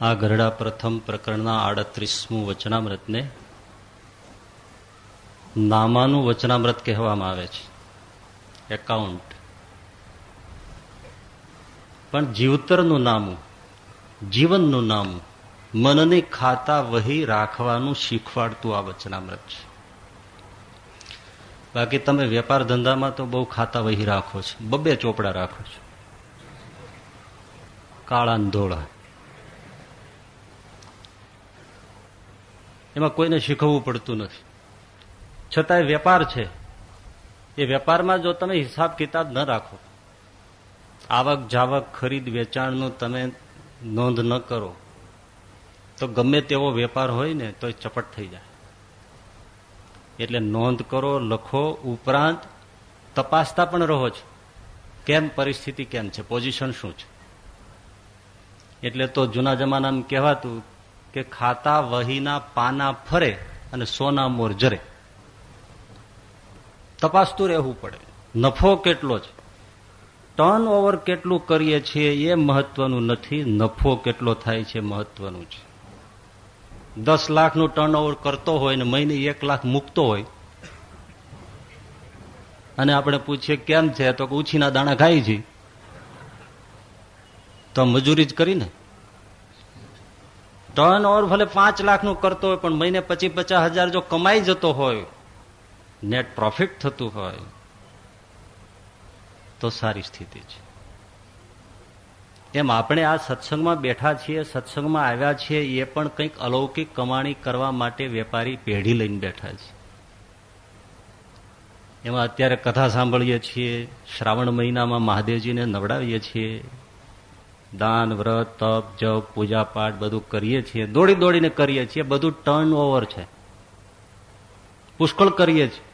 આ ગરડા પ્રથમ પ્રકરણના આડત્રીસમું વચનામૃતને નામાનું વચનામૃત કહેવામાં આવે છે. એકાઉન્ટ. પણ જીવતરનું નામું, જીવનનું નામું, મનને ખાતા વહી રાખવાનું શીખવાડતું આ વચનામૃત છે. બાકી તમે વેપાર ધંધામાં તો બહુ ખાતા વહી રાખો છો, બબે ચોપડા રાખો છો. કાળા ધોળા એમાં કોઈને શીખવવું પડતું નથી. છતાંય વેપાર છે. એ વેપારમાં જો તમે હિસાબ કિતાબ ન રાખો, આવક જાવક ખરીદ વેચાણનું તમે નોંધ ન કરો, તો ગમે તેવો વેપાર હોય ને તો ચપટ થઈ જાય. એટલે નોંધ કરો, લખો, ઉપરાંત તપાસતા પણ રહો છો. કેમ, પરિસ્થિતિ કેમ છે? પોઝિશન શું છે? એટલે તો જૂના જમાનામાં કહેવાતું કે ખાતા વહીના પાના ફરે અને સોના મોર જરે. તપાસતું રહેવું પડે. નફો કેટલો છે? ટર્ન ઓવર કેટલું કરીએ છીએ એ મહત્વનું નથી. નફો કેટલો થાય છે મહત્વનું છે. દસ લાખનું ટર્ન ઓવર કરતો હોય ને મહિને એક લાખ મૂકતો હોય, અને આપણે પૂછીએ કેમ છે? તો ઉછીના દાણા ખાઈ છે. તો મજૂરી જ કરીને ટર્ન ઓવર ભલે પાંચ લાખનું કરતો હોય, પણ મહિને પચીસ પચાસ હજાર જો કમાઈ જતો હોય નેટ પ્રોફિટ થતું હોય, તો સારી સ્થિતિ છે. એમ આપણે આ સત્સંગમાં બેઠા છીએ, સત્સંગમાં આવ્યા છીએ, એ પણ કંઈક અલૌકિક કમાણી કરવા માટે વેપારી પેઢી લઈને બેઠા છે. એમાં અત્યારે કથા સાંભળીએ છીએ, શ્રાવણ મહિનામાં મહાદેવજીને નવડાવીએ છીએ દાન, વ્રત, તપ, જપ પૂજા પાઠ બધું કરીએ છીએ. દોડી દોડીને કરીએ છીએ. બધું ટર્ન ઓવર છે. પુષ્કળ કરીએ છીએ.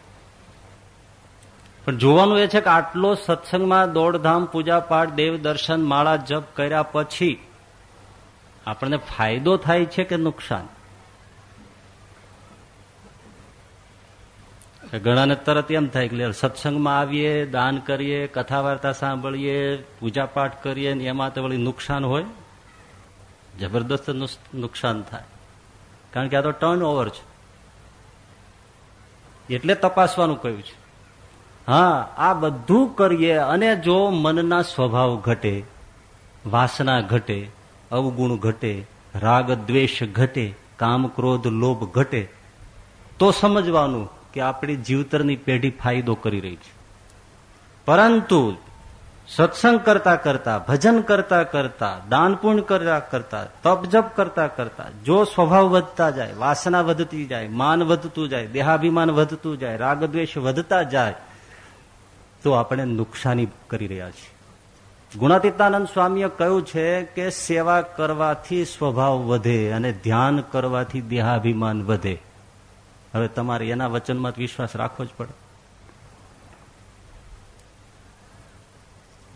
પણ જોવાનું એ છે કે આટલો સત્સંગમાં દોડધામ પૂજા પાઠ દેવ દર્શન, માળા જપ કર્યા પછી આપણને ફાયદો થાય છે કે નુકસાન? ઘણાને તરત એમ થાય કે સત્સંગમાં આવીએ, દાન કરીએ કથા વાર્તા સાંભળીએ પૂજા પાઠ કરીએ એમાં તો વળી નુકસાન હોય. જબરદસ્ત નુકસાન થાય. કારણ કે આ તો ટર્ન ઓવર છે. એટલે તપાસવાનું કહ્યું છે. હા, આ બધું કરીએ અને જો મનના સ્વભાવ ઘટે, વાસના ઘટે, અવગુણ ઘટે, રાગ દ્વેષ ઘટે, કામ ક્રોધ લોભ ઘટે, તો સમજવાનું કે આપણી જીવતરની પેઢી ફાયદો કરી રહી છે. પરંતુ સત્સંગ કરતા કરતા, ભજન કરતા કરતા, દાન કરતા કરતા તપજપ કરતા કરતા, જો સ્વભાવ વધતા જાય, વાસના વધતી જાય, માન વધતું જાય, દેહાભિમાન વધતું જાય, રાગદ્વેષ વધતા જાય, તો આપણે નુકસાની કરી રહ્યા છીએ. ગુણાતીતાનંદ સ્વામીએ કહ્યું છે કે સેવા કરવાથી સ્વભાવ વધે અને ધ્યાન કરવાથી દેહાભિમાન વધે. હવે તમારે એના વચનમાં વિશ્વાસ રાખવો જ પડે.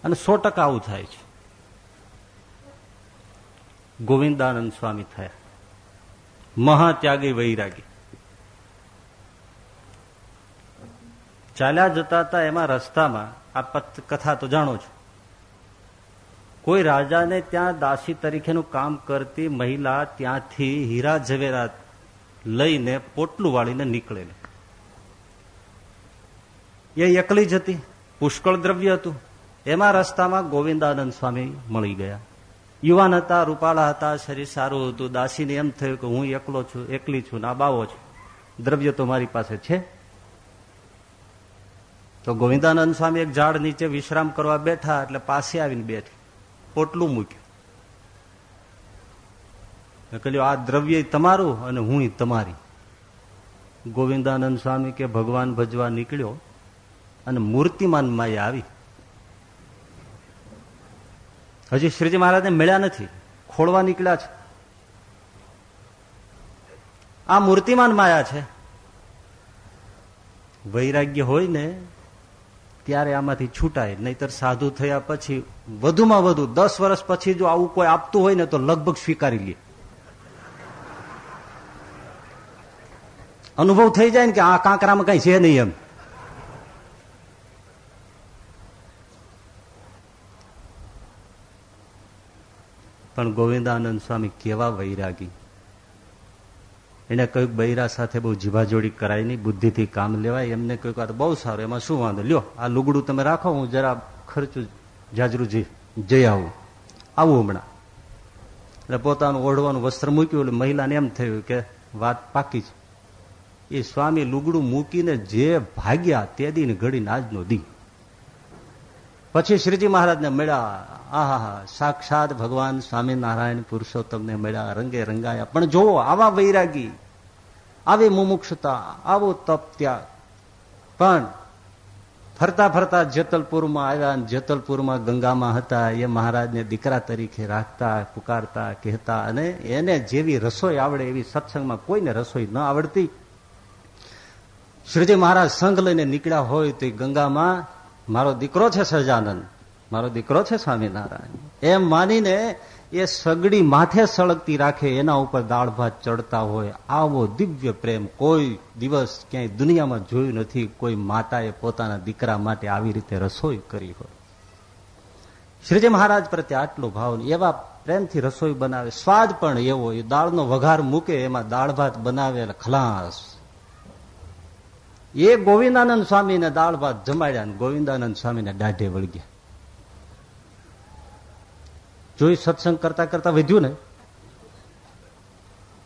અને સો ટકા આવું થાય છે. ગોવિંદાનંદ સ્વામી થયા. મહાત્યાગી વૈરાગી. ચાલ્યા જતા હતા એમાં રસ્તામાં. આ કથા તો જાણો છો. કોઈ રાજાને ત્યાં દાસી તરીકેનું કામ કરતી મહિલા ત્યાંથી હીરા ઝવેરાત લઈને પોટલું વાળીને નીકળેલી એ એકલી જ હતી, પુષ્કળ દ્રવ્ય હતું. એમાં રસ્તામાં ગોવિંદાનંદ સ્વામી મળી ગયા. યુવાન હતા રૂપાળા હતા, શરીર સારું હતું. દાસીને એમ થયું કે હું એકલો છું, એકલી છું ના બાવો છું. દ્રવ્ય તો મારી પાસે છે. તો ગોવિંદાનંદ સ્વામી એક ઝાડ નીચે વિશ્રામ કરવા બેઠા એટલે પાસે આવીને બેઠી. પોટલું મૂક્યું. કહ્યું, આ દ્રવ્ય તમારું અને હું તમારી. ગોવિંદાનંદ સ્વામી કે, ભગવાન ભજવા નીકળ્યો અને મૂર્તિમાન માયા આવી. હજી શ્રીજી મહારાજને મળ્યા નથી, ખોળવા નીકળ્યા છે. આ મૂર્તિમાન માયા છે. વૈરાગ્ય હોય ને, ત્યારે આમાંથી છૂટાય. નહીતર સાધુ થયા પછી, વધુમાં વધુ દસ વર્ષ પછી જો આવું કોઈ આપતું હોય ને, તો લગભગ સ્વીકારી લે. અનુભવ થઈ જાય ને કે આ કાંકરામાં કઈ છે નહીં એમ. પણ ગોવિંદાનંદ સ્વામી કેવા વૈરાગી. એને કહ્યું બૈરા સાથે બહુ જીભાજોડી કરાય નહીં, બુદ્ધિથી કામ લેવાય, એમને કહ્યું આ બહુ સારું, એમાં શું વાંધો? લ્યો, આ લુગડું તમે રાખો, હું જરા ખર્ચું જાજરું જઈ આવું. આવું હમણાં. એટલે પોતાનું ઓઢવાનું વસ્ત્ર મૂક્યું, એટલે મહિલાને એમ થયું કે વાત પાકી છે. એ સ્વામી લુગડું મૂકીને જે ભાગ્યા તે દી ઘડીને આજનો દી પછી શ્રીજી મહારાજને મળ્યા આહાહા સાક્ષાત ભગવાન સ્વામિનારાયણ પુરુષોત્તમને મળ્યા, રંગે રંગાયા. પણ જોવો આવા વૈરાગી, આવી મુમુક્ષતા, આવો તપ ત્યાગ. પણ ફરતા ફરતા જેતલપુરમાં આવ્યા જેતલપુરમાં ગંગામાં હતા. એ મહારાજને દીકરા તરીકે રાખતા, પુકારતા, કહેતા અને એને જેવી રસોઈ આવડે એવી સત્સંગમાં કોઈને રસોઈ ન આવડતી. શ્રીજી મહારાજ સંઘ લઈને નીકળ્યા હોય તો ગંગામાં, મારો દીકરો છે સહજાનંદ મારો દીકરો છે સ્વામિનારાયણ. એમ માનીને એ સગડી માથે સળગતી રાખે, એના ઉપર દાળ ભાત ચડતા હોય, આવો દિવ્ય પ્રેમ. કોઈ દિવસ ક્યાંય દુનિયામાં જોયું નથી, કોઈ માતાએ પોતાના દીકરા માટે આવી રીતે રસોઈ કરી હોય. શ્રીજી મહારાજ પ્રત્યે આટલો ભાવ એવા પ્રેમથી રસોઈ બનાવે. સ્વાદ પણ એવો, એ દાળનો વઘાર મૂકે, એમાં દાળ ભાત બનાવે ખલાસ એ ગોવિંદાનંદ સ્વામીને દાળ ભાત જમાડ્યા ને ગોવિંદાનંદ સ્વામીને દાઢે વળગ્યા. જોઈ સત્સંગ કરતા કરતા વધ્યું ને,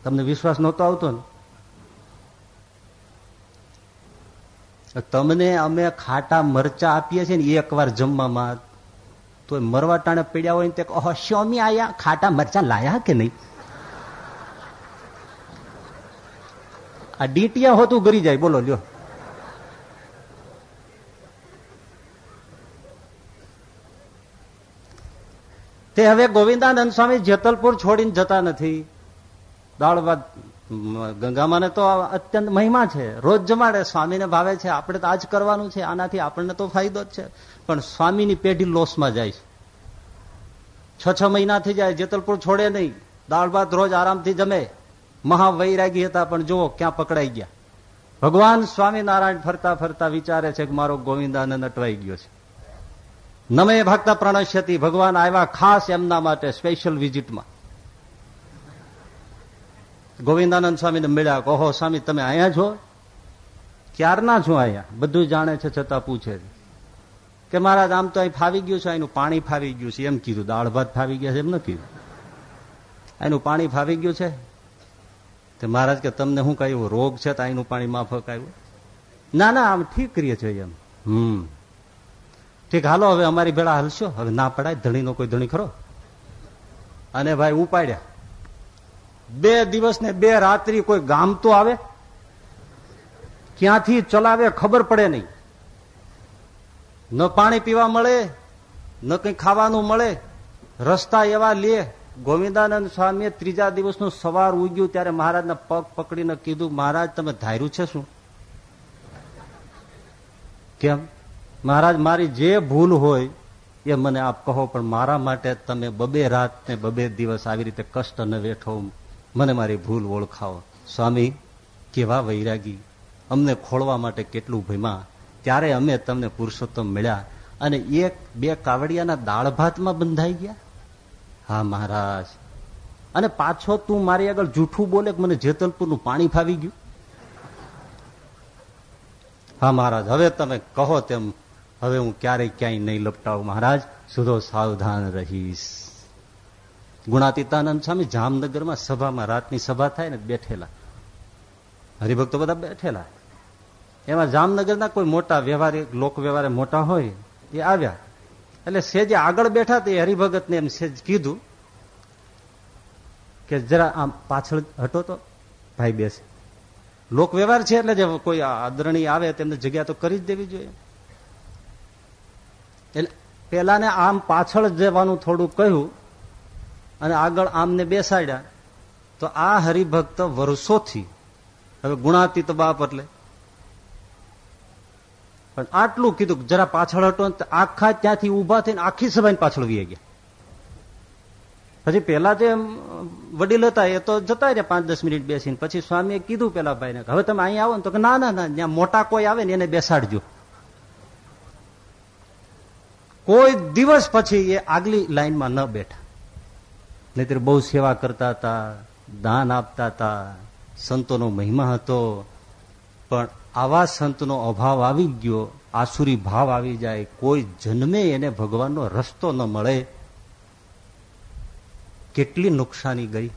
તમને વિશ્વાસ નહોતો આવતો ને. તમને અમે ખાટા મરચા આપીએ છીએ ને એક વાર જમવામાં તો મરવા ટાણે પીડ્યા હોય ને તે સ્વામી આયા, ખાટા મરચા લાયા કે નહીં? આ ડીટિયા હોતું ગરી જાય, બોલો, લ્યો. તે હવે ગોવિંદાનંદ સ્વામી જેતલપુર છોડીને જતા નથી. દાળ ભાત ગંગામાને તો અત્યંત મહિમા છે. રોજ જમાડે સ્વામીને ભાવે છે. આપણે તો આજ કરવાનું છે. આનાથી આપણને તો ફાયદો જ છે. પણ સ્વામીની પેઢી લોસમાં જાય છે. છ છ મહિનાથી જાય. જેતલપુર છોડે નહીં. દાળ ભાત રોજ આરામથી જમે. મહાવૈરાગી હતા, પણ જુઓ ક્યાં પકડાઈ ગયા. ભગવાન સ્વામિનારાયણ ફરતા ફરતા વિચારે છે કે મારો ગોવિંદાનંદ અટવાઈ ગયો છે. નમે ભક્ત પ્રણશ્યતિ, ભગવાન આવ્યા ખાસ એમના માટે સ્પેશિયલ વિઝિટમાં ગોવિંદાનંદ સ્વામીને મળ્યા, કહો સ્વામી, તમે અહીંયા છો? ક્યારના છો અહીંયા? બધું જાણે છે, છતાં પૂછે છે. કે, મહારાજ, આમ તો અહીં ફાવી ગયું છે એનું પાણી ફાવી ગયું છે. એમ કીધું, દાળ ભાત ફાવી ગયા છે, એમ ન કીધું. એનું પાણી ફાવી ગયું છે? તે મહારાજ, કે તમને શું કહ્યું રોગ છે, તો અહીંનું પાણી માફક આવ્યું ના ના, આમ ઠીક કરીએ છીએ એમ. હમ. ઠીક હાલો, હવે અમારી ભેળા હલશો. હવે ના પડાય, ધણીનો કોઈ ધણી ખરો. અને ભાઈ ઉપાડ્યા. બે દિવસ ને બે રાત્રિ કોઈ ગામ તો આવે? ક્યાંથી ચલાવે ખબર પડે નહીં. ન પાણી પીવા મળે, ન કઈ ખાવાનું મળે. રસ્તા એવા લે. ગોવિંદાનંદ સ્વામીએ ત્રીજા દિવસનું સવાર ઉગ્યું ત્યારે મહારાજના પગ પકડીને કીધું, મહારાજ, તમે ધાર્યું છે શું? કેમ? મહારાજ, મારી જે ભૂલ હોય એ મને આપ કહો, પણ મારા માટે તમે બબે રાત ને બબે દિવસ આવી રીતે કષ્ટ ન વેઠો. મને મારી ભૂલ ઓળખાવો. સ્વામી, કેવા વૈરાગી. અમને ખોળવા માટે કેટલું ભયમાં. ત્યારે અમે તમને પુરુષોત્તમ મળ્યા અને એક, બે કાવડિયાના દાળ ભાતમાં બંધાઈ ગયા. હા, મહારાજ. અને પાછો તું મારી આગળ જૂઠું બોલે મને જેતલપુરનું પાણી ફાવી ગયું? હા, મહારાજ, હવે તમે કહો તેમ હવે હું ક્યારેય ક્યાંય નહીં લપટાવું, મહારાજ. સુધો સાવધાન રહીશ. ગુણાતીતાનંદ સ્વામી જામનગરમાં સભામાં, રાતની સભા થાય ને બેઠેલા. હરિભક્તો બધા બેઠેલા. એમાં જામનગરના કોઈ મોટા વ્યવહારિક લોક વ્યવહારે મોટા હોય, એ આવ્યા. એટલે સેજે આગળ બેઠા તે હરિભગતને એમ સેજ કીધું કે જરા આમ પાછળ હટો તો ભાઈ બેસે. લોક વ્યવહાર છે એટલે જે કોઈ આદરણી આવે તેમને જગ્યા તો કરી જ દેવી જોઈએ. એટલે પેલાને આમ પાછળ જવાનું થોડું કહ્યું અને આગળ આમને બેસાડ્યા. તો આ હરિભક્ત વર્ષોથી હવે ગુણાતીત બાપ એટલે. પણ આટલું કીધું જરા પાછળ હટો આખા ત્યાંથી ઊભા થઈને આખી સભાની પાછળ વી ગયા. પછી પેલા જે વડીલ હતા એ તો જતા રહ્યા પાંચ દસ મિનિટ બેસીને. પછી સ્વામીએ કીધું પેલા ભાઈને હવે તમે અહીંયા આવો ને તો ના ના ના જ્યાં મોટા કોઈ આવે ને એને બેસાડજો. કોઈ દિવસ પછી એ આગલી લાઈનમાં ન બેઠા. નહીતર બહુ સેવા કરતા હતા, દાન આપતા હતા, સંતોનો મહિમા હતો. પણ આવા સંતનો અભાવ આવી ગયો, આસુરી ભાવ આવી જાય, કોઈ જન્મે એને ભગવાનનો રસ્તો ન મળે. કેટલી નુકસાની ગઈ.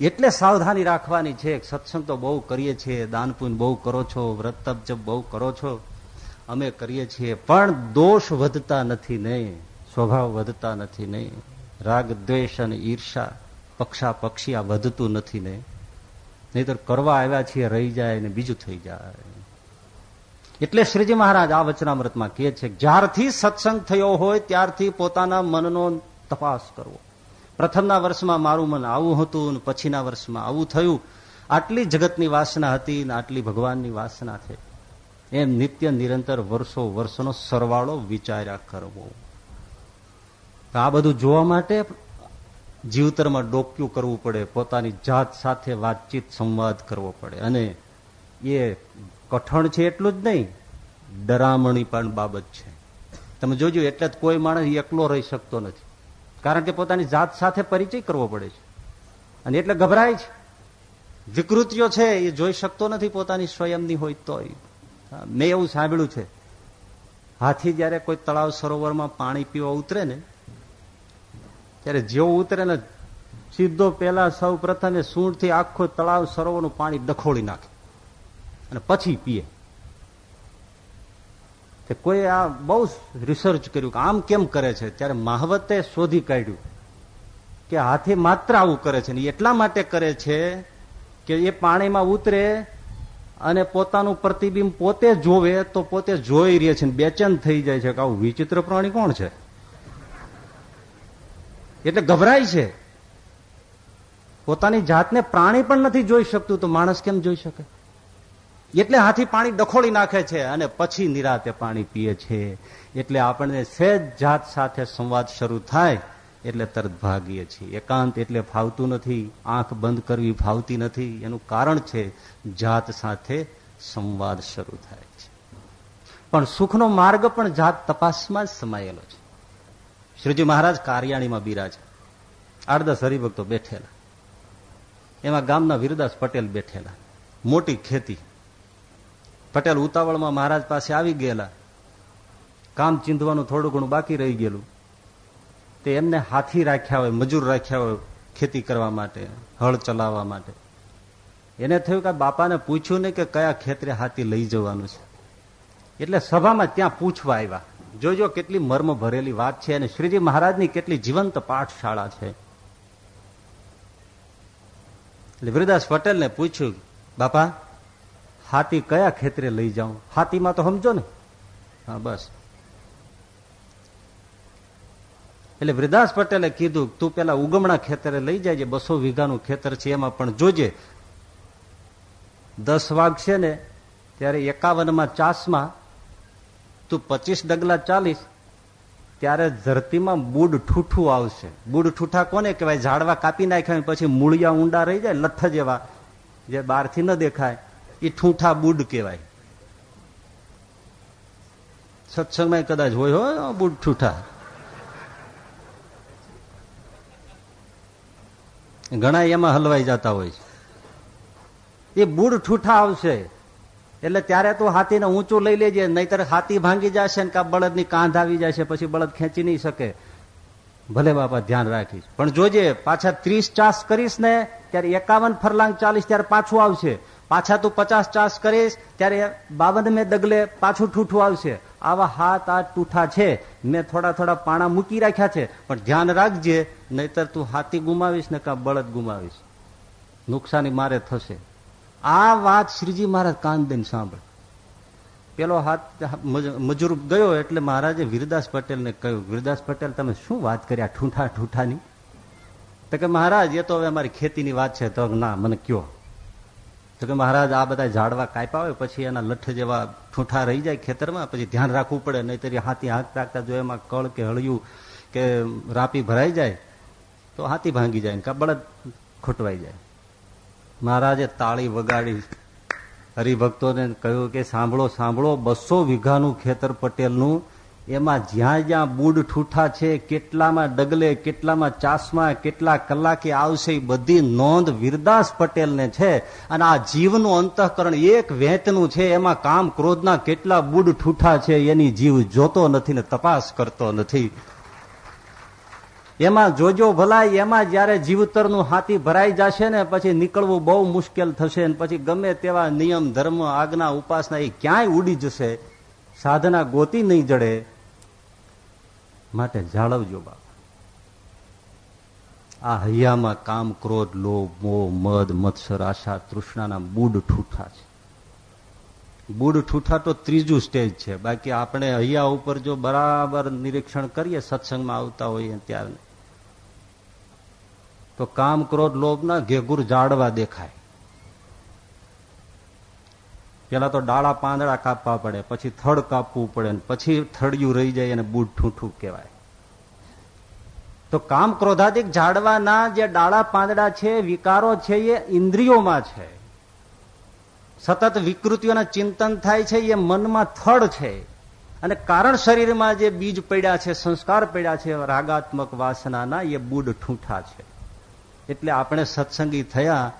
એટલે સાવધાની રાખવાની છે સત્સંગ તો બહુ કરીએ છીએ, દાન પૂન બહુ કરો છો, વ્રત તપ જપ બહુ કરો છો. અમે કરીએ છીએ, પણ દોષ વધતા નથી નહીં, સ્વભાવ વધતા નથી નહીં. રાગ, દ્વેષ અને ઈર્ષા પક્ષા પક્ષી આ વધતું નથી નહીં. નહીતર કરવા આવ્યા છીએ, રહી જાય ને બીજું થઈ જાય. એટલે શ્રીજી મહારાજ આ વચનામૃતમાં કહે છે, જ્યારથી સત્સંગ થયો હોય, ત્યારથી પોતાના મનનો તપાસ કરવો. પ્રથમના વર્ષમાં મારું મન આવું હતું ને પછીના વર્ષમાં આવું થયું. આટલી જગતની વાસના હતી ને આટલી ભગવાનની વાસના છે એમ નિત્ય નિરંતર વર્ષો વર્ષનો સરવાળો વિચાર્યા કરવો. આ બધું જોવા માટે જીવતરમાં ડોક્યું કરવું પડે, પોતાની જાત સાથે વાતચીત, સંવાદ કરવો પડે. અને એ કઠણ છે એટલું જ નહીં, ડરામણી પણ બાબત છે. તમે જોજો, એટલે જ કોઈ માણસ એકલો રહી શકતો નથી. કારણ કે પોતાની જાત સાથે પરિચય કરવો પડે છે. અને એટલે ગભરાય છે. વિકૃતિઓ છે, એ જોઈ શકતો નથી પોતાની સ્વયંની હોય તોય. મેં એવું સાંભળ્યું છે. હાથી જયારે કોઈ તળાવ સરોવરમાં પાણી પીવા ઉતરે ને, ત્યારે જેવો ઉતરે ને, સીધો પેલા સૌ પ્રથમ સૂંઢથી આખો તળાવ સરોવરનું પાણી ડખોળી નાખે અને પછી પીએ. કોઈ આ બહુ રિસર્ચ કર્યું કે આમ કેમ કરે છે? ત્યારે મહાવતે શોધી કાઢ્યું કે હાથી માત્ર આવું કરે છે ને, એટલા માટે કરે છે કે એ પાણીમાં ઉતરે અને પોતાનું પ્રતિબિંબ પોતે જોવે તો પોતે જોઈ રહે છે બેચેન થઈ જાય છે કે આવું વિચિત્ર પ્રાણી કોણ છે? એટલે ગભરાય છે. પોતાની જાતને પ્રાણી પણ નથી જોઈ શકતું તો માણસ કેમ જોઈ શકે? એટલે હાથી પાણી ડખોળી નાખે છે અને પછી નિરાતે પાણી પીએ છે. એટલે આપણને સહેજ જાત સાથે સંવાદ શરૂ થાય. એટલે તરત ભાગીએ છીએ એકાંત એટલે ફાવતું નથી, આંખ બંધ કરવી ફાવતી નથી. એનું કારણ છે, જાત સાથે સંવાદ શરૂ થાય છે. પણ સુખનો માર્ગ પણ જાત તપાસમાં જ સમાયેલો છે. શ્રીજી મહારાજ કારિયાણીમાં બિરાજ આડદસ હરિભક્તો બેઠેલા. એમાં ગામના વીરદાસ પટેલ બેઠેલા. મોટી ખેતી. પટેલ ઉતાવળમાં મહારાજ પાસે આવી ગયેલા. કામ ચીંધવાનું થોડું ઘણું બાકી રહી ગયેલું. તે એમને હાથી રાખ્યા હોય, મજૂર રાખ્યા હોય ખેતી કરવા માટે, હળ ચલાવવા માટે. એને થયું કે બાપાને પૂછ્યું ને કે કયા ખેતરે હાથી લઈ જવાનું છે. એટલે સભામાં ત્યાં પૂછવા આવ્યા. જોજો કેટલી મર્મ ભરેલી વાત છે અને શ્રીજી મહારાજની કેટલી જીવંત પાઠશાળા છે. એટલે વિરદાસ પટેલને પૂછ્યું, બાપા, હાથી કયા ખેતરે લઈ જાઉં? હાથીમાં તો સમજો ને. હા, બસ. એટલે વૃદ્ધાસ પટેલે કીધું, તું પેલા ઉગમણા ખેતરે લઈ જાય બસો વીઘાનું ખેતર છે, એમાં પણ જોજે. દસ વાગ છે ને, ત્યારે એકાવનમાં ચાસમાં તું પચીસ ડગલા ચાલીસ, ત્યારે ધરતીમાં બુડ ઠૂઠું આવશે. બુડ ઠૂઠા કોને કહેવાય? ઝાડવા કાપી નાખ્યા પછી મૂળિયા ઊંડા રહી જાય લઠ્ઠ જેવા, જે બહારથી ન દેખાય એ ઠૂઠા બુડ કહેવાય. સત્સંગમાં કદાચ હોય હો બુડ ઠૂઠા. ઘણા એમાં હલવાઈ જતા હોય છે. એ બુડ ઠૂઠા આવશે. એટલે ત્યારે તું હાથીને ઊંચું લઈ લેજે, નહીતર હાથી ભાંગી જશે ને કા બળદની કાંધ આવી જશે, પછી બળદ ખેંચી નહીં શકે. ભલે બાપા, ધ્યાન રાખીશ. પણ જોજે, પાછા ત્રીસ ચાસ કરીશ ને, ત્યારે એકાવન ફરલાંગ ચાલીસ ત્યારે પાછું આવશે. પાછા તું પચાસ ચાસ કરીશ, ત્યારે બાવન મેં ડગલે પાછું ઠૂઠું આવશે. આવા હાથ આ તૂઠા છે. મેં થોડા થોડા પાણા મૂકી રાખ્યા છે. પણ ધ્યાન રાખજે, નહીતર તું હાથી ગુમાવીશ ને કા બળદ ગુમાવીશ. નુકસાની મારે થશે. આ વાત શ્રીજી મહારાજ કાન દઈને સાંભળ. પેલો હાથ મજૂર ગયો એટલે મહારાજે વીરદાસ પટેલને કહ્યું, વીરદાસ પટેલ, તમે શું વાત કરી આ ઠૂંઠા ઠૂંઠાની? તો કે, મહારાજ, એ તો હવે અમારી ખેતીની વાત છે. તો ના, મને કયો. તો કે મહારાજ, આ બધા ઝાડવા કાપ્યા હોય, પછી એના લઠ્ઠ જેવા ઠૂંઠા રહી જાય ખેતરમાં, પછી ધ્યાન રાખવું પડે નહીતર હાથી હાથ રાખતા જો એમાં કળ કે હળિયું કે રાપી ભરાઈ જાય, તો હાથી ભાંગી જાય કા બળદ ખોટવાઈ જાય. મહારાજે તાળી વગાડી હરિભક્તોને કહ્યું કે સાંભળો સાંભળો, બસો વીઘાનું ખેતર પટેલનું એમાં જ્યાં જ્યાં બુડ ઠૂઠા છે, કેટલામાં ડગલે, કેટલામાં ચાસમાં, કેટલા કલાકે આવશે, એ બધી નોંધ વીરદાસ પટેલને છે. અને આ જીવનું અંતઃકરણ એક વેંતનું છે, એમાં કામ ક્રોધના કેટલા બુડ ઠૂઠા છે, એની જીવ જોતો નથી ને તપાસ કરતો નથી. એમાં જોજો ભલાય એમાં જયારે જીવતરનું હાથી ભરાઈ જશે ને, પછી નીકળવું બહુ મુશ્કેલ થશે ને, પછી ગમે તેવા નિયમ, ધર્મ, આજ્ઞા, ઉપાસના, એ ક્યાંય ઉડી જશે. સાધના ગોતી નહીં જડે. માટે જાળવજો બાપા. આ હૈયામાં કામ, ક્રોધ, લોભ, મોહ, મદ, મત્સર, આશા, તૃષ્ણાના બુડ ઠૂઠા છે. બુડ ઠૂઠા તો ત્રીજું સ્ટેજ છે. બાકી આપણે હૈયા ઉપર જો બરાબર નિરીક્ષણ કરીએ, સત્સંગમાં આવતા હોઈએ ત્યારે તો કામ, ક્રોધ, લોભના ઘેગુર જાળવા દેખાય. પેલા તો ડાળા પાંદડા કાપવા પડે, પછી થડ કાપવું પડે પછી થડિયું રહી જાય અને બૂટ ઠૂઠું કહેવાય. તો કામ ક્રોધાધિક ઝાડવાના જે ડાળા પાંદડા છે, વિકારો છે, એ ઇન્દ્રિયોમાં છે. સતત વિકૃતિઓના ચિંતન થાય છે, એ મનમાં થડ છે. અને કારણ શરીરમાં જે બીજ પડ્યા છે, સંસ્કાર પડ્યા છે, રાગાત્મક વાસનાના, એ બુડ ઠૂઠા છે. એટલે આપણે સત્સંગી થયા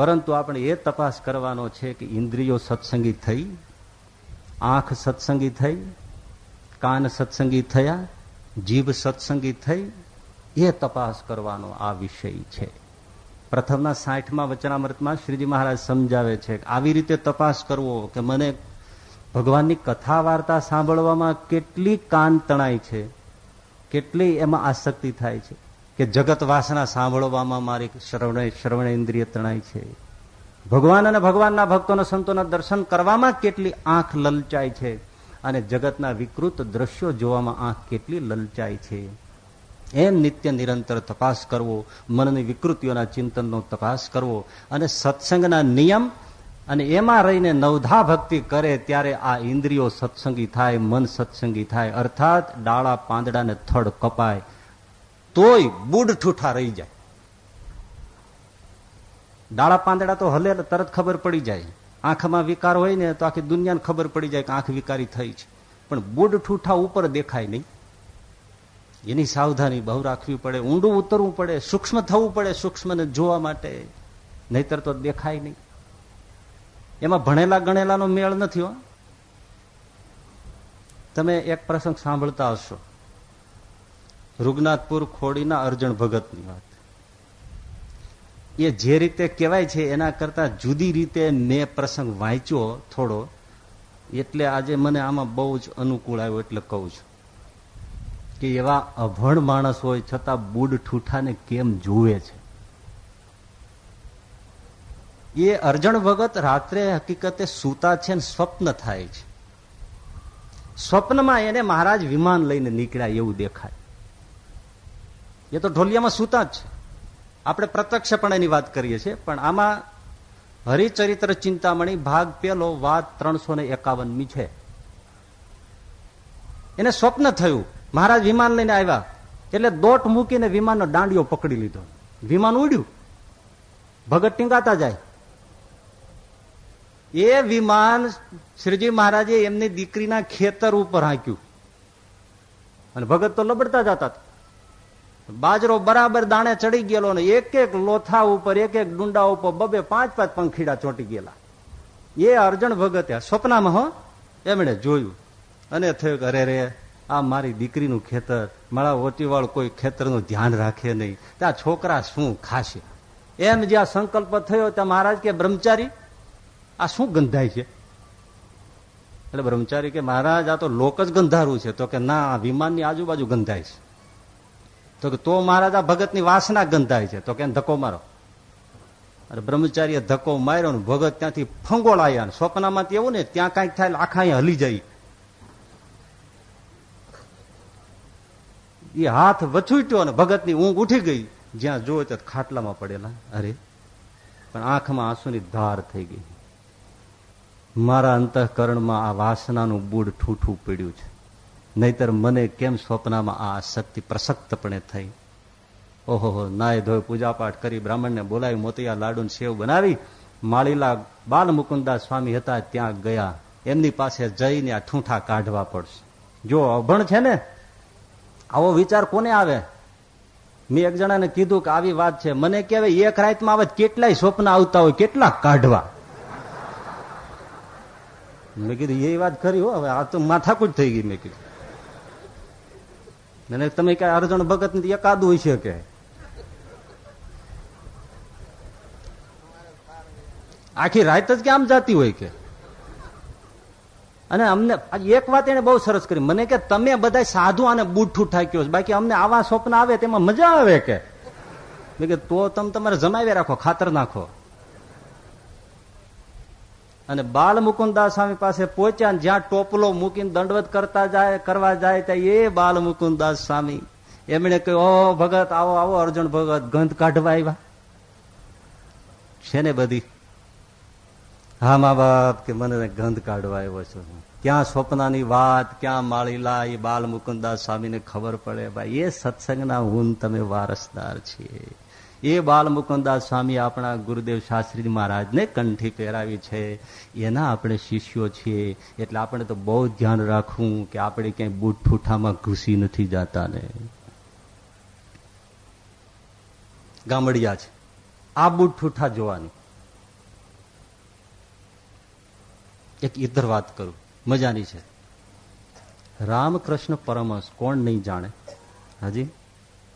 પરંતુ આપણે એ તપાસ કરવાનો છે કે ઇન્દ્રિયો સત્સંગી થઈ, આંખ સત્સંગી થઈ, કાન સત્સંગી થયા, જીભ સત્સંગી થઈ, એ તપાસ કરવાનો આ વિષય છે. પ્રથમના સાઠમાં વચનામૃતમાં શ્રીજી મહારાજ સમજાવે છે આવી રીતે તપાસ કરવો કે મને ભગવાનની કથા વાર્તા સાંભળવામાં કેટલી કાન તણાય છે, કેટલી એમાં આસક્તિ થાય છે. કે જગત વાસના સાંભળવામાં મારી શ્રવણ શ્રવણ ઇન્દ્રિય તણાય છે. ભગવાન અને ભગવાનના ભક્તોના સંતોના દર્શન કરવામાં કેટલી આંખ લલચાય છે અને જગતના વિકૃત દ્રશ્યો જોવામાં આંખ કેટલી લલચાય છે. એમ નિત્ય નિરંતર તપાસ કરવો, મનની વિકૃતિઓના ચિંતનનો તપાસ કરવો અને સત્સંગના નિયમ અને એમાં રહીને નવધા ભક્તિ કરે ત્યારે આ ઇન્દ્રિયો સત્સંગી થાય, મન સત્સંગી થાય. અર્થાત ડાળા પાંદડાને થડ કપાય. તોય બુડ ઠૂઠા રહી જાય. ડાળા પાંદડા તો હલે તરત ખબર પડી જાય. આંખમાં વિકાર હોય ને તો આખી દુનિયાને ખબર પડી જાય કે આંખ વિકારી થઈ છે. પણ બુડ ઠૂઠા ઉપર દેખાય નહીં. એની સાવધાની બહુ રાખવી પડે. ઊંડું ઉતરવું પડે. સૂક્ષ્મ થવું પડે સૂક્ષ્મને જોવા માટે. નહીતર તો દેખાય નહીં. એમાં ભણેલા ગણેલાનો મેળ નથી હો. તમે એક પ્રસંગ સાંભળતા હશો. રૂગનાથપુર ખોડીના અર્જણ ભગતની વાત. એ જે રીતે કહેવાય છે, એના કરતા જુદી રીતે મેં પ્રસંગ વાંચ્યો થોડો, એટલે આજે મને આમાં બહુ જ અનુકૂળ આવ્યો એટલે કહું છું. કે એવા અભણ માણસ હોય છતાં બુડ ઠૂઠાને કેમ જુએ છે? એ અર્જણ ભગત રાત્રે હકીકતે સૂતા છે ને સ્વપ્ન થાય છે. સ્વપ્નમાં એને મહારાજ વિમાન લઈને નીકળ્યા એવું દેખાય. એ તો ઢોલિયામાં સૂતા જ છે. આપણે પ્રત્યક્ષપણે એની વાત કરીએ છીએ, પણ આમાં હરિચરિત્ર ચિંતામણી ભાગ પેલો વાત ત્રણસો ને એકાવનમી છે. એને સ્વપ્ન થયું, મહારાજ વિમાન લઈને આવ્યા, એટલે દોટ મૂકીને વિમાનનો દાંડિયો પકડી લીધો. વિમાન ઉડ્યું. ભગત ટીંગાતા જાય. એ વિમાન શ્રીજી મહારાજે એમની દીકરીના ખેતર ઉપર હાંક્યું. અને ભગત તો લબડતા જતા બાજરો બરાબર દાણે ચડી ગયેલો ને એક એક લોથા ઉપર, એક એક ડુંડા ઉપર બબે પાંચ પાંચ પંખીડા ચોંટી ગયેલા. એ અર્જણ ભગત સ્વપ્નામાં હો, એમણે જોયું. અને થયું અરે રે, આ મારી દીકરીનું ખેતર, મારા ઓટીવાળ કોઈ ખેતરનું ધ્યાન રાખે નહીં. ત્યાં છોકરા શું ખાશે? એમ જ્યાં સંકલ્પ થયો ત્યાં મહારાજ કે, બ્રહ્મચારી, આ શું ગંધાય છે? એટલે બ્રહ્મચારી કે, મહારાજ, આ તો લોક જ ગંધારું છે. તો કે, ના વિમાનની આજુબાજુ ગંધાય છે. તો કે તો મહારાજા ભગતની વાસના ગંધાય છે. તો કે ધક્કો મારો. અને બ્રહ્મચારીએ ધક્કો માર્યો ને ભગત ત્યાંથી ફંગોળ આવ્યા સ્વપ્નામાંથી એવું ને ત્યાં કંઈક થાય આખા હલી જાય. એ હાથ વછૂટ્યો ને ભગતની ઊંઘ ઉઠી ગઈ. જ્યાં જોયો ત્યાં ખાટલામાં પડેલા. અરે, પણ આંખમાં આંસુની ધાર થઈ ગઈ. મારા અંતઃકરણમાં આ વાસનાનું બુડ ઠૂઠું પીડ્યું છે. નહીતર મને કેમ સ્વપ્નમાં આ આસક્તિ પ્રસક્તપણે થઈ? ઓહો નાય ધોય પૂજાપાઠ કરી બ્રાહ્મણને બોલાવી મોતિયા લાડુ સેવ બનાવી. માળીલા બાલ મુકુંદાસ સ્વામી હતા, ત્યાં ગયા. એમની પાસે જઈને આ ઠૂંઠા કાઢવા પડશે. જો અભણ છે ને, આવો વિચાર કોને આવે? મેં એક જણાને કીધું કે આવી વાત છે. મને કહેવાય એક રાતમાં આવે કેટલાય સ્વપ્ન આવતા હોય, કેટલા કાઢવા? મેં કીધું, એ વાત કરી હો, હવે આ તો માથાકૂટ થઈ ગઈ. મેં કીધું. મને તમે કઈ અર્જણ ભગત એકાદું હોય છે કે? આખી રાત જ કે આમ જતી હોય કે? અને અમને એક વાત એને બહુ સરસ કરી. મને કે તમે બધા સાધુ આને બુઠ્ઠું ઠાક્યો છે. બાકી અમને આવા સ્વપ્ન આવે તેમાં મજા આવે કે? કે તો તમે તમારે જમાવી રાખો, ખાતર નાખો. અને બાલ મુકુદાસ સ્વામી પાસે પહોંચ્યા જ્યાં ટોપલો મૂકીને દંડવત કરતા જાય, કરવા જાય ત્યાં એ બાલ મુકુદાસ સ્વામી. એમણે કહ્યું, ઓ ભગત, આવો આવો અર્જુન ભગત, ગંધ કાઢવા આવ્યા. છે ને બધી? હા, મા બાપ, કે મને ગંધ કાઢવા આવ્યો છું ક્યાં સ્વપ્નાની વાત, ક્યાં માળીલા, એ બાલ મુકુદાસ સ્વામીને ખબર પડે. ભાઈ, એ સત્સંગના હું તમે વારસદાર છીએ. એ બાલ સ્વામી આપણા ગુરુદેવ શાસ્ત્રી મહારાજને કંઠી પહેરાવી છે. એના આપણે શિષ્યો છીએ. એટલે આપણે તો બહુ ધ્યાન રાખવું કે આપણે ક્યાંય બૂટ ઘૂસી નથી જતા ને. ગામડિયા છે. આ બૂટ જોવાની. એક ઈધર વાત કરું. મજાની છે. રામકૃષ્ણ પરમહંસ કોણ નહીં જાણે? હાજી?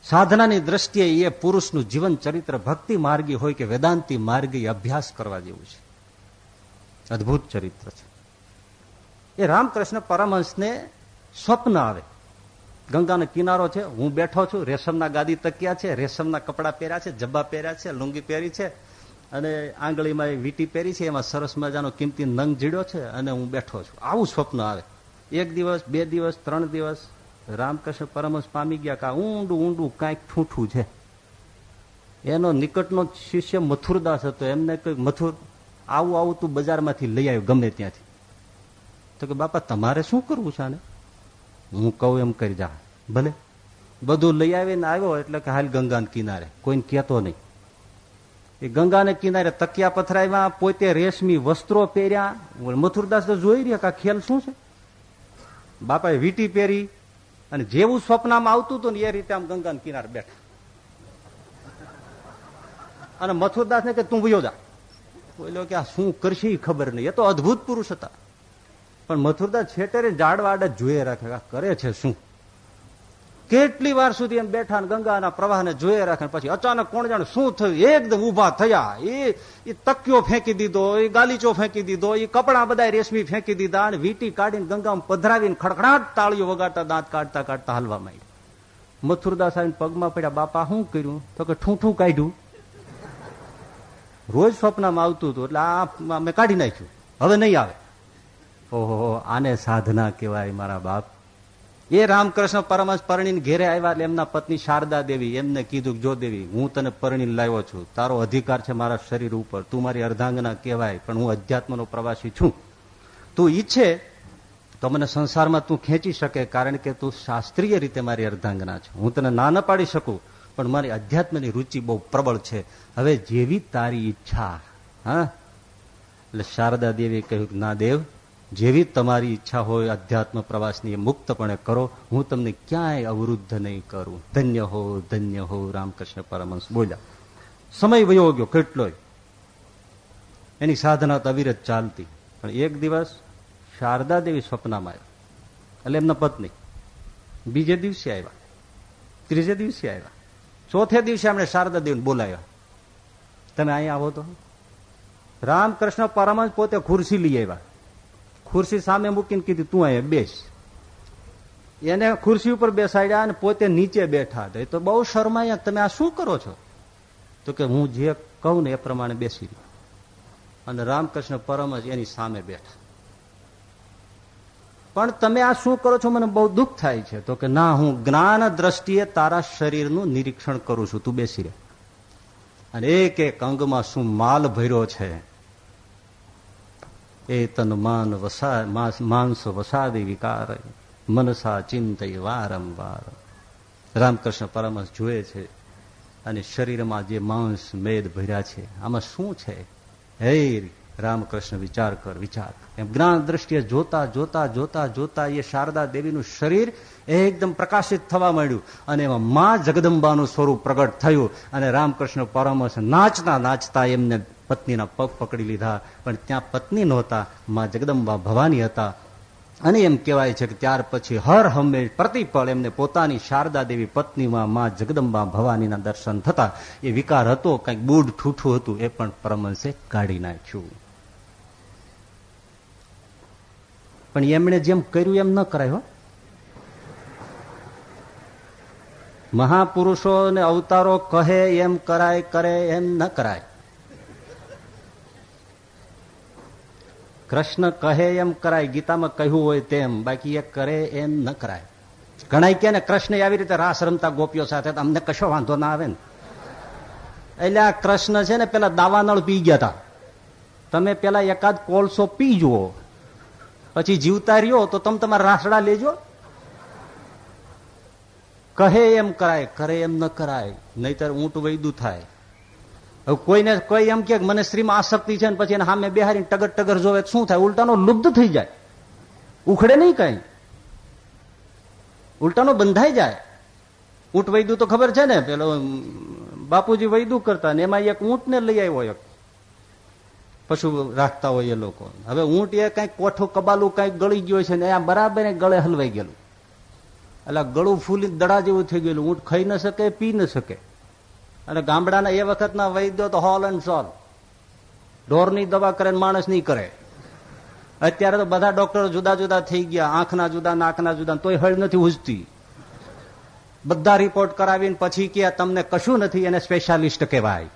સાધનાની દ્રષ્ટિએ એ પુરુષનું જીવન ચરિત્ર ભક્તિ માર્ગી હોય કે વેદાંતિ માર્ગી અભ્યાસ કરવા જેવું છે. અદભુત ચરિત્ર છે. એ રામકૃષ્ણ પરમહંસને સ્વપ્ન આવે. ગંગાનો કિનારો છે, હું બેઠો છું, રેશમના ગાદી તકિયા છે, રેશમના કપડાં પહેર્યા છે, જબ્બા પહેર્યા છે, લુંગી પહેરી છે, અને આંગળીમાં વીટી પહેરી છે, એમાં સરસ મજાનો કિંમતી નંગ જીડ્યો છે, અને હું બેઠો છું. આવું સ્વપ્ન આવે. એક દિવસ, બે દિવસ, ત્રણ દિવસ રામકૃષ્ણ પરમહંસ પામી ગયા કા, ઊંડું ઊંડું કાંઈક ઠૂઠું છે. એનો નિકટનો શિષ્ય મથુરદાસ હતો. એમને કઈ મથુર, આવું આવું તું બજારમાંથી લઈ આવ્યો ગમે ત્યાંથી. તો કે, બાપા, તમારે શું કરવું છે આને? હું કહું એમ કરી જા. ભલે. બધું લઈ આવીને આવ્યો એટલે કે હાલ ગંગાના કિનારે. કોઈને કહેતો નહીં. એ ગંગાને કિનારે તકિયા પથરાવ્યા, પોતે રેશમી વસ્ત્રો પહેર્યા. મથુરદાસ તો જોઈ રહ્યા કે ખેલ શું છે? બાપાએ વીટી પહેરી અને જેવું સ્વપ્નમાં આવતું હતું ને એ રીતે આમ ગંગાના કિનારે બેઠા. અને મથુરદાસ ને કે તું ભયો જા. બોલ્યો કે આ શું કરશે ખબર નહીં. એ તો અદભુત પુરુષ હતા. પણ મથુરદાસ છેટરે જાડવાડે જોઈએ રાખે કરે છે શું? કેટલી વાર સુધી એમ બેઠા ગંગાના પ્રવાહને જોઈએ રાખે પછી અચાનક કોણ જાણે શું થયું? એકદમ ઊભા થયા. એ તકિયો ફેંકી દીધો, એ ગાલીચો ફેંકી દીધો, એ કપડા બધા રેશમી ફેંકી દીધા અને વીટી કાઢીને ગંગામાં પધરાવીને ખડખડાટ તાળીઓ વગાડતા દાંત કાઢતા કાઢતા હલવા માંડ્યા. મથુરદાસ પગમાં પડ્યા, બાપા, શું કર્યું? તો કે, ઠૂંઠું કાઢ્યું. રોજ સ્વપ્નમાં આવતું હતું, એટલે આ મેં કાઢી નાખ્યું. હવે નહીં આવે. ઓહો, આને સાધના કહેવાય મારા બાપ. એ રામકૃષ્ણ પરમહંસ પરણીને ઘેરે આવ્યા એમના પત્ની શારદા દેવી એમને કીધું જો દેવી, હું તને પરણીને લાવ્યો છું. તારો અધિકાર છે મારા શરીર ઉપર. તું મારી અર્ધાંગના કહેવાય, પણ હું અધ્યાત્મનો પ્રવાસી છું. તું ઈચ્છે તો મને સંસારમાં તું ખેંચી શકે, કારણ કે તું શાસ્ત્રીય રીતે મારી અર્ધાંગના છે. હું તને ના ન પાડી શકું, પણ મારી અધ્યાત્મની રુચિ બહુ પ્રબળ છે. હવે જેવી તારી ઈચ્છા, હા? એટલે શારદા દેવી કહ્યું ના દેવ જેવી તમારી ઈચ્છા હોય, અધ્યાત્મ પ્રવાસની મુક્તપણે કરો. હું તમને ક્યાંય અવરુદ્ધ નહીં કરું. ધન્ય હો ધન્ય હો, રામકૃષ્ણ પરમહંસ. બોલ્યા. સમય વયો ગયો કેટલોય? એની સાધના તો ચાલતી. પણ એક દિવસ શારદા દેવી સ્વપ્નમાં આવ્યા. એટલે એમના પત્ની. બીજે દિવસે આવ્યા. ત્રીજે દિવસે આવ્યા. ચોથે દિવસે એમણે શારદા દેવીને બોલાવ્યા. તમે અહીંયા આવો તો. રામકૃષ્ણ પરમહંસ પોતે ખુરશી લઈ આવ્યા. ખુરશી સામે મૂકીને કીધું, તું અહીંયા બેસ. એને ખુરશી ઉપર બેસાડ્યા અને પોતે નીચે બેઠા હતા. તો બહુ શરમાયા. તમે આ શું કરો છો? તો કે, હું જે કહું ને એ પ્રમાણે બેસી રહ્યો. અને રામકૃષ્ણ પરમ જ એની સામે બેઠા. પણ તમે આ શું કરો છો? મને બહુ દુઃખ થાય છે. તો કે, ના, હું જ્ઞાન દ્રષ્ટિએ તારા શરીરનું નિરીક્ષણ કરું છું. તું બેસી રહે. અને એક એક અંગમાં શું માલ ભર્યો છે. એ તન માન વસા માંસ વસાદી વિકાર મનસા ચિંતય વારંવાર રામકૃષ્ણ પરમહંસ જુએ છે અને શરીરમાં જે માંસ, મેદ ભર્યા છે, આમાં શું છે? હે રામકૃષ્ણ, વિચાર કર, વિચાર. એમ જ્ઞાન દ્રષ્ટિએ જોતા જોતા જોતા જોતા એ શારદા દેવીનું શરીર એકદમ પ્રકાશિત થવા માંડ્યું અને એમાં મા જગદંબાનું સ્વરૂપ પ્રગટ થયું અને રામકૃષ્ણ પરમહંસ નાચતા નાચતા એમને પત્નીના પગ પકડી લીધા. પણ ત્યાં પત્ની નહોતા, મા જગદંબા ભવાની હતા. અને એમ કહેવાય છે કે ત્યાર પછી હર હંમેશ પ્રતિપળ એમને પોતાની શારદા દેવી પત્નીમાં મા જગદંબા ભવાનીના દર્શન થતા. એ વિકાર હતો, કંઈક બૂઢ ઠૂઠું હતું, એ પણ પરમહંસે કાઢી નાખ્યું. પણ એમણે જેમ કર્યું એમ ન કરાય મહાપુરુષો ને અવતારો કહે એમ કરાય, કરે એમ ન કરાય. કૃષ્ણ કહે એમ કરાય, ગીતામાં કહ્યું હોય તેમ, બાકી એ કરે એમ ન કરાય. ઘણા કે ને, કૃષ્ણ આવી રીતે રાસ રમતા ગોપીઓ સાથે અમને કશો વાંધો ના આવે ને. એટલે આ કૃષ્ણ છે ને, પેલા દાવાનળ પી ગયા હતા તમે પેલા એકાદ કોલસો પી જુઓ. પછી જીવતા રહ્યો, તો તમે તમારા રાસડા લેજો. કહે એમ કરાય, કરે એમ ન કરાય. નહીતર ઊંટ વૈદું થાય. હવે કોઈને કોઈ એમ કે મને સ્ત્રીમાં આસક્તિ છે ને પછી એને સામે બેહારીને ટગર ટગર જોવે શું થાય? ઉલટાનો લુબ્ધ થઈ જાય. ઉખડે નહીં કઈ. ઉલટાનો બંધાઈ જાય. ઊંટ વૈદું તો ખબર છે ને, પેલો બાપુજી વૈદું કરતા ને એમાં એક ઊંટને લઈ આવ્યો એક. પશુ રાખતા હોય એ લોકો. હવે ઊંટ એ કંઈક કોઠું કબાલું કંઈક ગળી ગયો છે ને આ બરાબર ગળે હલવાઈ ગયેલું. એટલે ગળું ફૂલી દડા જેવું થઈ ગયેલું. ઊંટ ખાઈ ન શકે, પી ન શકે. અને ગામડાના એ વખતના વૈદ્યો તો હોલ એન્ડ સોલ ઢોરની દવા કરે માણસ નહીં કરે. અત્યારે તો બધા ડોક્ટરો જુદા જુદા થઈ ગયા, આંખના જુદા, નાકના જુદા, તોય હળ નથી ઉજતી. બધા રિપોર્ટ કરાવીને પછી કે તમને કશું નથી, એને સ્પેશિયાલિસ્ટ કહેવાય.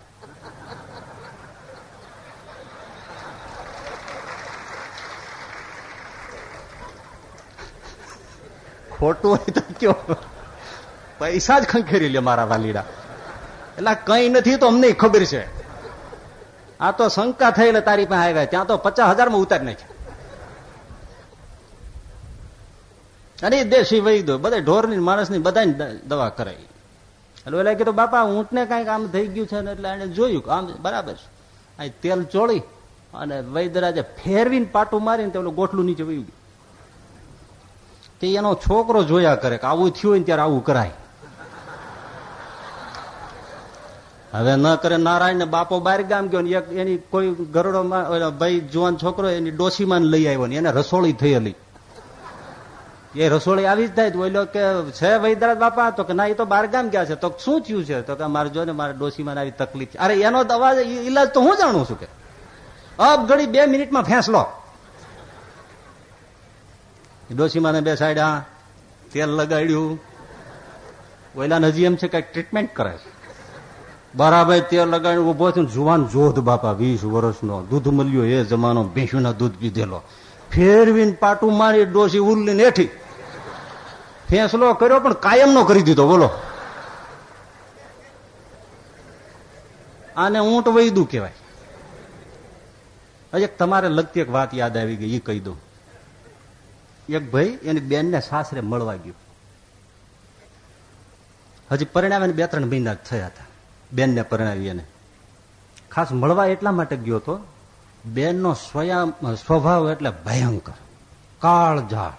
ખોટું હોય તો કયો? પૈસા જ ખંખેરી લે મારા વાલીડા. એટલે કઈ નથી તો અમને ખબર છે. આ તો શંકા થયેલા તારી પાસે આવ્યા ત્યાં તો પચાસ હજારમાં ઉતારી નાખ્યા. અરે દેશી વૈદ્ય, બધા ઢોરની માણસની બધા દવા કરાઈ. એટલે એટલે કીધું, બાપા ઊંટને કંઈક આમ થઈ ગયું છે ને એટલે એને જોયું આમ બરાબર છે. અહીં તેલ ચોળી અને વૈદરાજે ફેરવીને પાટું મારીને તે ગોઠલું નીચે વયું ગયું તે એનો છોકરો જોયા કરે કે આવું થયું હોય ને ત્યારે આવું કરાય. હવે ન કરે નારાયણ બાપો બહાર ગામ ગયો ને એની કોઈ ગરડો ભાઈ જુવાન છોકરો એની ડોસીમાં લઈ આવ્યો ને, એને રસોળી થયેલી. એ રસોળી આવી જ થાય બોલ્યો કે, છે વૈદરાજ બાપા? તો કે, ના, એ તો બાર ગામ ગયા છે. તો શું થયું છે? તો કે, મારે જો ને, મારે ડોસીમાં આવી તકલીફ અરે, એનો દવા ઈલાજ તો હું જાણું છું કે? અબ ઘડી બે મિનિટમાં ફેંસલો ડોસીમાને બે સાઈડ તેલ લગાડ્યું. ઓઈલા હજી એમ છે કંઈક ટ્રીટમેન્ટ કરે છે. બરાબર તે લગાડી ઊભો થયો જુવાન જોધ બાપા, વીસ વર્ષનો. દૂધ મળ્યો, એ જમાનો ભેંસુના દૂધ પીધેલો. ફેરવીને પાટું મારી ડોસી ઉલ્લી હેઠી. ફેંસલો કર્યો પણ કાયમ નો કરી દીધો, બોલો. આને ઊંટ વૈદું કહેવાય. હજી તમારે લગતી એક વાત યાદ આવી ગઈ એ કહી દઉં. એક ભાઈ એની બેનને સાસરે મળવા ગયું. હજી પરિણામે બે ત્રણ મહિના થયા હતા. બેનને પરણાવી એને. ખાસ મળવા એટલા માટે ગયો હતો બેનનો સ્વયં સ્વભાવ એટલે ભયંકર. કાળ ઝાડ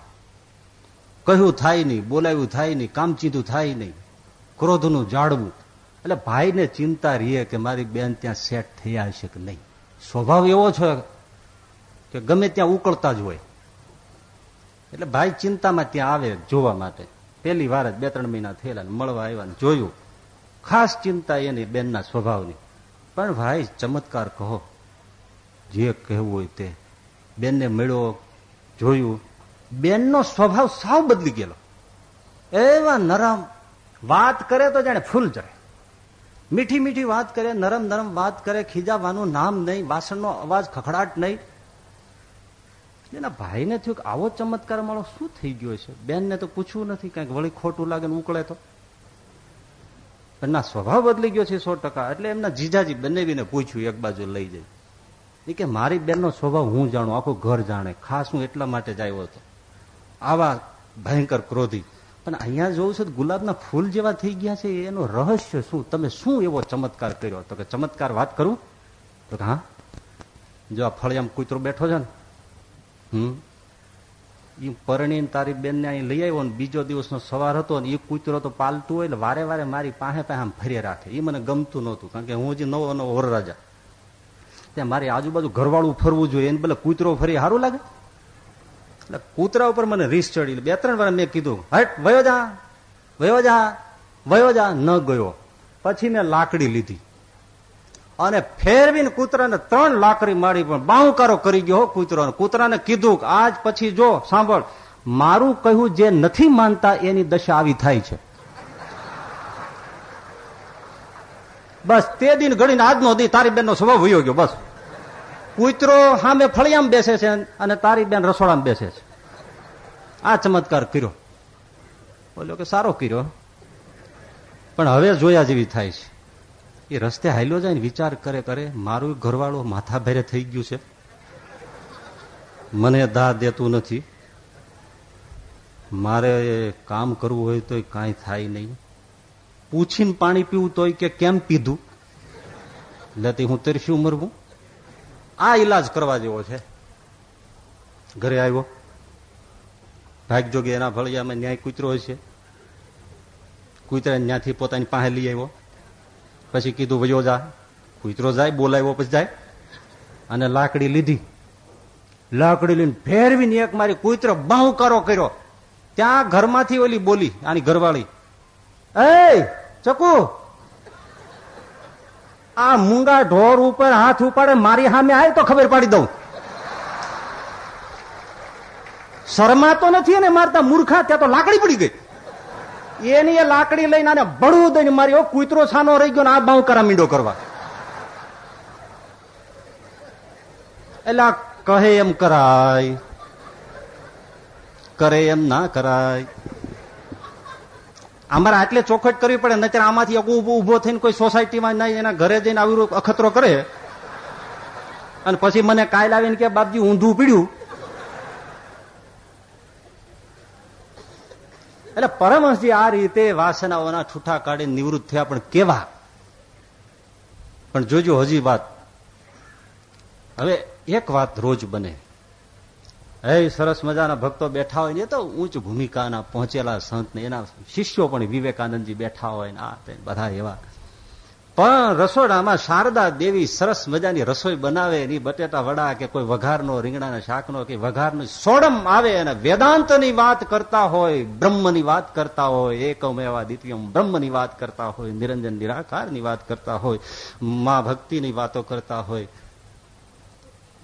કહ્યું થાય નહીં, બોલાવ્યું થાય નહીં કામચીધું થાય નહીં. ક્રોધનું જાળવું. એટલે ભાઈને ચિંતા રહીએ કે મારી બેન ત્યાં સેટ થયા હશે કે નહીં. સ્વભાવ એવો છે કે ગમે ત્યાં ઉકળતા જ હોય. એટલે ભાઈ ચિંતામાં ત્યાં આવે જોવા માટે. પહેલી વાર જ બે ત્રણ મહિના થયેલા મળવા આવ્યા જોયું. ખાસ ચિંતા એની બેનના સ્વભાવની. પણ ભાઈ, ચમત્કાર કહો. જે કહેવું હોય તે. બેનને મળ્યો, જોયું. બેનનો સ્વભાવ સાવ બદલી ગયેલો. એવા નરમ વાત કરે તો જાણે ફૂલ જાય મીઠી મીઠી વાત કરે, નરમ નરમ વાત કરે, ખીજાવાનું નામ નહીં, વાસણનો અવાજ ખખડાટ નહીં. એના ભાઈને થયું કે આવો ચમત્કાર મારો શું થઈ ગયો છે બેનને તો પૂછવું નથી, કંઈક વળી ખોટું લાગે ને ઉકળે તો. એમના સ્વભાવ બદલી ગયો છે સો એટલે એમના જીજાજી બંનેવીને પૂછ્યું, એક બાજુ લઈ જઈ. એ કે, મારી બેનનો સ્વભાવ હું જાણું? આખું ઘર જાણે. ખાસ હું એટલા માટે જ આવ્યો હતો. આવા ભયંકર ક્રોધી. પણ અહીંયા જોઉં છું ગુલાબના ફૂલ જેવા થઈ ગયા છે. એનું રહસ્ય શું? તમે શું એવો ચમત્કાર કર્યો? તો કે, ચમત્કાર વાત કરું? તો હા. જો આ ફળિયામાં કૂતરો બેઠો છે ને, હમ એ પરણી તારી બેનને અહીં લઈ આવ્યો ને બીજો દિવસનો સવાર હતો ને એ કૂતરો તો પાલતું હોય એટલે વારે વારે મારી પાસે પાસે આમ ફરી રાખે. એ મને ગમતું નહોતું, કારણ કે હું હજી નવો નવો વરરાજા ત્યાં મારી આજુબાજુ ઘરવાળું ફરવું જોઈએ એને પેલા કૂતરો ફરી સારું લાગે. એટલે કૂતરા ઉપર મને રીસ ચડી બે ત્રણ વાર મેં કીધું, હટ, વયો જા વયો જા વયો જા. ન ગયો. પછી મેં લાકડી લીધી. અને ફેરવીને કૂતરાને ત્રણ લાકડી મારી પણ બાહુકારો કરી ગયો કૂતરો કૂતરાને. કીધું આજ પછી જો, સાંભળ, મારું કહ્યું જે નથી માનતા એની દશા આવી થાય છે. બસ તે દિન ઘડીને આજનો દી તારી બેનનો સ્વભાવ વયો ગયો, બસ. કૂતરો સામે ફળિયામાં બેસે છે અને તારી બેન રસોડામાં બેસે છે. આ ચમત્કાર કર્યો. બોલ્યો કે સારો કર્યો. પણ હવે જોયા જેવી થાય છે. એ રસ્તે હાલ્યો જાય ને વિચાર કરે કરે મારું ઘરવાળું માથા ભેરે થઈ ગયું છે. મને દા દેતું નથી. મારે કામ કરવું હોય તો કાંઈ થાય નહીં. પૂછીને પાણી પીવું તોય કે કેમ પીધું? એટલે હું તરસ્યું મરવું આ ઈલાજ કરવા જેવો છે. ઘરે આવ્યો. ભાગ જોગે એના ભળિયામાં ન્યાય કૂતરો હોય છે. કૂતરા ત્યાંથી પોતાની પાસે લઈ આવ્યો. પછી કીધું, વયો જા. કૂતરો જાય, બોલાવ્યો, પછી જાય. અને લાકડી લીધી. લાકડી લઈને ફેરવીને એક મારી કૂતરો બાહુકારો કર્યો. ત્યાં ઘરમાંથી ઓલી બોલી, આની ઘરવાળી એ ચકુ, આ મૂંગા ઢોર ઉપર હાથ ઉપાડે, મારી સામે આવે તો ખબર પાડી દઉં. શરમા તો નથી ને મારતા મૂર્ખા, ત્યાં તો લાકડી પડી ગઈ. એની એ લાકડી લઈને આને બળવું દઈને મારી કૂતરો છાનો રહી ગયો ને આ બાઉ કરા મીંડો કરવા. એટલે કહે એમ કરાય, કરે એમ ના કરાય. અમારે આટલે ચોખટ કરવી પડે નતર આમાંથી ઊભો થઈને કોઈ સોસાયટીમાં નહીં, એના ઘરે જઈને આવી અખતરો કરે. અને પછી મને કાયલ આવીને કે બાપજી, ઊંધું પીડ્યું. એટલે પરમહંસજી આ રીતે વાસનાઓના છૂટા કાઢી નિવૃત્ત થયા. પણ કેવા? પણ જોજો હજી વાત. હવે એક વાત રોજ બને. હે, સરસ મજાના ભક્તો બેઠા હોય ને તો ઉચ્ચ ભૂમિકાના પહોંચેલા સંત ને એના શિષ્યો પણ વિવેકાનંદજી બેઠા હોય ને, આ બધા એવા પણ રસોડામાં શારદા દેવી સરસ મજાની રસોઈ બનાવે, એની બટેટા વડા કે કોઈ વઘારનો, રીંગણાના શાકનો કે વઘારનો સોડમ આવે અને વેદાંતની વાત કરતા હોય, બ્રહ્મની વાત કરતા હોય, એકમ એવા દ્વિતીયમ બ્રહ્મની વાત કરતા હોય, નિરંજન નિરાકારની વાત કરતા હોય, મા ભક્તિની વાતો કરતા હોય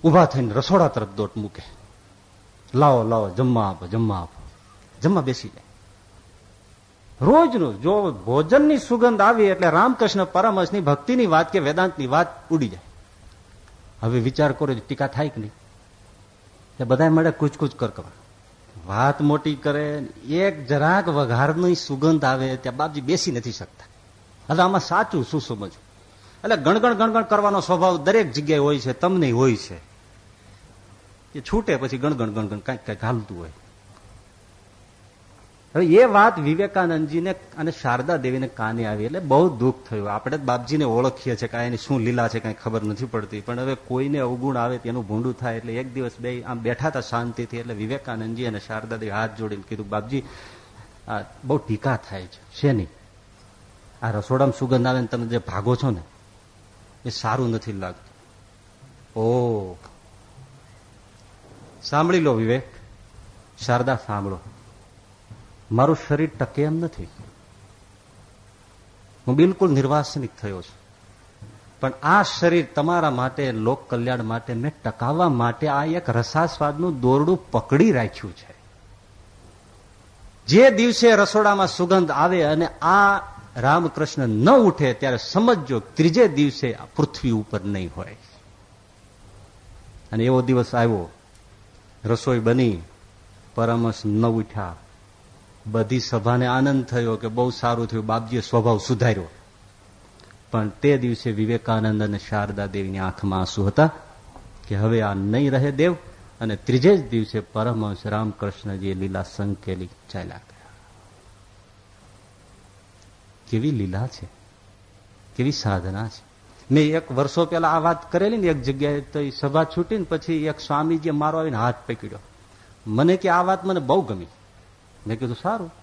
ઊભા થઈને રસોડા તરફ દોટ મૂકે. લાવો લાવો, જમવા આપો જમવા આપો. જમવા બેસી જાય. રોજનું જો ભોજનની સુગંધ આવી એટલે રામકૃષ્ણ પરમહંસની ભક્તિની વાત કે વેદાંતની વાત ઉડી જાય. હવે વિચાર કરો ટીકા થાય કે નહીં. એ બધા મળે કૂચકૂચ કરવા વાત મોટી કરે, એક જરાક વઘારની સુગંધ આવે ત્યાં બાપજી બેસી નથી શકતા. હવે આમાં સાચું શું સમજવું? એટલે ગણગણ ગણગણ કરવાનો સ્વભાવ દરેક જગ્યાએ હોય છે, તમને હોય છે. એ છૂટે પછી ગણગણ ગણગણ કંઈક કંઈક હાલતું હોય. હવે એ વાત વિવેકાનંદજીને અને શારદા દેવીને કાને આવી એટલે બહુ દુઃખ થયું. આપણે બાપજીને ઓળખીએ છીએ કાંઈ એની શું લીલા છે, કઈ ખબર નથી પડતી. પણ હવે કોઈને અવગુણ આવે તેનું ભૂંડું થાય એટલે એક દિવસ બે આમ બેઠા હતા શાંતિથી એટલે વિવેકાનંદજી અને શારદા દેવી હાથ જોડીને કીધું, બાપજી બહુ ટીકા થાય છે શેની આ રસોડામાં સુગંધ આવે ને તમે જે ભાગો છો ને, એ સારું નથી લાગતું. ઓ. સાંભળી લો વિવેક, શારદા, સાંભળો. મારું શરીર ટકે એમ નથી. હું બિલકુલ નિર્વાસનિક થયો છું. પણ આ શરીર તમારા માટે, લોક કલ્યાણ માટે મેં ટકાવવા માટે આ એક રસાસ્વાદનું દોરડું પકડી રાખ્યું છે. જે દિવસે રસોડામાં સુગંધ આવે અને આ રામકૃષ્ણ ન ઉઠે, ત્યારે સમજજો ત્રીજે દિવસે પૃથ્વી ઉપર નહીં હોય. અને એવો દિવસ આવ્યો. રસોઈ બની, પરમસ ન ઉઠ્યા. બધી સભાને આનંદ થયો કે બહુ સારું થયું, બાપજીએ સ્વભાવ સુધાર્યો. પણ તે દિવસે વિવેકાનંદ અને શારદા દેવીની આંખમાં આંસુ હતા કે હવે આ નહીં રહે દેવ અને ત્રીજે જ દિવસે પરમહંસ રામકૃષ્ણજીએ લીલા સંકેલી ચાલ્યા કેવી લીલા છે, કેવી સાધના છે. મેં એક વર્ષો પહેલા આ વાત કરેલી ને એક જગ્યાએ તો સભા છૂટી ને પછી એક સ્વામીજીએ મારો આવીને હાથ પકડ્યો. મને કે આ વાત મને બહુ ગમી. મેં કીધું, સારું.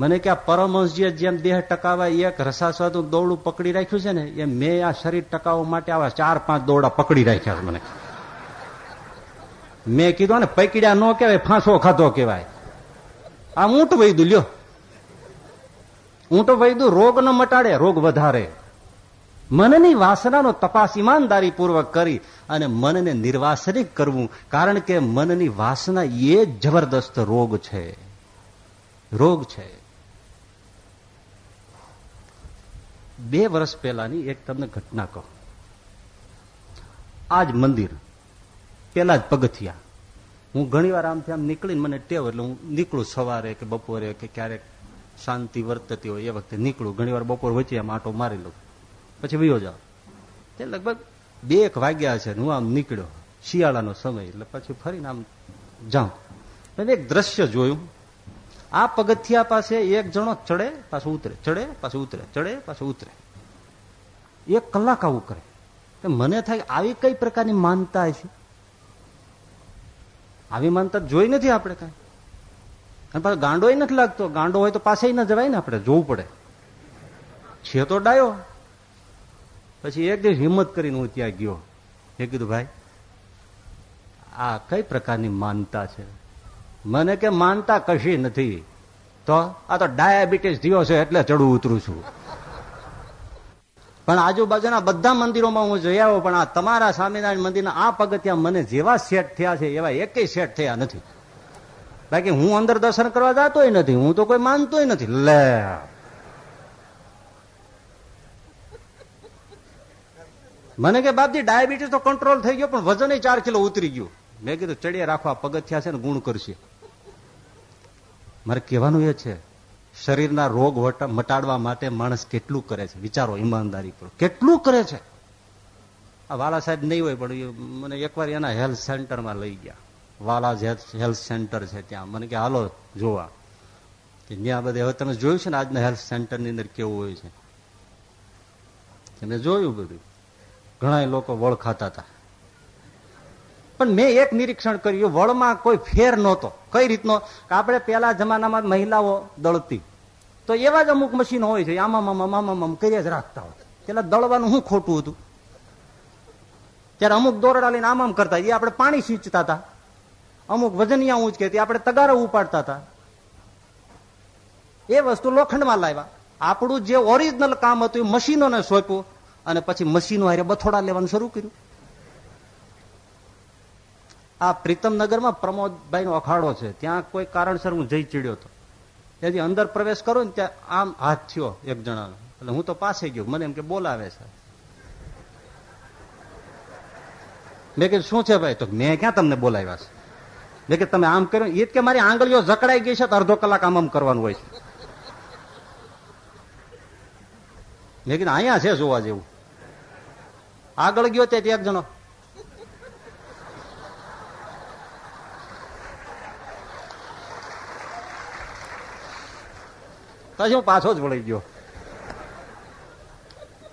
મને કે, આ પરમહંસજીએ જેમ દેહ ટકાવા એક રસાસ્વાદનું દોરડું પકડી રાખ્યું છે ને એ મેં આ શરીર ટકાવવા માટે આવા ચાર પાંચ દોરડા પકડી રાખ્યા મને. મેં કીધું ને પકડ્યા ન કહેવાય, ફાંસો ખાધો કહેવાય. આ ઊંટ વૈદું, લ્યો. ઊંટ વૈદું રોગ ન મટાડે, રોગ વધારે. મનની વાસનાનો તપાસ ઈમાનદારી પૂર્વક કરી અને મનને નિર્વાસનિક કરવું, કારણ કે મનની વાસના એ જબરદસ્ત રોગ છે. રોગ છે. બે વર્ષ પહેલાની એક તમને ઘટના કહો. આજ મંદિર, પેલા જ પગથિયા. હું ઘણી વાર આમથી આમ નીકળીને મને ટેવ એટલે હું નીકળું સવારે કે બપોરે કે ક્યારેક શાંતિ વર્તતી હોય એ વખતે નીકળું. ઘણી વાર બપોર વચ્ચે આમ આટો મારી લઉં. પછી વયો જાવ તે લગભગ બે એક વાગ્યા છે હું આમ નીકળ્યો. શિયાળાનો સમય એટલે પછી ફરીને આમ જાઉં. એક દ્રશ્ય જોયું. આ પગથિયા પાસે એક જણો ચડે, પાછું ઉતરે. ચડે, પાછું ઉતરે. ચડે, પાછું ઉતરે. એક કલાક આવું કરે. મને થાય આવી કઈ પ્રકારની માનતા છે? આવી માનતા જોઈ નથી આપણે કઈ. અને પાછો ગાંડો નથી લાગતો. ગાંડો હોય તો પાસે ન જવાય ને આપણે, જોવું પડે. છે તો ડાયો. પછી એક દિવસ હિંમત કરીને હું ત્યાં ગયો. એ કીધું, ભાઈ, આ કઈ પ્રકારની માનતા છે? મને કે માનતા કશી નથી. તો આ તો ડાયાબિટીસ થયો છે એટલે ચડું ઉતરું છું. પણ આજુબાજુના બધા મંદિરોમાં હું જઈ આવ્યો પણ આ તમારા સ્વામિનારાયણ મંદિરના આ પગથિયા મને જેવા સેટ થયા છે, એવા એકેય સેટ થયા નથી. બાકી હું અંદર દર્શન કરવા જતોય નથી, હું તો કોઈ માનતોય નથી. લે. મને કે બાપજી, ડાયાબિટીસ તો કંટ્રોલ થઈ ગયો, પણ વજન ચાર કિલો ઉતરી ગયું. મેં કીધું, ચડિયા રાખવા પગથિયા છે ને ગુણ કરશે. મારે કહેવાનું એ છે, શરીરના રોગ મટાડવા માટે માણસ કેટલું કરે છે? વિચારો, ઈમાનદારી પર કેટલું કરે છે? આ વાલા સાહેબ નહીં હોય, પણ મને એકવાર એના હેલ્થ સેન્ટરમાં લઈ ગયા. વાલા હેલ્થ સેન્ટર છે ત્યાં. મને કે, હાલો, જોવા. કે ત્યાં બધે, હવે તમે જોયું છે ને આજના હેલ્થ સેન્ટરની અંદર કેવું હોય છે? મેં જોયું બધું. ઘણા લોકો વળખાતા હતા. પણ મેં એક નિરીક્ષણ કર્યું, વળમાં કોઈ ફેર નહોતો. કઈ રીતનો? કે આપણે પેલા જમાનામાં મહિલાઓ દળતી. તો એવા જ અમુક મશીનો હોય છે આમામ આમામ આમામ કરીએ કરી જ રાખતા હોય. પેલા દળવાનું શું ખોટું હતું? ત્યારે અમુક દોરડા લઈને આમ આમ કરતા, એ આપણે પાણી સિંચતા હતા. અમુક વજનિયા ઉંચકે આપણે તગારો ઉપાડતા હતા. એ વસ્તુ લોખંડમાં લાવ્યા. આપણું જે ઓરિજિનલ કામ હતું એ મશીનોને સોંપ્યું અને પછી મશીનો હારે બથોડા લેવાનું શરૂ કર્યું. આ પ્રીતમનગરમાં પ્રમોદભાઈ નો અખાડો છે. ત્યાં કોઈ કારણસર હું જઈ ચીડ્યો હતો. એથી અંદર પ્રવેશ કરો ને ત્યાં આમ હાથ થયો એક જણાનો. એટલે હું તો પાસે ગયો. મને એમ કે બોલાવે છે. મેં કીધું, શું છે ભાઈ? તો મેં ક્યાં તમને બોલાવ્યા છે? મેં કે તમે આમ કર્યું. એ જ કે મારી આંગળીઓ જકડાઈ ગઈ છે તો અડધો કલાક આમ આમ કરવાનું હોય છે. મેં કીધું, અહીંયા છે જોવા જેવું. આગળ ગયો તે એક જણો. પછી શું પાછો જ વળી ગયો?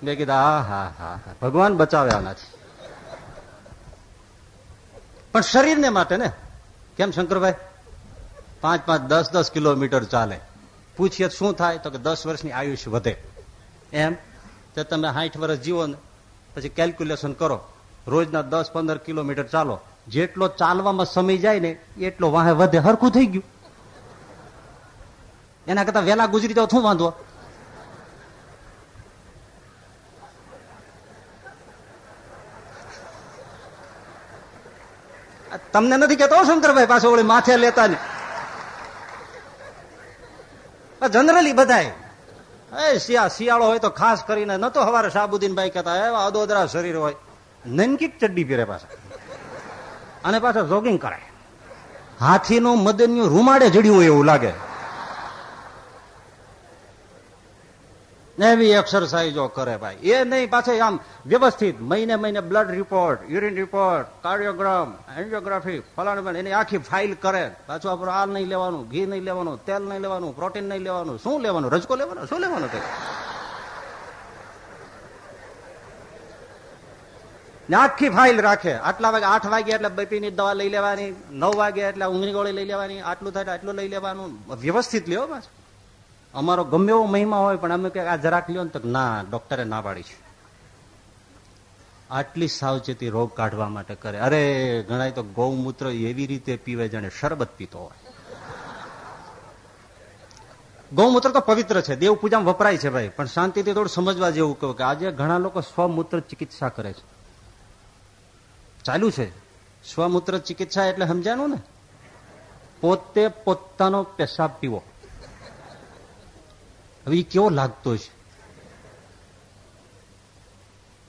મેં કીધા, હા હા હા ભગવાન બચાવ્યા નથી પણ શરીરને માટે ને? કેમ શંકરભાઈ? પાંચ પાંચ, દસ દસ કિલોમીટર ચાલે. પૂછીએ શું થાય? તો કે દસ વર્ષની આયુષ્ય વધે. એમ? તો તમે સાઠ વર્ષ જીવો ને, પછી કેલ્ક્યુલેશન કરો. રોજના દસ, પંદર કિલોમીટર ચાલો. જેટલો ચાલવામાં સમય જાય ને, એટલો વાહે વધે. હરખું થઈ ગયું. એના કરતા વેલા ગુજરી જાવ શું વાંધો? તમને નથી કેતો શંકરભાઈ પાછો ઓળી માથે લેતા ને જનરલી બધાય. એ શિયાળો હોય તો ખાસ કરીને નતો હવારે શાહબુદ્દીનભાઈ કહેતા એવા અદોદરા શરીર હોય. નનકી ચડ્ડી પહેરે પાછા. અને પાછા જોગિંગ કરાય. હાથીનું મદન્યું રૂમાડે જડ્યું હોય એવું લાગે. એવી એક્સરસાઇઝો કરે ભાઈ. એ નહીં પાછળ આમ વ્યવસ્થિત. મહિને મહિને blood report urine report cardiogram angiography ફલાણ એની આખી ફાઇલ કરે. પાછું આપણું આ નહીં લેવાનું, ઘી નહીં લેવાનું, તેલ નહીં લેવાનું પ્રોટીન નહીં લેવાનું. શું લેવાનું? રજકો લેવાનો? શું લેવાનું તે? આખી ફાઇલ રાખે. આટલા વાગે આઠ વાગે એટલે બીપીની દવા લઈ લેવાની, નવ વાગે એટલે ઊંઘની ગોળી લઈ લેવાની, આટલું થાય આટલું લઈ લેવાનું. વ્યવસ્થિત લેવો બસ અમારો ગમે એવો મહિમા હોય, પણ અમે આ જરાક લ્યો ને તો ના, ડોક્ટરે ના પાડી છે. આટલી સાવચેતી રોગ કાઢવા માટે કરે. અરે ઘણા તો ગૌમૂત્ર એવી રીતે પીવે જાણે શરબત પીતો હોય. ગૌમૂત્ર તો પવિત્ર છે દેવ પૂજામાં વપરાય છે ભાઈ, પણ શાંતિથી થોડું સમજવા જેવું કહ્યું કે આજે ઘણા લોકો સ્વમૂત્ર ચિકિત્સા કરે છે. ચાલુ છે. સ્વમૂત્ર ચિકિત્સા એટલે સમજાનું ને? પોતે પોતાનો પેશાબ પીવો. હવે એ કેવો લાગતો છે?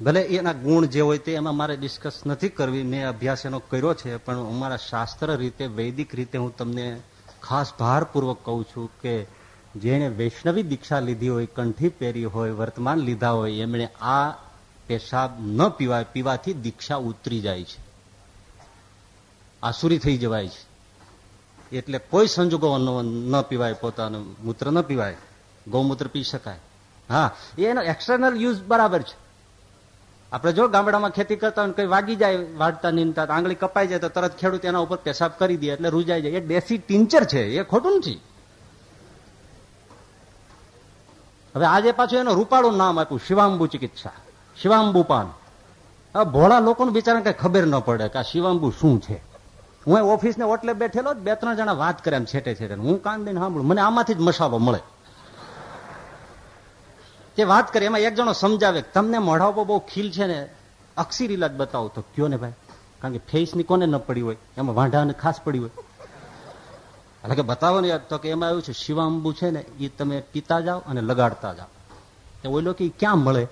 ભલે એના ગુણ જે હોય તે એમાં મારે ડિસ્કસ નથી કરવી, મેં અભ્યાસ એનો કર્યો છે, પણ અમારા શાસ્ત્ર રીતે, વૈદિક રીતે હું તમને ખાસ ભારપૂર્વક કહું છું કે જેણે વૈષ્ણવી દીક્ષા લીધી હોય, કંઠી પહેરી હોય, વર્તમાન લીધા હોય, એમણે આ પેશાબ ન પીવાય, પીવાથી દીક્ષા ઉતરી જાય છે. આસુરી થઈ જવાય છે. એટલે કોઈ સંજોગો ન પીવાય, પોતાનું મૂત્ર ન પીવાય. ગૌમૂત્ર પી શકાય. હા, એનો એક્સટર્નલ યુઝ બરાબર છે. આપણે જો ગામડામાં ખેતી કરતા હોય કઈ વાગી જાય વાડતા નીંદતા, આંગળી કપાઈ જાય તો તરત ખેડૂત એના ઉપર પેશાબ કરી દે એટલે રૂજાઈ જાય. એ દેશી ટિંચર છે, એ ખોટું નથી. હવે આજે પાછું એનું રૂપાળું નામ આપ્યું, શિવાંબુ ચિકિત્સા, શિવાંબુ પાન. ભોળા લોકોને બિચારા કઈ ખબર ન પડે કે આ શિવાંબુ શું છે. હું ઓફિસ ને ઓટલે બેઠેલો બે ત્રણ જણા વાત કરે એમ છેટે છેટે. હું કાન દઈને સાંભળું, મને આમાંથી જ મસાલો મળે. તે વાત કરી એમાં એક જણો સમજાવે તમને મોઢા ઉપર બહુ ખીલ છે ને અક્ષીર ઇલાજ બતાવો. તો કયો ને ભાઈ? કારણ કે ફેસની કોને ન પડી હોય? એમાં વાંઢા ખાસ પડી હોય. એટલે કે બતાવો ને તો કે એમાં એવું છે, શિવાંબુ છે ને એ તમે પીતા જાઓ અને લગાડતા જાઓ. ઓઈલો કે ક્યાં મળે?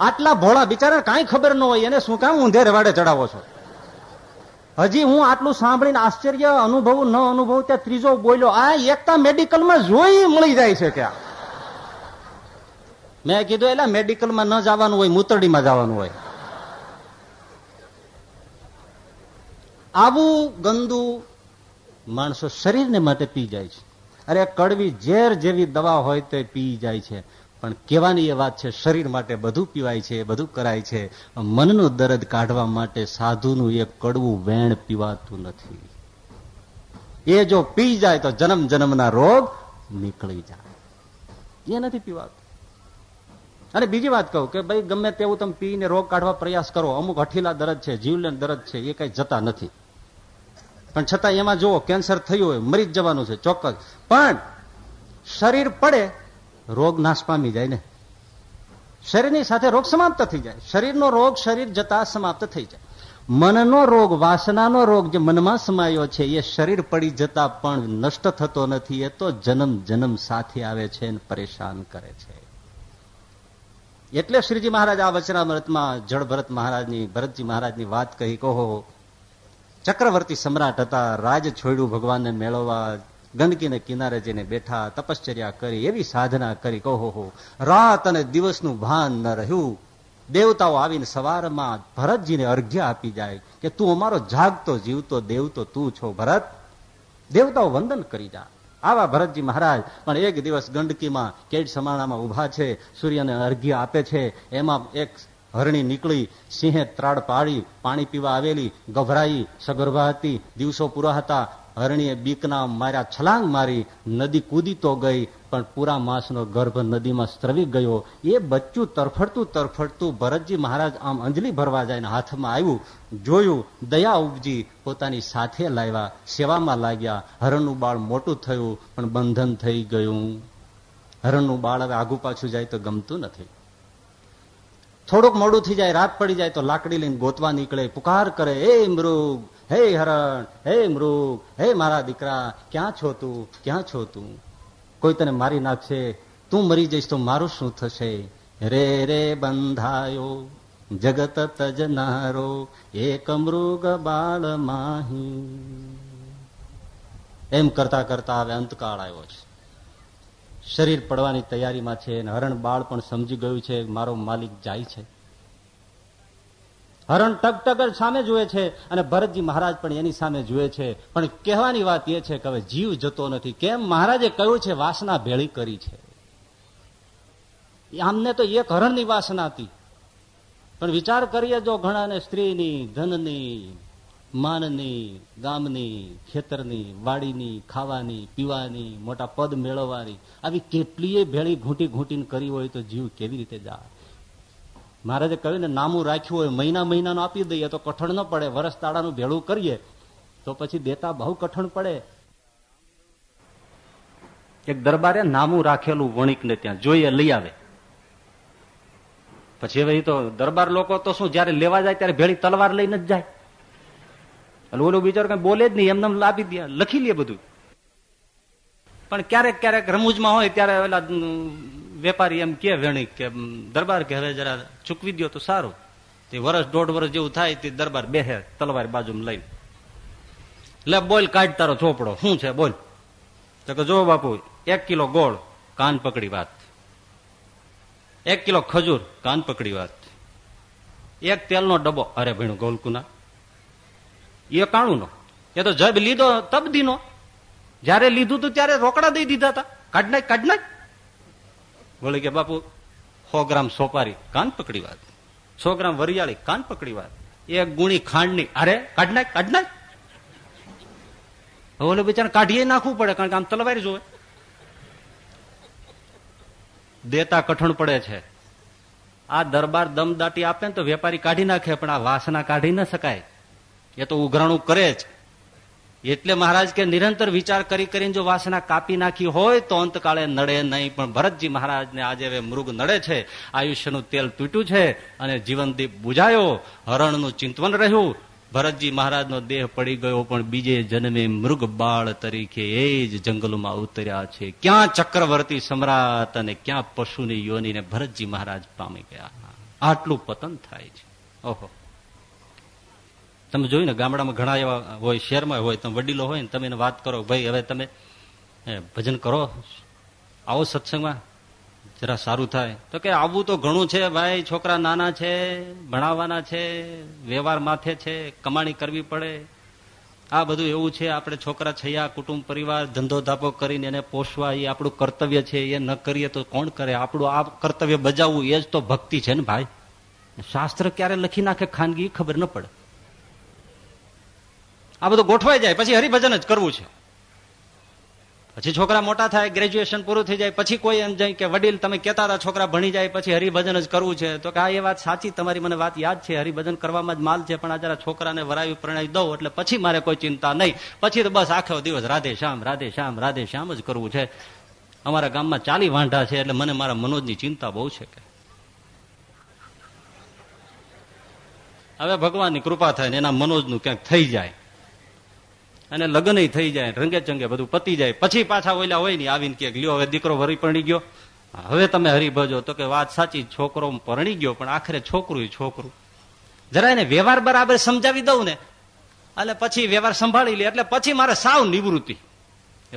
આટલા ભોળા બિચારા કાંઈ ખબર ન હોય, એને શું કામ ઊંધે રવાડે ચડાવો છો? હજી હું આટલું સાંભળીને આશ્ચર્ય અનુભવું, ન અનુભવ, ત્યાં ત્રીજો બોલ્યો, આ એકતા મેડિકલમાં જોઈ મળી જાય છે ક્યાં? મેં કીધું એટલે મેડિકલમાં ન જવાનું હોય, મૂતરડીમાં જવાનું હોય. આવું ગંદુ માણસો શરીરને માટે પી જાય છે. અરે, કડવી ઝેર જેવી દવા હોય તો પી જાય છે. પણ કહેવાની એ વાત છે, શરીર માટે બધું પીવાય છે બધું કરાય છે. મનનો દર્દ કાઢવા માટે સાધુનું એક કડવું વેણ પીવાતું નથી. એ જો પી જાય તો જન્મ જન્મના રોગ નીકળી જાય. એ નથી પીવાતું. અને બીજી વાત કહું કે ભાઈ ગમે તેવું તમે પીને રોગ કાઢવા પ્રયાસ કરો, અમુક હઠીલા દરદ છે, જીવલેણ દરદ છે, એ કઈ જતા નથી. પણ છતાં એમાં જુઓ, કેન્સર થયું હોય, મરી જવાનું છે, ચોક્કસ. પણ શરીર પડે રોગ નાશ પામી જાય ને. શરીરની સાથે રોગ સમાપ્ત થઈ જાય. શરીરનો રોગ શરીર જતા સમાપ્ત થઈ જાય. મનનો રોગ, વાસનાનો રોગ જે મનમાં સમાયો છે, એ શરીર પડી જતા પણ નષ્ટ થતો નથી, એ તો જન્મ જન્મ સાથે આવે છે પરેશાન કરે છે. એટલે શ્રીજી મહારાજ આ વચનામૃતમાં જળ ભરત મહારાજની, ભરતજી મહારાજની વાત કહી, કહો, ચક્રવર્તી સમ્રાટ હતા, રાજ છોડ્યું ભગવાનને મેળવવા ગંદકીને કિનારે જઈને બેઠા, તપશ્ચર્યા કરી, એવી સાધના કરી, કહો, હો રાત અને દિવસનું ભાન ન રહ્યું. દેવતાઓ આવીને સવારમાં ભરતજીને અર્ઘ્ય આપી જાય કે, તું અમારો જાગતો, જીવતો, દેવતો તું છો, ભરત. દેવતાઓ વંદન કરી જા આવા ભરતજી મહારાજ પણ એક દિવસ ગંડકીમાં કેડ સમાણામાં ઊભા છે, સૂર્યને અર્ઘ્ય આપે છે. એમાં એક હરણી નીકળી, સિંહે ત્રાડ પાડી, પાણી પીવા આવેલી, ગભરાઈ સગર્ભા હતી દિવસો પૂરા હતા. હરણીએ બીકના માર્યા છલાંગ મારી, નદી કૂદી તો ગઈ, પણ પૂરા માસનો ગર્ભ નદીમાં સ્ત્રવી ગયો. એ બચ્ચું તરફડતું તરફડતું ભરતજી મહારાજ આમ અંજલી ભરવા જાય હાથમાં આવ્યું. જોયું, દયા ઉપજી પોતાની સાથે લાવ્યા, સેવામાં લાગ્યા. હરણનું બાળ મોટું થયું, પણ બંધન થઈ ગયું. હરણનું બાળ હવે આગુ પાછું જાય તો ગમતું નથી. થોડુંક મોડું થઈ જાય, રાત પડી જાય તો લાકડી લઈને ગોતવા નીકળે, પુકાર કરે, એ મૃગ હે હરણ, હે મૃગ, હે મારા દીકરા, ક્યાં છો તું, ક્યાં છો તું? કોઈ તને મારી નાખશે તું મરી જઈશ તો મારું શું થશે? રે રે બંધાયો, જગત તજનારો એક મૃગ બાળ માહી. એમ કરતા કરતા હવે અંતકાળ આવ્યો છે. શરીર પડવાની તૈયારીમાં છે અને હરણ બાળ પણ સમજી ગયું છે, મારો માલિક જાય છે. હરણ ટકટક સામે જુએ છે અને ભરતજી મહારાજ પણ એની સામે જુએ છે. પણ કહેવાની વાત એ છે કે હવે જીવ જતો નથી. કેમ? મહારાજે કહ્યું છે, વાસના ભેળી કરી છે. આમને તો એક હરણની વાસના હતી. પણ વિચાર કરીએ જો ઘણાને સ્ત્રીની, ધનની, માનની, ગામની, ખેતરની, વાડીની, ખાવાની, પીવાની, મોટા પદ મેળવવાની, આવી કેટલીય ભેળી ઘૂંટી ઘૂંટીને કરી હોય તો જીવ કેવી રીતે જાય? મહારાજે કહ્યું ને, નામું રાખ્યું હોય, મહિના મહિનાનું આપી દઈએ તો કઠણ ન પડે, વરસ તાળાનું ભેળું કરીએ, તો પછી દેતા બહુ કઠણ પડે. એક દરબારે નામું રાખેલું વણિકને ત્યાં જોઈએ, લઈ આવે. પછી હવે તો દરબાર લોકો તો શું, જયારે લેવા જાય ત્યારે ભેળી તલવાર લઈને જ જાય. એટલે ઓલું બિચારો કઈ બોલે જ નહીં, એમને લાવી દે, લખી લે બધું. પણ ક્યારેક ક્યારેક રમૂજમાં હોય, ત્યારે વેપારી એમ કે વેણી કે દરબાર હવે જરા ચૂકવી દો તો સારું. તે વર્ષ દોઢ વર્ષ જેવું થાય તે દરબાર બેહે, તલવાર બાજુમાં લઈને. લે, બોલ, કાઢ તારો ચોપડો શું છે? બોલ. તો કે, જો બાપુ, એક કિલો ગોળ, કાન પકડી વાત. એક કિલો ખજૂર, કાન પકડી વાત. એક તેલનો ડબ્બો. અરે ભીણું ગોલકુના. એ કાણું નો એ તો જબ લીધો તબદીનો જયારે લીધું તું ત્યારે રોકડા દઈ દીધા હતા કાઢ નાખ કાઢ નાખ બોલે કે, બાપુ, સો ગ્રામ સોપારી કાન પકડી વાત. સો ગ્રામ વરિયાળી કાન પકડી વાત. એક ગુણી ખાંડની. અરે, કાઢ નાખ કાઢ નાખ. ઓલે બિચારા કાઢીએ નાખવું પડે, કારણ કે આમ તલવારી જોવે. દેતા કઠણ પડે છે. આ દરબાર દમદાટી આપે ને તો વેપારી કાઢી નાખે, પણ આ વાસના કાઢી ન શકાય. એ તો ઉઘરાણું કરે જ. એટલે મહારાજ કે નિરંતર વિચાર કરી કરીને જો વાસના કાપી નાખી હોય તો અંતકાળે નડે નહીં. પણ ભરતજી મહારાજને આજે હવે મૃગ નડે છે. આયુષ્યનું તેલ તૂટ્યું છે અને જીવનદીપ બુજાયો. હરણનું ચિંતવન રહ્યું. ભરતજી મહારાજનો દેહ પડી ગયો પણ બીજે જન્મે મૃગ બાળ તરીકે એ જ જંગલોમાં ઉતર્યા છે. ક્યાં ચક્રવર્તી સમ્રાટ અને ક્યાં પશુની યોનીને ભરતજી મહારાજ પામી ગયા. આટલું પતન થાય છે. ઓહો. તમે જોયું ને, ગામડામાં ઘણા એવા હોય, શહેરમાં હોય, તમે વડીલો હોય ને, તમે એને વાત કરો, ભાઈ, હવે તમે ભજન કરો, આવો સત્સંગમાં, જરા સારું થાય. તો કે આવવું તો ઘણું છે, ભાઈ, છોકરા નાના છે, ભણાવવાના છે, વ્યવહાર માથે છે, કમાણી કરવી પડે. આ બધું એવું છે, આપણે છોકરા છૈયા, કુટુંબ પરિવાર, ધંધો ધાપો કરીને એને પોષવા, એ આપણું કર્તવ્ય છે, એ ન કરીએ તો કોણ કરે? આપણું આ કર્તવ્ય બજાવવું એ જ તો ભક્તિ છે ને, ભાઈ. શાસ્ત્ર ક્યારે લખી નાખે ખાનગી ખબર ન પડે. આ બધું ગોઠવાઈ જાય, પછી હરિભજન જ કરવું છે. પછી છોકરા મોટા થાય ગ્રેજ્યુએશન પૂરું થઈ જાય, પછી કોઈ એમ જાય કે વડીલ, તમે કેતા હતા છોકરા ભણી જાય, પછી હરિભજન જ કરવું છે. તો કે આ એ વાત સાચી, તમારી મને વાત યાદ છે, હરિભજન કરવામાં જ માલ છે, પણ આ જરા છોકરાને વરાવી પ્રણાવી દઉં, એટલે પછી મારે કોઈ ચિંતા નહીં. પછી તો બસ આખો દિવસ રાધે શ્યામ રાધે શ્યામ રાધે શ્યામ જ કરવું છે. અમારા ગામમાં ચાલી વાંઢા છે, એટલે મને મારા મનોજની ચિંતા બહુ છે કે. હવે ભગવાનની કૃપા થાય ને એના મનોજનું ક્યાંક થઈ જાય. અને લગ્ન થઈ જાય, રંગે ચંગે બધું પતી જાય. પછી પાછા ઓલા હોય ને આવીને કે લ્યો, હવે દીકરો વરી પરણી ગયો. હવે તમે હરિભજો, તો કે વાત સાચી, છોકરો પરણી ગયો, પણ આખરે છોકરું છોકરું. જરા એને વ્યવહાર બરાબર સમજાવી દઉં ને, એટલે પછી વ્યવહાર સંભાળી લે, એટલે પછી મારે સાવ નિવૃત્તિ.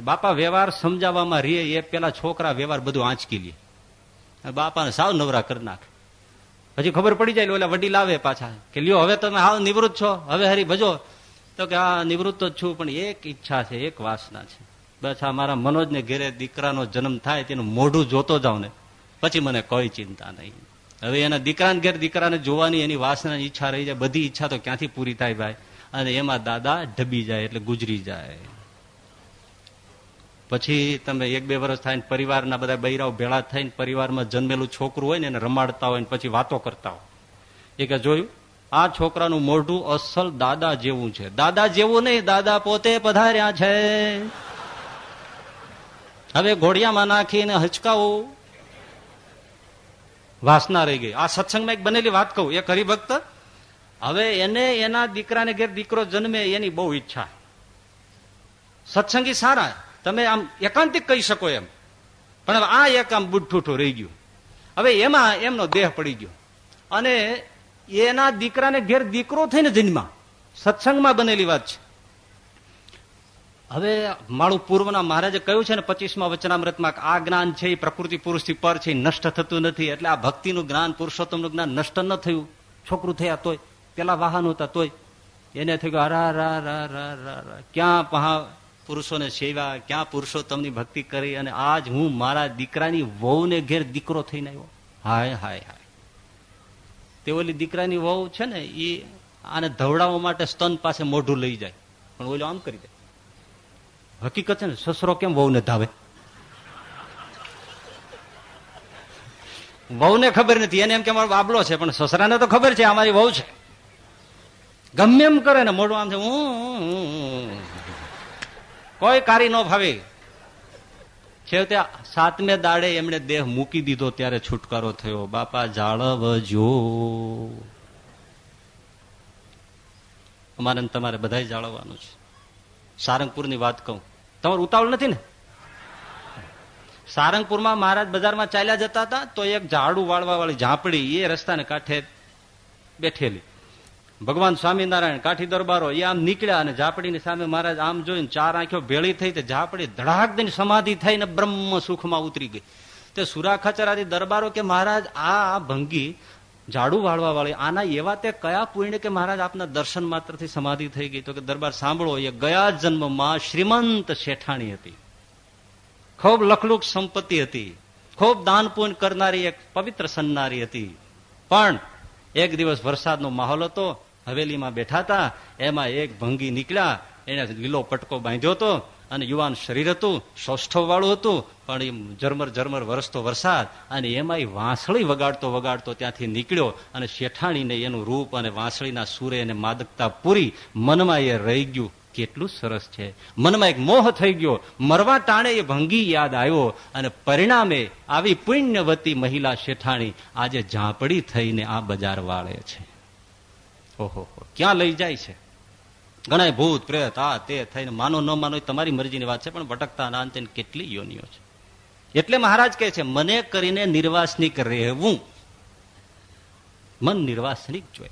બાપા વ્યવહાર સમજાવવામાં રે એ પેલા છોકરા વ્યવહાર બધું આંચકી લે. બાપાને સાવ નવરા કરી નાખે. પછી ખબર પડી જાય ઓલા વડીલ આવે પાછા, કે લ્યો, હવે તમે હાવ નિવૃત્ત છો, હવે હરી ભજો તો કે આ નિવૃત્ત છું, પણ એક ઈચ્છા છે, એક વાસના છે. બસ આ મારા મનોજને ઘેરે દીકરાનો જન્મ થાય, તેનું મોઢું જોતો જાવ ને, પછી મને કોઈ ચિંતા નહીં. હવે એના દીકરાને ઘેર દીકરાને જોવાની એની વાસના ઈચ્છા રહી જાય, બધી ઈચ્છા તો ક્યાંથી પૂરી થાય ભાઈ? અને એમાં દાદા ઢબી જાય એટલે ગુજરી જાય. પછી તમે એક બે વર્ષ થાય પરિવારના બધા બૈરાઓ ભેળા થઈને પરિવારમાં જન્મેલું છોકરું હોય ને, એને રમાડતા હોય ને, પછી વાતો કરતા હોય. એ કે જોયું? આ છોકરાનું મોઢું અસલ દાદા જેવું છે. દાદા જેવું નહીં, દાદા પોતે પધાર્યા છે. હવે ઘોડિયામાં નાખીને હચકાવું. વાસના રહી ગઈ. આ સત્સંગમાં એક બનેલી વાત કહું, એક હરિભક્ત, હવે એને એના દીકરાને ઘેર દીકરો જન્મે એની બહુ ઈચ્છા. સત્સંગી સારા, તમે આમ એકાંતિક કહી શકો એમ. પણ આ એક આમ બુઠ્ઠુઠું રહી ગયું. હવે એમાં એમનો દેહ પડી ગયો. અને એના દીકરાને ઘેર દીકરો થઈને જન્મા સત્સંગમાં બનેલી વાત છે. હવે મારું પૂર્વના મહારાજે કહ્યું છે ને પચીસમાં વચનામૃતમાં આ જ્ઞાન છે, એ પ્રકૃતિ પુરુષથી પર છે નષ્ટ થતું નથી. એટલે આ ભક્તિનું જ્ઞાન, પુરુષોત્તમનું જ્ઞાન નષ્ટ ન થયું. છોકરું થયા તોય, પેલા વાહન હતા તોય. એને થયું રા રા રા રા રા ક્યાં પહા પુરુષોને સેવા, ક્યાં પુરુષોત્તમની ભક્તિ કરી અને આજ હું મારા દીકરાની વહુને ઘેર દીકરો થઈને આવ્યો. હાય હાય હાય. તે ઓલી દીકરાની વહુ છે ને એ આને ધવડાવવા માટે સ્તન પાસે મોઢું લઈ જાય. પણ ઓલો આમ કરી દે. હકીકત છે ને, સસરો કેમ વહુને ધાવે? વહુને ખબર નથી, એને એમ કે મારો બાબલો છે, પણ સસરાને તો ખબર છે અમારી વહુ છે. ગમે એમ કરે ને, મોઢું આમ છે કોઈ કારી ન ભાવે છેવટે સાતમે દાડે એમણે દેહ મૂકી દીધો ત્યારે છુટકારો થયો. બાપા, જાળવજો. અમારે તમારે બધા જાળવવાનું છે. સારંગપુરની વાત કહું. તમારું ઉતાવળ નથી ને? સારંગપુરમાં મહારાજ બજારમાં ચાલ્યા જતા હતા, તો એક ઝાડુ વાળવા વાળી ઝાંપડી એ રસ્તાને કાંઠે બેઠેલી. ભગવાન સ્વામિનારાયણ કાઠી દરબારો એ આમ નીકળ્યા અને ઝાપડીની સામે મહારાજ આમ જોઈને ચાર આંખો ભેળી થઈ તે ઝાપડી ધડાક દઈને સમાધિ થઈને બ્રહ્મ સુખમાં ઉતરી ગઈ. તે સુરાખચરાથી દરબારો કે મહારાજ, આ ભંગી ઝાડુ વાળવા વાળી આના એવા તે કયા પુણ્ય કે મહારાજ આપના દર્શન માત્રથી સમાધિ થઈ ગઈ? તો કે દરબાર સાંભળો, એ ગયા જન્મમાં શ્રીમંત શેઠાણી હતી. ખૂબ લખલુક સંપત્તિ હતી. ખૂબ દાન કરનારી એક પવિત્ર સન્નારી હતી. પણ એક દિવસ વરસાદનો માહોલ હતો હવેલીમાં બેઠા હતા. એમાં એક ભંગી નીકળ્યા. એને લીલો પટકો બાંધ્યો હતો અને યુવાન શરીર હતું સૌષ્ઠવ વાળું હતું, પણ એ ઝરમર ઝરમર વરસતો વરસાદ અને એમાં એ વાંસળી વગાડતો વગાડતો ત્યાંથી નીકળ્યો અને શેઠાણીને એનું રૂપ અને વાંસળીના સૂરે અને માદકતા પૂરી મનમાં એ રહી ગયું. કેટલું સરસ છે. મનમાં એક મોહ થઈ ગયો. મરવા ટાણે એ ભંગી યાદ આવ્યો અને પરિણામે આવી પુણ્યવતી મહિલા શેઠાણી આજે ઝાંપડી થઈને આ બજાર વાળે છે. ઓહો ક્યાં લઈ જાય છે? ઘણા ભૂત, પ્રેત, આ તે થઈને માનો ન માનો તમારી મરજીની વાત છે, પણ ભટકતા અંતે કેટલી યોનિઓ છે. એટલે મહારાજ કહે છે, મને કરીને નિર્વાસનિક રહેવું. મન નિર્વાસનિક જોઈએ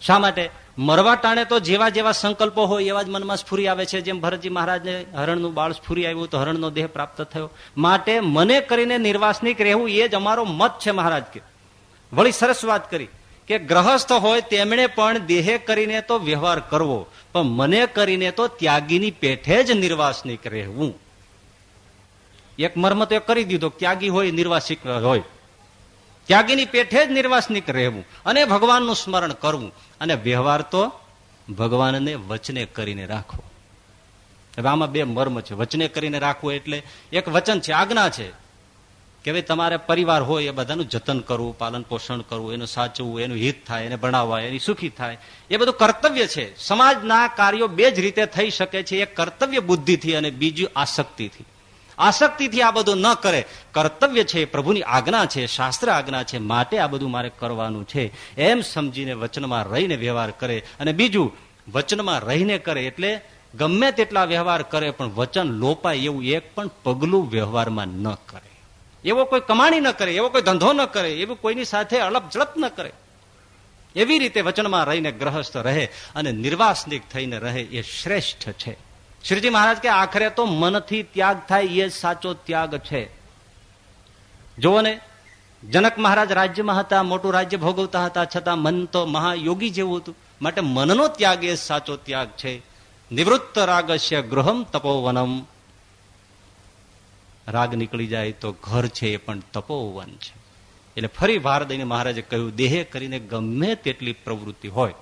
શા માટે? મરવા ટાણે તો જેવા જેવા સંકલ્પો હોય એવા જ મનમાં સ્ફૂરી આવે છે. જેમ ભરતજી મહારાજને હરણનું બાળ સ્ફૂરી આવ્યું તો હરણનો દેહ પ્રાપ્ત થયો. માટે મને કરીને નિર્વાસનિક રહેવું એ જ અમારો મત છે મહારાજ કે. વળી સરસ વાત કરી. કે ગ્રહસ્થ હોય તેમણે પણ દેહે કરીને તો વ્યવહાર કરવો, પણ મને કરીને તો ત્યાગીની પેઠે જ નિર્વાસનિક રહેવું. એક મર્મ તો કરી દીધો, ત્યાગી હોય, નિર્વાસિક હોય. ત્યાગીની પેઠે જ નિર્વાસનિક રહેવું અને ભગવાનનું સ્મરણ કરવું. અને વ્યવહાર તો ભગવાનને વચને કરીને રાખવો. હવે આમાં બે મર્મ છે. વચને કરીને રાખવું એટલે એક વચન છે, આજ્ઞા છે. કે ભાઈ તમારે પરિવાર હોય એ બધાનું જતન કરવું, પાલન પોષણ કરવું, એનું સાચવું એનું હિત થાય, એને ભણાવવા, એની સુખી થાય, એ બધું કર્તવ્ય છે. સમાજના કાર્યો બે જ રીતે થઈ શકે છે. એક કર્તવ્ય બુદ્ધિથી અને બીજું આસક્તિથી. આસક્તિથી આ બધું ન કરે. કર્તવ્ય છે પ્રભુની આજ્ઞા છે, શાસ્ત્ર આજ્ઞા છે, માટે આ બધું મારે કરવાનું છે. એમ સમજીને વચનમાં રહીને વ્યવહાર કરે. અને બીજું, વચનમાં રહીને કરે એટલે ગમે તેટલા વ્યવહાર કરે, પણ વચન લોપાય એવું એક પણ પગલું વ્યવહારમાં ન કરે. એવો કોઈ કમાણી ન કરે, એવો કોઈ ધંધો ન કરે, એવું કોઈની સાથે અળપ ઝડપ ન કરે. એવી રીતે વચનમાં રહીને ગ્રહસ્થ રહે અને નિર્વાસનિક થઈને રહે એ શ્રેષ્ઠ છે. શ્રીજી મહારાજ કે આખરે તો મનથી ત્યાગ થાય એ સાચો ત્યાગ છે. જુઓ ને, જનક મહારાજ રાજ્યમાં હતા, મોટું રાજ્ય ભોગવતા હતા, છતાં મન તો મહાયોગી જેવું હતું. માટે મનનો ત્યાગ એ સાચો ત્યાગ છે. નિવૃત્ત રાગસ્ય ગૃહમ તપોવનમ. રાગ નીકળી જાય તો ઘર છે એ પણ તપોવન છે. એટલે ફરી ભાર દઈને મહારાજે કહ્યું, દેહે કરીને ગમે તેટલી પ્રવૃત્તિ હોય,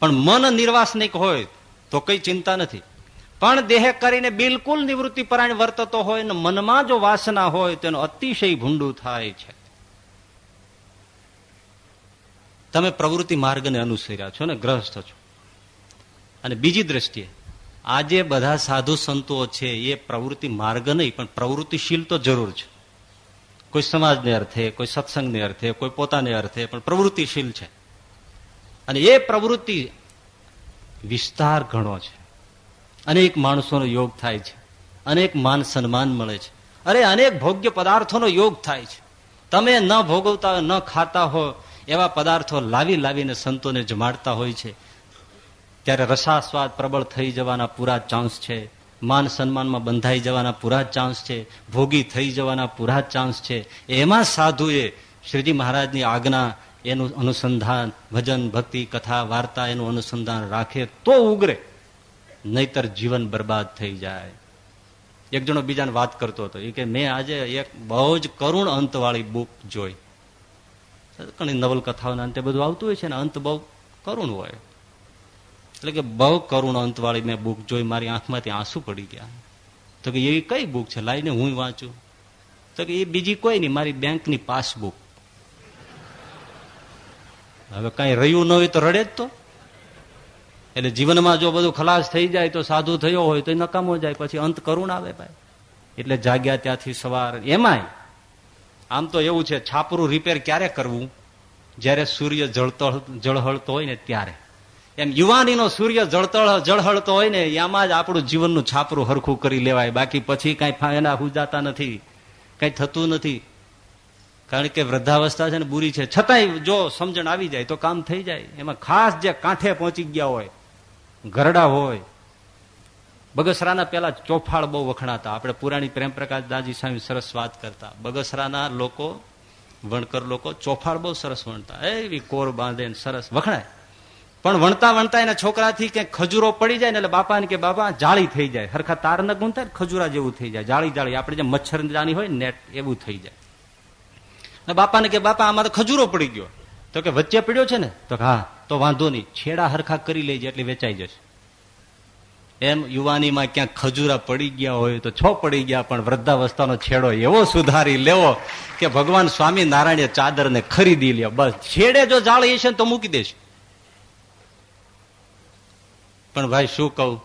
પણ મન નિર્વાસનિક હોય તો કઈ ચિંતા નથી. પણ દેહ કરીને બિલકુલ નિવૃત્તિ પરાયણ વર્તતો હોય ને મનમાં જો વાસના હોય તેનો અતિશય ભૂંડું થાય છે. તમે પ્રવૃત્તિ માર્ગને અનુસર્યા છો ને ગ્રસ્ત છો. અને બીજી દ્રષ્ટિએ આજે બધા સાધુ સંતો છે, એ પ્રવૃત્તિ માર્ગ નહીં, પણ પ્રવૃત્તિશીલ તો જરૂર છે. કોઈ સમાજને અર્થે, કોઈ સત્સંગને અર્થે, કોઈ પોતાને અર્થે, પણ પ્રવૃત્તિશીલ છે. અને એ પ્રવૃત્તિ વિસ્તાર ઘણો છે. અનેક માણસોનો યોગ થાય છે. અનેક માન સન્માન મળે છે. અરે અનેક ભોગ્ય પદાર્થોનો યોગ થાય છે. તમે ન ભોગવતા, ન ખાતા હો, એવા પદાર્થો લાવી લાવીને સંતોને જમાડતા હોય છે. ત્યારે રસાસ્વાદ પ્રબળ થઈ જવાના પૂરા ચાન્સ છે. માન સન્માનમાં બંધાઈ જવાના પૂરા ચાન્સ છે. ભોગી થઈ જવાના પૂરા ચાન્સ છે. એમાં સાધુએ શ્રીજી મહારાજની આજ્ઞા એનું અનુસંધાન, ભજન, ભક્તિ, કથા, વાર્તા એનું અનુસંધાન રાખે તો ઉગરે, નહીતર જીવન બરબાદ થઈ જાય. એક જણો બીજાને વાત કરતો હતો. એ કે, મેં આજે એક બહુ જ કરુણ અંતવાળી બુક જોઈ. ઘણી નવલકથાઓના અંતે બધું આવતું હોય છે ને, અંત બહુ કરુણ હોય. એટલે કે બહુ કરુણ અંતવાળી મેં બુક જોઈ, મારી આંખમાંથી આંસુ પડી ગયા. તો કે એવી કઈ બુક છે? લાઈને હું વાંચું? તો કે એ બીજી કોઈ નહીં, મારી બેંકની પાસબુક. હવે કઈ રહ્યું ન હોય તો રડે જ તો. એટલે જીવનમાં જો બધું ખલાસ થઈ જાય તો સાધુ થયો હોય તો નકામો જાય, પછી અંત કરુણ આવે ભાઈ. એટલે જાગ્યા ત્યાંથી સવાર. એમાંય આમ તો એવું છે, છાપરું રિપેર ક્યારે કરવું? જયારે સૂર્ય જળતળ જળહળતો હોય ને ત્યારે. એમ યુવાનીનો સૂર્ય જળતળ જળહળતો હોય ને એમાં જ આપણું જીવનનું છાપરું હરખું કરી લેવાય. બાકી પછી કઈ એના હુજાતા નથી. કઈ થતું નથી. કારણ કે વૃદ્ધાવસ્થા છે ને, બુરી છે. છતાંય જો સમજણ આવી જાય તો કામ થઈ જાય. એમાં ખાસ જે કાંઠે પહોંચી ગયા હોય ગરડા હોય, બગસરાના પેલા ચોફાળ બહુ વખણાતા. આપણે પુરાણી પ્રેમ પ્રકાશ દાજી સ્વામી સરસ વાત કરતા. બગસરાના લોકો, વણકર લોકો ચોફાળ બહુ સરસ વણતા. એવી કોર બાંધે સરસ વખણાય. પણ વણતા વણતા એના છોકરાથી ક્યાંક ખજૂરો પડી જાય ને એટલે બાપા કે, બાપા, જાળી થઈ જાય. હરખા તાર ન ગુણ થાય ખજૂરા જેવું થઈ જાય. જાળી જાળી. આપણે જે મચ્છર જાણી હોય નેટ એવું થઈ જાય. બાપાને કે, બાપા, આમાં તો ખજૂરો પડી ગયો. તો કે, વચ્ચે પડ્યો છે ને? તો હા. તો વાંધો નહીં. છેડા હરખા કરી લેજે એટલે વેચાઈ જશે. એમ યુવાનીમાં ક્યાંક ખજૂરા પડી ગયા હોય તો છો પડી ગયા, પણ વૃદ્ધાવસ્થાનો છેડો એવો સુધારી લેવો કે ભગવાન સ્વામી નારાયણ ચાદર ને ખરીદી લ્યો. બસ. છેડે જો જાળી હશે તો મૂકી દેશે. પણ ભાઈ શું કહું?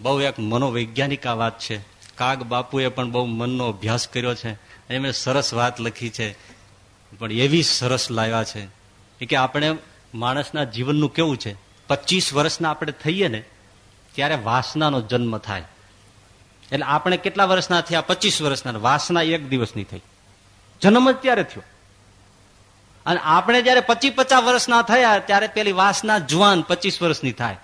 બહુ એક મનોવૈજ્ઞાનિક આ વાત છે. કાગ બાપુએ પણ બહુ મનનો અભ્યાસ કર્યો છે. એમણે સરસ વાત લખી છે. પણ એવી સરસ લાવ્યા છે કે આપણે માણસના જીવનનું કેવું છે? પચીસ વર્ષના આપણે થઈએ ને, ત્યારે વાસનાનો જન્મ થાય. એટલે આપણે કેટલા વર્ષના થયા? પચીસ વર્ષના વાસના એક દિવસની થઈ. જન્મ જ ત્યારે થયો. અને આપણે જયારે પચીસ પચાસ વર્ષના થયા, ત્યારે પેલી વાસના જુવાન પચીસ વર્ષની થાય.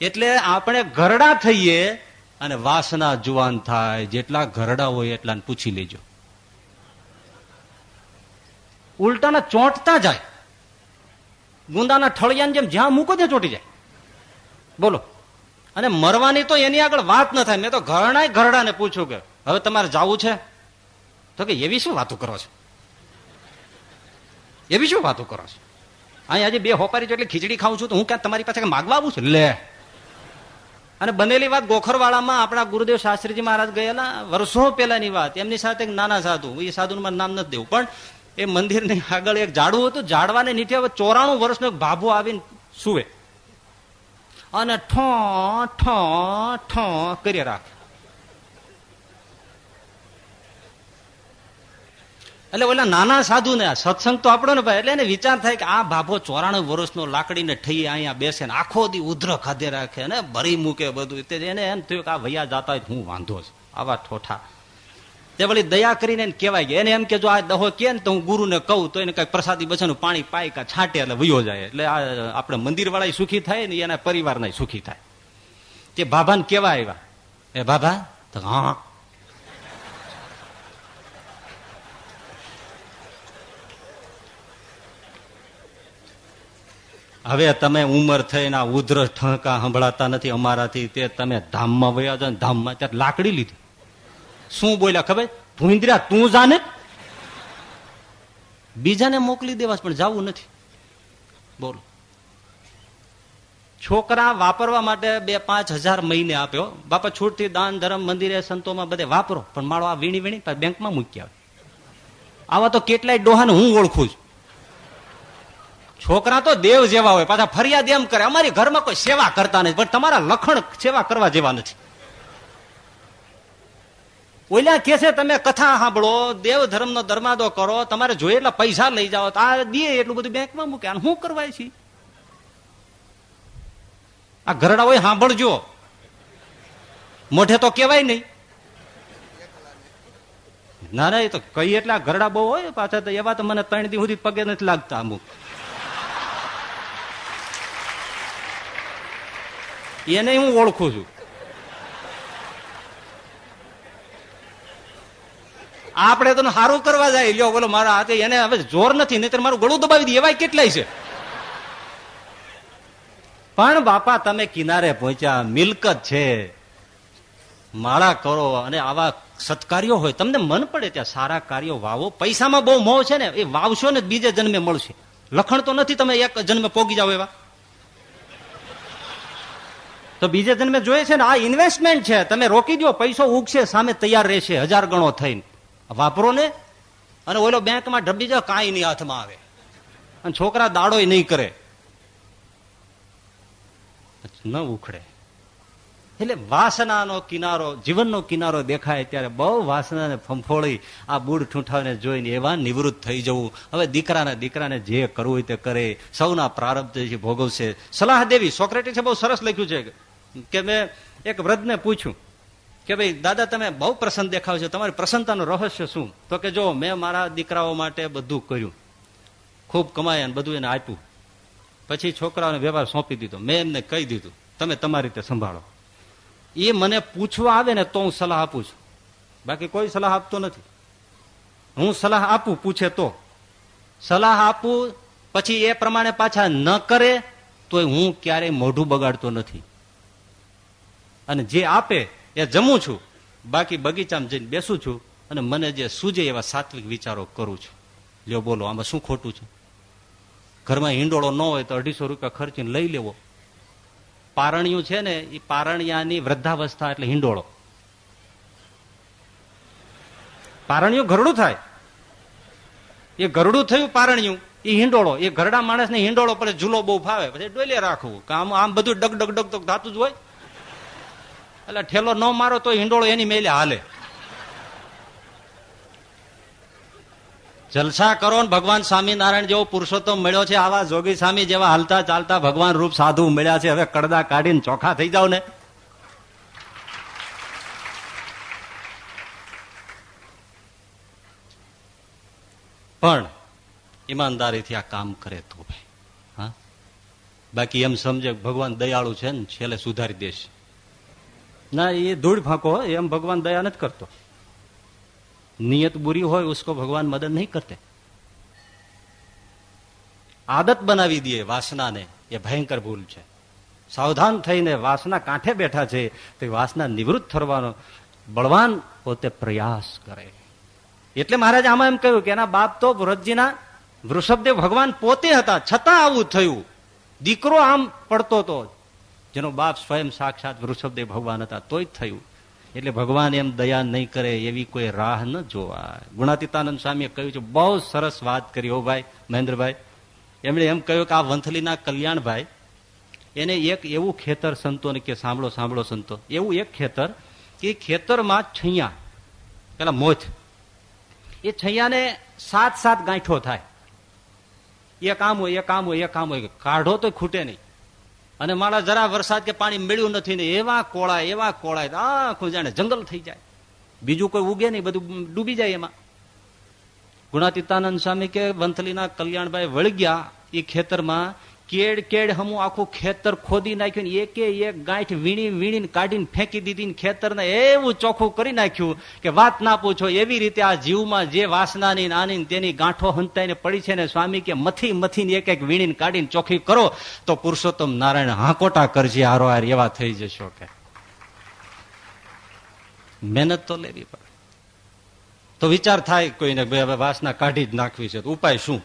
એટલે આપણે ઘરડા થઈએ અને વાસના જુવાન થાય. જેટલા ઘરડા હોય એટલા પૂછી લેજો. ઉલટાના ચોંટતા જાય. ગુંદાના ઠળિયાને જેમ જ્યાં મૂકો ત્યાં ચોંટી જાય. બોલો. અને મરવાની તો એની આગળ વાત ન થાય. મેં તો ઘરડા ઘરડાને પૂછ્યું કે, હવે તમારે જવું છે? તો કે, એવી શું વાતો કરો છો? એવી શું વાતો કરો છો? અહીંયા આજે બે હોપારી એટલે ખીચડી ખાઉં છું તો હું ક્યાં તમારી પાસે માગવા આવું છું? લે. અને બનેલી વાત ગોખરવાળામાં આપણા ગુરુદેવ શાસ્ત્રીજી મહારાજ ગયેલા વર્ષો પહેલાની વાત. એમની સાથે એક નાના સાધુ. એ સાધુનું નામ નથી દેવું, પણ એ મંદિરની આગળ એક ઝાડવું હતું. ઝાડવાને નીચે હવે ચોરાણું વર્ષનો એક ભાભો આવીને સુવે. અને ઠો ઠો ઠો કરી રાખે. એટલે ઓલા નાના સાધુ ને સત્સંગ તો આપણો ને ભાઈ, એટલે એને વિચાર થાય કે આ ભાભો ચોરાણું વર્ષનો લાકડીને ઠઈ અહીંયા બેસે આખો દી ઉધ્ર ખાધે રાખે ને ભરી મૂકે બધું. એને એમ થયું કે આ ભૈયા જાતા હું વાંધો છું આવા ઠોઠા. તે વળી દયા કરીને એને કહેવાય ગયા એને એમ કે જો આ દહો કે ને તો હું ગુરુને કહું, તો એને કઈ પ્રસાદી બચાનું પાણી પાય કા છાંટે એટલે વયો જાય. એટલે આ આપણે મંદિર વાળા સુખી થાય ને એના પરિવારના સુખી થાય. તે બાબાને કેવા આવ્યા, એ બાબા, તો હા હવે તમે ઉંમર થઈને ઉધ્ર ઠંકા સંભળાતા નથી અમારાથી તે તમે ધામમાં વયા જાવ ધામમાં ત્યારે લાકડી લીધી. શું બોલ્યા ખબર? ભૂંદરા, તું જાને? બીજાને મોકલી દેવા પણ જવું નથી. બોલો. છોકરા વાપરવા માટે બે પાંચ હજાર મહિને આપ્યો. બાપા, છૂટથી દાન, ધર્મ, મંદિરે, સંતોમાં બધે વાપરો. પણ મારો આ વીણી વીણી બેંકમાં મૂકી આવે. આવા તો કેટલાય ડોહાને હું ઓળખું છું. છોકરા તો દેવ જેવા હોય, પાછા ફરિયાદ એમ કરે. અમારી ઘરમાં કોઈ સેવા કરતા નથી, પણ તમારા લખણ સેવા કરવા જેવા નથી. ઓલા કે છે, તમે કથા સાંભળો દેવ ધર્મ નો ધર્માદો કરો, તમારે જોઈએ એટલા પૈસા લઈ જાઓ આ દે એટલું બધું બેંકમાં મૂકે. શું કરવાય છે? આ ઘરડા હોય સાંભળજો. મોઢે તો કેવાય નહીં. ના ના, એ તો કઈ એટલા ઘરડા બહુ હોય, પાછા તો એવા તો મને ત્રણ દિવસ સુધી પગે નથી લાગતા અમુક. એને હું ઓળખું છું. આપણે તો સારું કરવા જાય, લ્યો, બોલો, મારા હાથે એને હવે જોર નથી નહીં મારું ગળું દબાવી દે, એવાય કેટલાય છે. પણ બાપા, તમે કિનારે પહોંચ્યા, મિલકત છે, માળા કરો અને આવા સત્કાર્યો હોય, તમને મન પડે ત્યાં સારા કાર્યો વાવો. પૈસામાં બહુ મોહ છે ને, એ વાવશો ને બીજે જન્મે મળશે. લખણ તો નથી તમે એક જન્મે પોગી જાવ એવા. તો બીજે જન્મે જોઈએ છે ને, આ ઇન્વેસ્ટમેન્ટ છે. તમે રોકી દો પૈસો ઉગશે, સામે તૈયાર રહેશે, હજાર ગણો થઈને. વાપરો ને, અને ઓલો બેંકમાં ઢબી જાવ કાંઈ નહીં હાથમાં આવે. અને છોકરા દાડો નહીં કરે. ન ઉખડે. એટલે વાસનાનો કિનારો, જીવનનો કિનારો દેખાય ત્યારે બહુ વાસનાને ફંફોળી, આ બૂઢ ઠૂંઠાને જોઈને એવા નિવૃત્ત થઈ જવું. હવે દીકરાને દીકરાને જે કરવું હોય તે કરે. સૌના પ્રારબ્ધ ભોગવશે. સલાહ દેવી. સોક્રેટીસે બહુ સરસ લખ્યું છે. કે મેં એક વૃદ્ધને પૂછ્યું કે ભાઈ, દાદા, તમે બહુ પ્રસન્ન દેખાવ છો. તમારી પ્રસન્નતાનું રહસ્ય શું? તો કે, જો મેં મારા દીકરાઓ માટે બધું કર્યું, ખૂબ કમાયા બધું એને આપ્યું, પછી છોકરાઓને વ્યવહાર સોંપી દીધો, મેં એમને કહી દીધું, તમે તમારી રીતે સંભાળો. એ મને પૂછવા આવે ને તો હું સલાહ આપું છું. બાકી કોઈ સલાહ આપતો નથી. હું સલાહ આપું, પૂછે તો. સલાહ આપું, પછી એ પ્રમાણે પાછા ન કરે તો હું ક્યારેય મોઢું બગાડતો નથી. અને જે આપે એ જમું છું. બાકી બગીચામાં જઈને બેસું છું અને મને જે સૂજે એવા સાત્વિક વિચારો કરું છું. લ્યો બોલો, આમાં શું ખોટું છે? ઘરમાં હિંડોળો ન હોય તો અઢીસો રૂપિયા ખર્ચીને લઈ લેવો. પારણિયું છે ને એ પારણિયાની વૃદ્ધાવસ્થા એટલે હિંડોળો. પારણિયું ઘરડું થાય. એ ગરડું થયું પારણિયું એ હિંડોળો. એ ઘરડા માણસ ને હિંડોળો પર ઝૂલો બહુ ફાવે. પછી ડોલે રાખવું. આમ આમ બધું ડગ ડગ ડગ તો થતું જ હોય. એટલે ઠેલો ન મારો તો હિંડોળો એની મેલે હાલે. જલસા કરો ને ભગવાન સ્વામિનારાયણ જેવો પુરુષોત્તમ મળ્યો છે, આવા જોગી સ્વામી જેવા હાલતા ચાલતા ભગવાન રૂપ સાધુ મળ્યા છે. હવે કડદા કાઢીને ચોખા થઈ જાવ ને. પણ ઈમાનદારીથી આ કામ કરે તો ભાઈ, હા? બાકી એમ સમજે ભગવાન દયાળુ છે ને, છેલ્લે સુધારી દેશે. ના, એ ધૂળ ફાંકો એમ ભગવાન દયા નથી કરતો. નિયત બુરી હોય, ઉસકો ભગવાન મદદ નહીં કરતે. આદત બનાવી દે વાસનાને, એ ભયંકર ભૂલ છે. સાવધાન થઈને વાસના કાંઠે બેઠા છે, તે વાસના નિવૃત્ત થવાનો બળવાન પોતે પ્રયાસ કરે. એટલે મહારાજ આમાં એમ કહ્યું કે એના બાપ તો વ્રતજીના વૃષભદેવ ભગવાન પોતે હતા, છતાં આવું થયું. દીકરો આમ પડતો હતો જેનો બાપ સ્વયં સાક્ષાત વૃષભદેવ ભગવાન હતા, તોય થયું. એટલે ભગવાન એમ દયા નહીં કરે એવી કોઈ રાહ ન જોવાય. ગુણાતીતાનંદ સ્વામીએ કહ્યું છે, બહુ સરસ વાત કરી હો ભાઈ, મહેન્દ્રભાઈ. એમણે એમ કહ્યું કે આ વંથલીના કલ્યાણભાઈ એને એક એવું ખેતર સંતોને કે સાંભળો સાંભળો સંતો, એવું એક ખેતર કે ખેતરમાં છૈયા, પેલા મોથ, એ છૈયાને સાત સાત ગાંઠો થાય. એક આમ હોય, એક આમ હોય, એક આમ હોય, કાઢો તો ખૂટે નહીં. અને મારા જરા વરસાદ કે પાણી મળ્યું નથી ને એવા કોળાય એવા કોળાય આખું જાણે જંગલ થઈ જાય. બીજું કોઈ ઉગે નહીં, બધું ડૂબી જાય એમાં. ગુણાતીતાનંદ સ્વામી કે વંથલીના કલ્યાણભાઈ વળગ્યા એ ખેતરમાં કેડ કેડ હમું આખું ખેતર ખોદી નાખ્યું એકે એક ગાંઠ વીણી વીણીને કાઢીને ફેંકી દીધી ખેતરને એવું ચોખ્ખું કરી નાખ્યું કે વાત ના પૂછો. એવી રીતે આ જીવમાં જે વાસનાની નાની તેની ગાંઠો હંતાઈને પડી છે ને સ્વામી કે મથી મથીને એક એક વીણીને કાઢીને ચોખ્ખી કરો, તો પુરુષોત્તમ નારાયણ હાકોટા કરજે હારો હાર એવા થઈ જશો કે. મહેનત તો લેવી પડે. તો વિચાર થાય કોઈને વાસના કાઢી જ નાખવી છે. ઉપાય શું?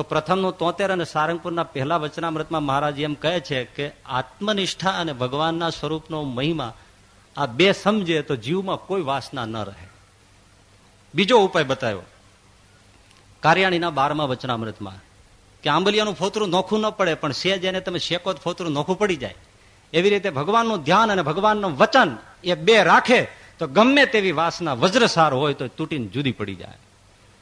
તો પ્રથમનું તોતેર અને સારંગપુરના પહેલા વચનામૃતમાં મહારાજ એમ કહે છે કે આત્મનિષ્ઠા અને ભગવાનના સ્વરૂપનો મહિમા આ બે સમજે તો જીવમાં કોઈ વાસના ન રહે. બીજો ઉપાય બતાવ્યો. કાર્યાણીના બારમા વચનામૃતમાં કે આંબલિયાનું ફોતરું નોખું ન પડે, પણ સેજ એને તમે શેકો ફોતરું નોખું પડી જાય. એવી રીતે ભગવાનનું ધ્યાન અને ભગવાનનું વચન એ બે રાખે, તો ગમે તેવી વાસના વજ્રસાર હોય તો તૂટીને જુદી પડી જાય.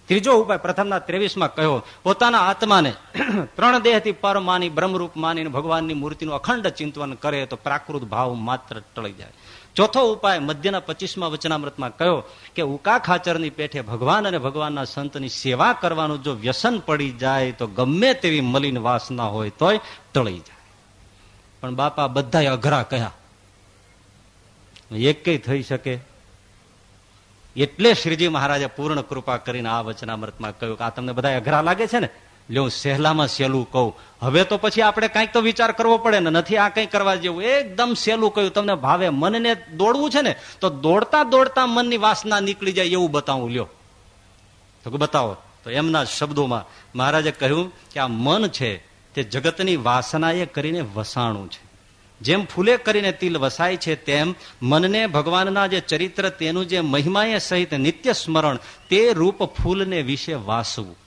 ત્રીજો ઉપાય પ્રથમના ત્રેવીસમાં કહ્યો, પોતાના આત્માને ત્રણ દેહથી પર માની, બ્રહ્મરૂપ માની ભગવાનની મૂર્તિનું અખંડ ચિંતન કરે તો પ્રાકૃત ભાવ માત્ર ટળી જાય. ચોથો ઉપાય મધ્યના પચીસમાં વચનામૃતમાં કહ્યો કે ઉકા ખાચરની પેઠે ભગવાન અને ભગવાનના સંતની સેવા કરવાનું જો વ્યસન પડી જાય તો ગમે તેવી મલિન વાસના હોય તોય ટળી જાય. પણ બાપા બધા અઘરા કહ્યા. એક થઈ શકે? એટલે શ્રીજી મહારાજે પૂર્ણ કૃપા કરીને આ વચનામૃતમાં કહ્યું કે આ તમને બધા અઘરા લાગે છે ને? લ્યો સહેલામાં સહેલું કહું. હવે તો પછી આપણે કંઈક તો વિચાર કરવો પડે ને, નથી આ કંઈ કરવા જેવું. એકદમ સહેલું કહ્યું, તમને ભાવે મનને દોડવું છે ને, તો દોડતા દોડતા મનની વાસના નીકળી જાય એવું બતાવું, લ્યો. તો બતાવો. તો એમના શબ્દોમાં મહારાજે કહ્યું કે આ મન છે તે જગતની વાસનાએ કરીને વસાણું છે. જેમ ફૂલે કરીને તિલ વસાય છે, તેમ મનને ભગવાનના જે ચરિત્ર, તેનું જે મહિમાએ સહિત નિત્ય સ્મરણ, તે રૂપ ફૂલને વિશે વાસવું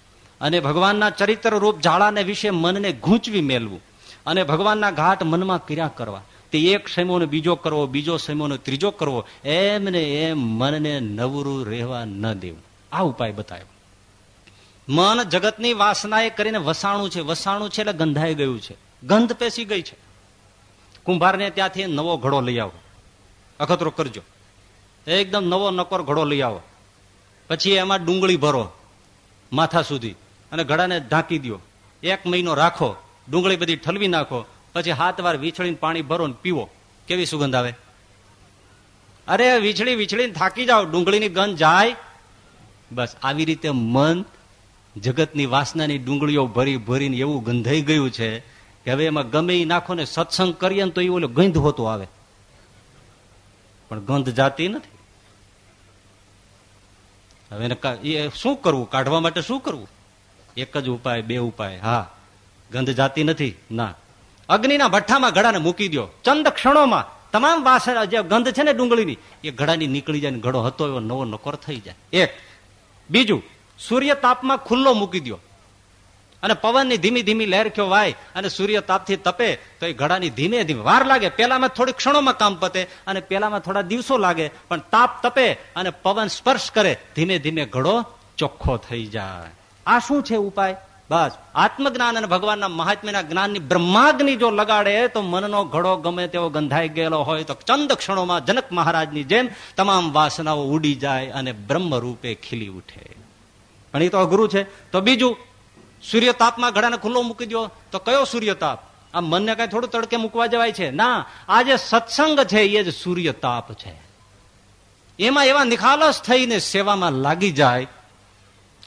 અને ભગવાનના ચરિત્ર રૂપ ઝાડાને વિશે મનને ગૂંચવી મેળવું અને ભગવાનના ઘાટ મનમાં ક્રિયા કરવા. તે એક સમયનો બીજો કરવો, બીજો સમયનો ત્રીજો કરવો, એમને એમ મનને નવરું રહેવા ન દેવું. આ ઉપાય બતાવ્યો. મન જગતની વાસનાએ કરીને વસાણું છે. વસાણું છે એટલે ગંધાઈ ગયું છે. ગંધ પેસી ગઈ છે. કુંભારને ત્યાંથી નવો ઘડો લઈ આવો. અખતરો કરજો. એકદમ નવો નકોર ઘડો લઈ આવો. પછી એમાં ડુંગળી ભરો માથા સુધી અને ઘડાને ઢાંકી દો એક મહિનો રાખો, ડુંગળી બધી ઠલવી નાખો, પછી હાથ વાર વીછળીને પાણી ભરો ને પીવો. કેવી સુગંધ આવે? અરે, વીછળી, વીછળીને થાકી જાઓ. ડુંગળીની ગંધ જાય. બસ, આવી રીતે મન જગતની વાસનાની ડુંગળીઓ ભરી ભરીને એવું ગંધાઈ ગયું છે કે હવે એમાં ગમે એ નાખો ને સત્સંગ કરીએ ને તો એ ઓલો ગંધ હોતો આવે. પણ ગંધ જાતી નથી. હવે એ શું કરવું? કાઢવા માટે શું કરવું? એક જ ઉપાય, બે ઉપાય. હા, ગંધ જાતી નથી. ના. અગ્નિના ભઠ્ઠામાં ઘડાને મૂકી દો ચંદ ક્ષણોમાં. તમામ વાસણ, જે ગંધ છે ને ડુંગળીની, એ ઘડાની નીકળી જાય ઘડો હતો એવો નવો નકોર થઈ જાય. એક. બીજું, સૂર્ય તાપમાં ખુલ્લો મૂકી દો અને પવનની ધીમી ધીમી લહેર કયો વાય અને સૂર્ય તાપથી તપે, તો એ ઘડાની ધીમે ધીમે વાર લાગે. પેલામાં થોડી ક્ષણોમાં કામ પતે અને પેલામાં થોડા દિવસો લાગે, પણ તાપ તપે અને પવન સ્પર્શ કરે. ધીમે ધીમે ઘડો ચોખ્ખો થઈ જાય. આ શું છે ઉપાય? બસ. આત્મજ્ઞાન અને ભગવાનના મહાત્મ્યના જ્ઞાનની બ્રહ્માગ્નિ જો લગાડે, તો મનનો ઘડો ગમે તેવો ગંધાઈ ગયેલો હોય, તો ચંદ ક્ષણોમાં જનક મહારાજની જેમ તમામ વાસનાઓ ઉડી જાય અને બ્રહ્મ રૂપે ખીલી ઉઠે. પણ એ તો અઘરું છે. તો બીજું સૂર્યતાપમાં ઘડાને ખુલ્લો મૂકી દો તો કયો સૂર્યતાપ? આ મનને કઈ થોડું તડકે મૂકવા જવાય છે. ના, આ જે સત્સંગ છે, એ જ સૂર્યતાપ છે. એમાં એવા નિખાલસ થઈને સેવામાં લાગી જાય.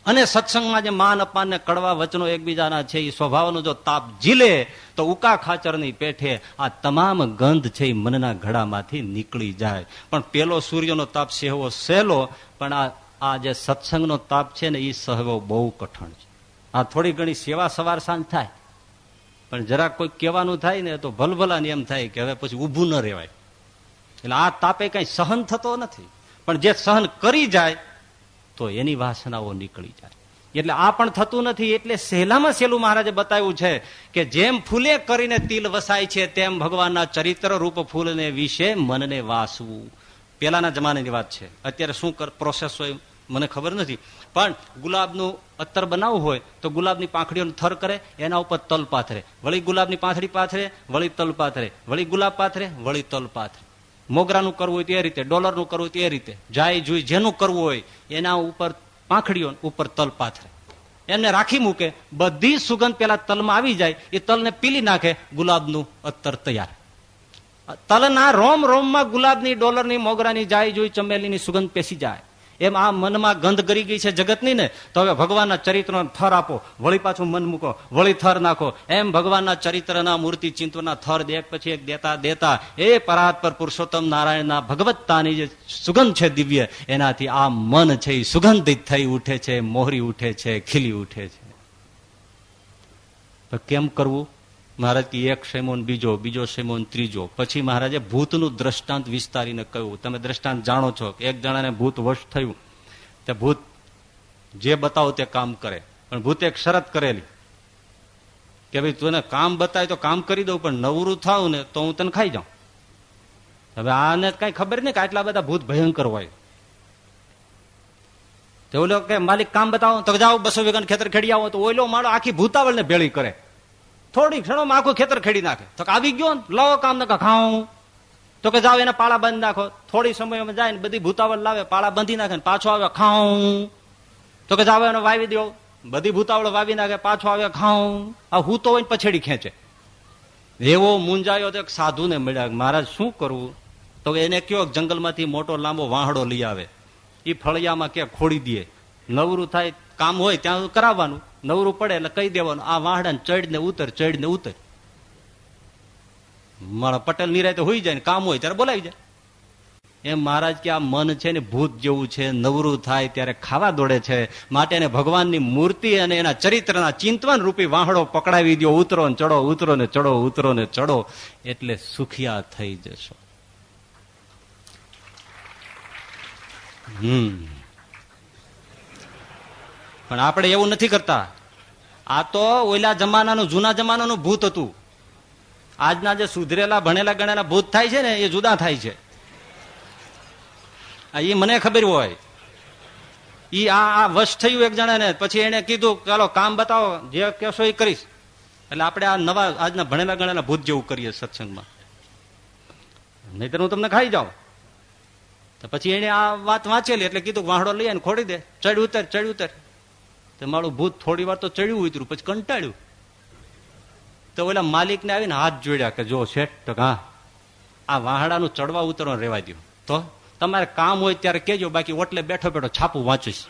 અને સત્સંગમાં જે માન અપમાન ને કડવા વચનો એકબીજાના છે, એ સ્વભાવનો જો તાપ ઝીલે, તો ઉકા ખાચરની પેઠે આ તમામ ગંધ છે, એ મનના ઘડામાંથી નીકળી જાય. પણ પેલો સૂર્યનો તાપ સહેવો સહેલો, પણ આ આ જે સત્સંગનો તાપ છે ને, એ સહેવો બહુ કઠણ છે. આ થોડી ઘણી સેવા સવાર સાંજ થાય. પણ જરાક કોઈ કહેવાનું થાય ને તો ભલભલાની એમ થાય કે હવે પછી ઊભું ન રહેવાય. એટલે આ તાપે કઈ સહન થતો નથી. પણ જે સહન કરી જાય, તો એની વાસનાઓ નીકળી જાય. એટલે આ પણ થતું નથી, એટલે સહેલામાં સહેલું મહારાજે બતાવ્યું છે કે જેમ ફૂલે કરીને તિલ વસાય છે, તેમ ભગવાનના ચરિત્ર રૂપ ફૂલને વિશે મનને વાસવું. પેલાના જમાનાની વાત છે. અત્યારે શું પ્રોસેસ હોય? મને ખબર નથી. પણ ગુલાબનું અત્તર બનાવવું હોય તો ગુલાબની પાંખડીઓનો થર કરે, એના ઉપર તલ પાથરે. વળી ગુલાબની પાંખડી પાથરે, વળી તલ પાથરે. વળી ગુલાબ પાથરે, વળી તલ પાથરે. મોગરાનું કરવું હોય તો એ રીતે, ડોલરનું કરવું હોય તે રીતે. જાય જોઈ જેનું કરવું હોય, એના ઉપર પાંખડીઓ ઉપર તલ પાથરે. એમને રાખી મૂકે, બધી સુગંધ પેલા તલમાં આવી જાય, એ તલને પીલી નાખે, ગુલાબનું અત્તર તૈયાર. તલના રોમ રોમમાં ગુલાબની, ડોલરની, મોગરાની, જાય જોઈ ચમેલીની સુગંધ પેસી જાય. એમ આ મનમાં ગંધ કરી ગઈ છે જગતની ને, તો હવે ભગવાનના ચરિત્રનો થર આપો. વળી પાછું મન મૂકો. વળી થર નાખો. એમ ભગવાનના ચરિત્રના મૂર્તિ ચિંતવના થર એક પછી એક દેતા દેતા, એ પર પુરુષોત્તમ નારાયણના ભગવત્તાની જે સુગંધ છે દિવ્ય, એનાથી આ મન છે એ સુગંધિત થઈ ઉઠે છે, મોહરી ઉઠે છે, ખીલી ઉઠે છે. કેમ કરવું? મહારાજ કે એક સેમોન બીજો બીજો સેમોન ત્રીજો. પછી મહારાજે ભૂતનું દ્રષ્ટાંત વિસ્તારીને કહ્યું. તમે દ્રષ્ટાંત જાણો છો કે એક જણાને ભૂત વશ થયું. તે ભૂત જે બતાવો તે કામ કરે. પણ ભૂતે એક શરત કરેલી. કે ભાઈ તું કામ બતાવે તો કામ કરી દઉં, પણ નવરું થાવ ને તો હું તને ખાઈ જાઉં. હવે આને કઈ ખબર નહીં કે આટલા બધા ભૂત ભયંકર હોય. તો ઓલો કે માલિક કામ બતાવો તો જાઓ, બસો વેગન ખેતર ખેડી આવો તો ઓલો માળો આખી ભૂતાવળ ને ભેળી કરે. થોડી ક્ષણોમાં આખું ખેતર ખેડી નાખે. તો આવી ગયો લો કામ ને ખાઉં. તો કે જાઓ એને પાળા બાંધી નાખો. થોડી સમયમાં જાય ને બધી ભૂતાવળ લાવે, પાળા બાંધી નાખે પાછો આવે ખાઉં. તો કે જાઓ એને વાવી દો. બધી ભૂતાવળ વાવી નાખે, પાછો આવે ખાઉં. આ હું તો હોય પછેડી ખેંચે. એવો મુંજાયો તો એક સાધુને મળ્યા મહારાજ, શું કરવું તો એને કયો જંગલમાંથી મોટો લાંબો વાહડો લઈ આવે. એ ફળિયામાં ક્યાં ખોડી દે. નવરું થાય કામ હોય ત્યાં કરાવવાનું, નવરું પડે એટલે કહી દેવાનું, આ વાહડા ચડને ઉતર ચડને ઉતર. મારા પટેલ નિરાય તો હોઈ જાય ને કામ હોય ત્યારે બોલાવી જાય. એમ મહારાજ કે આ મન છે ને ભૂત જેવું છે, નવરું થાય ત્યારે ખાવા દોડે છે. માટે એને ભગવાનની મૂર્તિ અને એના ચરિત્રના ચિંતવન રૂપી વાહડો પકડાવી દો ઉતરો ને ચડો ઉતરો ને ચડો ઉતરો ને ચડો એટલે સુખિયા થઈ જશો. હમ. પણ આપણે એવું નથી કરતા. આ તો ઓલા જમાનાનું, જૂના જમાનાનું ભૂત હતું. આજના જે સુધરેલા, ભણેલા, ગણેલા ભૂત થાય છે ને, એ જુદા થાય છે. એ મને ખબર હોય. ઈ આ આ વશ થયું એક જણા ને, પછી એને કીધું, ચાલો, કામ બતાવો, જે કહેશો એ કરીશ. એટલે આપણે આ નવા, આજના ભણેલા, ગણેલા ભૂત જેવું કરીએ સત્સંગમાં. નહીતર હું તમને ખાઈ જાઉં. તો પછી એને આ વાત વાંચેલી, એટલે કીધું, વાહડો લઈ ખોડી દે. ચડ ઉતર ચડ ઉતર. તો મારું ભૂત થોડી વાર તો ચડ્યું ઉતર્યું, પછી કંટાળ્યું. તો ઓલા માલિકને આવીને હાથ જોડ્યા કે, જો શેઠ, તો હા આ વાહડાનું ચડવા ઉતરવા રેવા દો તો તમારે કામ હોય ત્યારે કેજો બાકી ઓટલે બેઠો બેઠો છાપું વાંચીશ.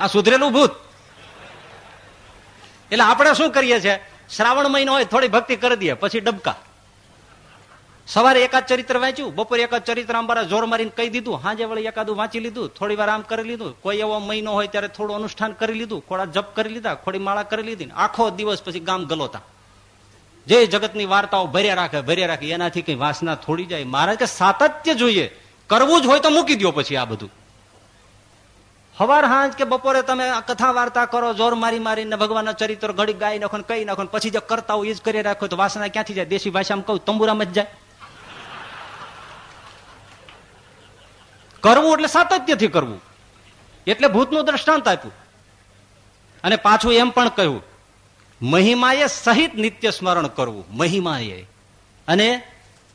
આ સુધરેલું ભૂત. એટલે આપણે શું કરીએ છીએ? શ્રાવણ મહિનો હોય, થોડી ભક્તિ કરી દઈએ, પછી ડબકા. સવારે એકાદ ચરિત્ર વાંચ્યું, બપોરે એકાદ ચરિત્ર અમારા જોર મારીને કહી દીધું, હાજે વળી એકાદું વાંચી લીધું, થોડી વાર આમ કરી લીધું, કોઈ એવો મહિનો હોય ત્યારે થોડું અનુષ્ઠાન કરી લીધું, થોડા જપ કરી લીધા ખોડી માળા કરી લીધી આખો દિવસ પછી ગામ ગલોતા. જે જગતની વાર્તાઓ ભર્યા રાખે ભર્યા રાખે, એનાથી કઈ વાસના થોડી જાય. મહારાજ કે સાતત્ય જોઈએ, કરવું જ હોય તો મૂકી દો પછી આ બધું. હવાર હાંજ કે બપોરે તમે કથા વાર્તા કરો, જોર મારી મારીને ભગવાનના ચરિત્ર ઘડી ગાઈ નાખો કઈ નાખો પછી જે કરતા હોય એ જ કરી રાખો તો વાસના ક્યાંથી જાય? દેશી ભાષામાં કહું, તંબુરામાં જ જાય. કરવું એટલે સાતત્યથી કરવું. એટલે ભૂતનું દ્રષ્ટાંત આપ્યું. અને પાછું એમ પણ કહ્યું, મહિમાએ સહિત નિત્ય સ્મરણ કરવું. મહિમાએ. અને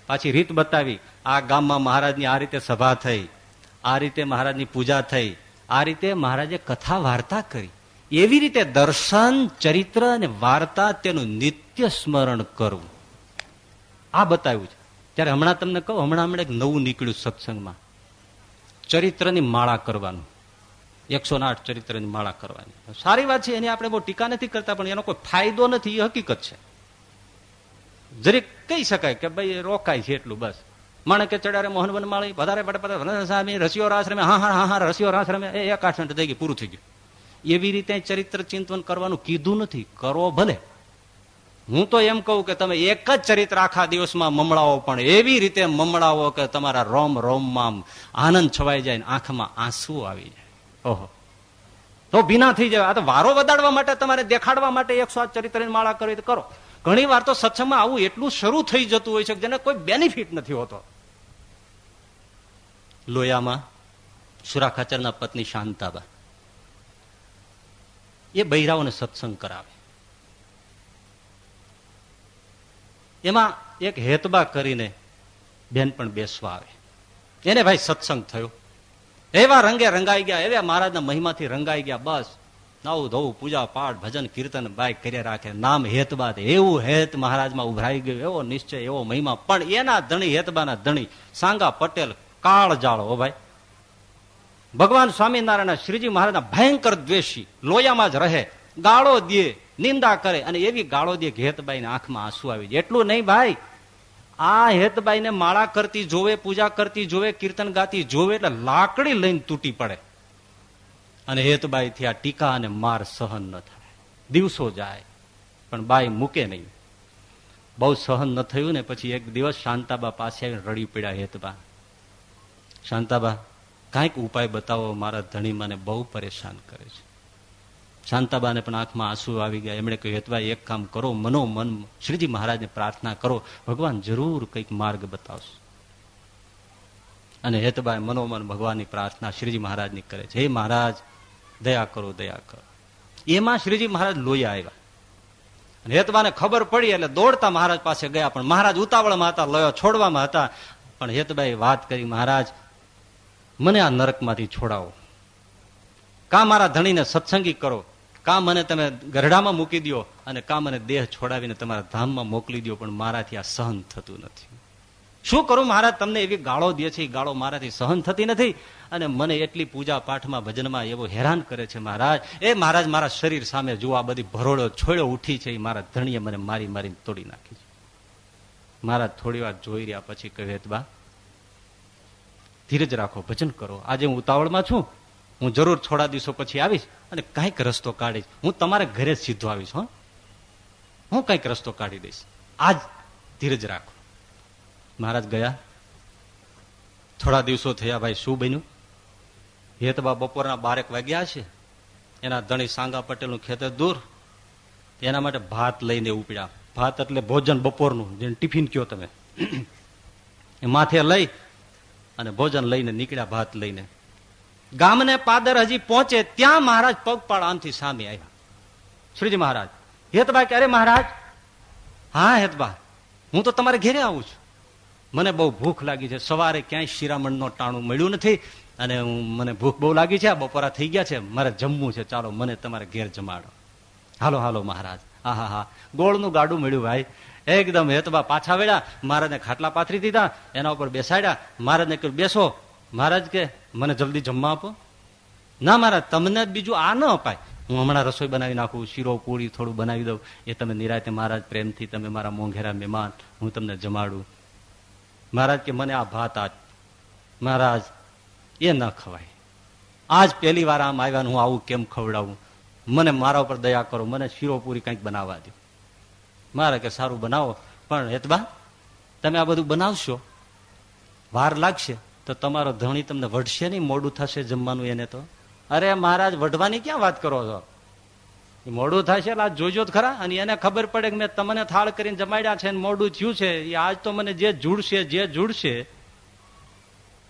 પાછી રીત બતાવી, આ ગામમાં મહારાજની આ રીતે સભા થઈ, આ રીતે મહારાજની પૂજા થઈ, આ રીતે મહારાજે કથા વાર્તા કરી. એવી રીતે દર્શન, ચરિત્ર અને વાર્તા તેનું નિત્ય સ્મરણ કરવું. આ બતાવ્યું છે. ત્યારે હમણાં તમને કહું, હમણાં હમણાં એક નવું નીકળ્યું સત્સંગમાં. ચરિત્રની માળા કરવાનું. એકસો આઠ ચરિત્રની માળા કરવાની. સારી વાત છે, એની આપણે બહુ ટીકા નથી કરતા, પણ એનો કોઈ ફાયદો નથી, એ હકીકત છે. જરીક કહી શકાય કે ભાઈ રોકાય છે એટલું બસ. માણે કે ચડારે મોહન વન માળી, વધારે પડે સ્વામી રસિયો રાસ રમે હા હા હા હા, રસિયો રાસ રમે એક આઠ થઈ ગઈ, પૂરું થઈ ગયું. એવી રીતે ચરિત્ર ચિંતન કરવાનું કીધું નથી, કરો ભલે. હું તો એમ કહું કે તમે એક જ ચરિત્ર આખા દિવસમાં મમળાવો, પણ એવી રીતે મમળાવો કે તમારા રોમ રોમમાં આનંદ છવાઈ જાય આંખમાં આંસુ આવી જાય. ઓહો. તો ભીના થઈ જાય આ તો વારો વધારવા માટે તમારે દેખાડવા માટે એકસો આઠ ચરિત્રની માળા કરી કરો. ઘણી વાર તો સત્સંગમાં આવું એટલું શરૂ થઈ જતું હોય છે જેને કોઈ બેનિફિટ નથી હોતો. લોયામાં સુરા ખાચરના પત્ની શાંતાબા. એ બૈરાઓને સત્સંગ કરાવે. એમાં એક હેતબા કરીને બેન પણ બેસવા આવે. એને ભાઈ સત્સંગ થયો. એવા રંગે રંગાઈ ગયા, એવા મહારાજના મહિમાથી રંગાઈ ગયા, બસ. નવું ધોવું, પૂજા પાઠ, ભજન, કીર્તન બાય કર્યા રાખે, નામ હેતબા એવું હેત મહારાજમાં ઉભરાઈ ગયું, એવો નિશ્ચય, એવો મહિમા. પણ એના ધણી, હેતબાના ધણી, સાંગા પટેલ કાળ જાળો ભાઈ. ભગવાન સ્વામિનારાયણ, શ્રીજી મહારાજના ભયંકર દ્વેષી, લોયામાં જ રહે, ગાળો દે. નિંદા કરે અને એવી ગાળો દે કે હેતબાઈને આંખમાં આંસુ આવી જાય. એટલું નહીં ભાઈ. આ હેતબાઈને માળા કરતી જોવે, પૂજા કરતી જોવે, કીર્તન ગાતી જોવે એટલે લાકડી લઈને તૂટી પડે. અને હેતબાઈ થી આ ટીકા અને માર સહન ન થાય. દિવસો જાય, પણ બાઈ મૂકે નહીં. બહુ સહન ન થયું ને પછી એક દિવસ શાંતાબા પાસે આવીને રડી પડ્યા હેતબા. શાંતાબા, કાંઈક ઉપાય બતાવો, મારા ધણી મને બહુ પરેશાન કરે છે. શાંતાબાને પણ આંખમાં આંસુ આવી ગયા. એમણે કહ્યું, હેતભાઈ, એક કામ કરો, મનો મન, શ્રીજી મહારાજને પ્રાર્થના કરો. ભગવાન જરૂર કંઈક માર્ગ બતાવશે. અને હેતભાઈ મનોમન ભગવાનની પ્રાર્થના શ્રીજી મહારાજની કરે છે. હે મહારાજ, દયા કરો દયા કરો. એમાં શ્રીજી મહારાજ લોહી આવ્યા. અને હેતબાને ખબર પડી એટલે દોડતા મહારાજ પાસે ગયા, પણ મહારાજ ઉતાવળમાં હતા, લયો છોડવામાં હતા. પણ હેતભાઈ વાત કરી, મહારાજ, મને આ નરકમાંથી છોડાવો. કા મારા ધણીને સત્સંગી કરો. કા મને તમે ગરડામાં મૂકી દો અને કા મને દેહ છોડાવીને તમારા ધામમાં મોકલી દો પણ મારાથી આ સહન થતું નથી. શું કરું મહારાજ? તમને એવી ગાળો દે છે, એ ગાળો મારાથી સહન થતી નથી અને મને એટલી પૂજા પાઠમાં ભજનમાં એવો હેરાન કરે છે મહારાજ. એ મહારાજ, મારા શરીર સામે જુઓ આ બધી ભરોળો છોડ્યો ઉઠી છે, એ મારા ધણીએ મને મારી મારીને તોડી નાખી છે. મહારાજ થોડી વાર જોઈ રહ્યા, પછી કહે બા, ધીરજ રાખો, ભજન કરો. આજે હું ઉતાવળમાં છું હું જરૂર થોડા દિવસો પછી આવીશ અને કાંઈક રસ્તો કાઢીશ. હું તમારા ઘરે સીધો આવીશ, હો. હું કંઈક રસ્તો કાઢી દઈશ. આજ ધીરજ રાખો. મહારાજ ગયા. થોડા દિવસો થયા ભાઈ, શું બન્યું? હેતબા બપોરના બારેક વાગ્યા છે. એના ધણી સાંગા પટેલનું ખેતર દૂર. એના માટે ભાત લઈને ઉપડ્યા. ભાત એટલે ભોજન બપોરનું, જેને ટિફિન કયો તમે. એ માથે લઈ અને ભોજન લઈને નીકળ્યા, ભાત લઈને. ગામને પાદર હજી પહોંચે ત્યાં મહારાજ પગપાળ આમથી સામે આવ્યા. શ્રીજી મહારાજ, હેતભાઈ કે અરે મહારાજ? હા હેતભા હું તો તમારે ઘેરે આવું છું. મને બહુ ભૂખ લાગી છે. સવારે ક્યાંય શિરામણનો ટાણું મળ્યું નથી અને હું, મને ભૂખ બહુ લાગી છે. બપોરા થઈ ગયા છે. મારે જમવું છે. ચાલો, મને તમારે ઘેર જમાડો. હાલો હાલો, મહારાજ. હા હા હા. ગોળનું ગાડું મળ્યું, ભાઈ. એકદમ હેતબા પાછા વેળા મહારાજને ખાટલા પાથરી દીધા. એના ઉપર બેસાડ્યા. મહારાજને કહ્યું, બેસો. મહારાજ કે મને જલ્દી જમવા આપો. ના, મારા, તમને બીજું આ ન અપાય. હું હમણાં રસોઈ બનાવી નાખું, શીરો, પૂરી થોડું બનાવી દઉં. એ તમે નિરાતે મહારાજ પ્રેમથી તમે મારા મોંઘેરા મહેમાન, હું તમને જમાડું. મહારાજ કે, મને આ ભાત આજ. મહારાજ, એ ન ખવાય. આજ પહેલી વાર આમ આવ્યા હું આવું કેમ ખવડાવું? મને મારા ઉપર દયા કરો, મને શીરો, પૂરી કંઈક બનાવવા દો મારે કે, સારું બનાવો, પણ હેતબા, તમે આ બધું બનાવશો? વાર લાગશે. તો તમારો ધણી તમને વઢશે નહીં, મોડું થશે જમવાનું એને તો. અરે મહારાજ, વઢવાની ક્યાં વાત કરો છો? મોડું થશે એટલે આજ જોજો ખરા. અને એને ખબર પડે કે મેં તમને થાળ કરીને જમાડ્યા છે મોડું થયું છે. એ આજ તો મને જે જુડશે જે જુડશે,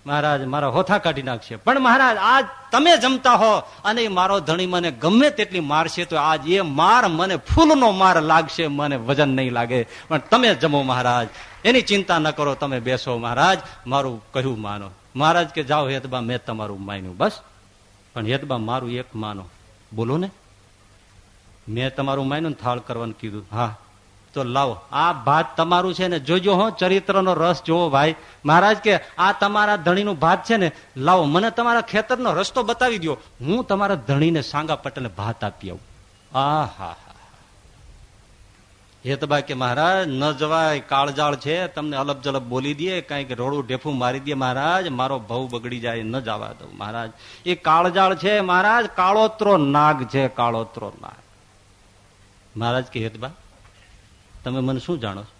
મહારાજ, મારા હોથા કાઢી નાખશે. પણ મહારાજ, આજ તમે જમતા હો અને મારો ધણી મને ગમે તેટલી મારશે તો આજ એ માર મને ફૂલનો માર લાગશે, મને વજન નહીં લાગે. પણ તમે જમો મહારાજ. એની ચિંતા ન કરો, તમે બેસો મહારાજ. મારું કહ્યું માનો. મહારાજ કે જાઓ હેતબા મેં તમારું માન્યું, બસ. પણ હેતબા મારું એક માનો. બોલો ને. મેં તમારું માન્યું થાળ કરવાનું કીધું. હા. તો લાવો. આ ભાત તમારું છે ને. જોજો હો, ચરિત્રનો રસ જોવો ભાઈ. મહારાજ કે આ તમારા ધણીનું ભાત છે ને. લાવો, મને તમારા ખેતરનો રસ્તો બતાવી દો હું તમારા ધણીને સાંગા પટેલને ભાત આપી આવું. આ હા હેતબા કે મહારાજ, ન જવાય, કાળજાળ છે, તમને અલબ જલબ બોલી દે કંઈક રોડું ઢેફું મારી દે મહારાજ, મારો ભવ બગડી જાય, ન જવા દઉં. મહારાજ, એ કાળજાળ છે મહારાજ, કાળોત્રો નાગ છે, કાળોત્રો નાગ. મહારાજ કે, હેતબા, તમે મને શું જાણો છો?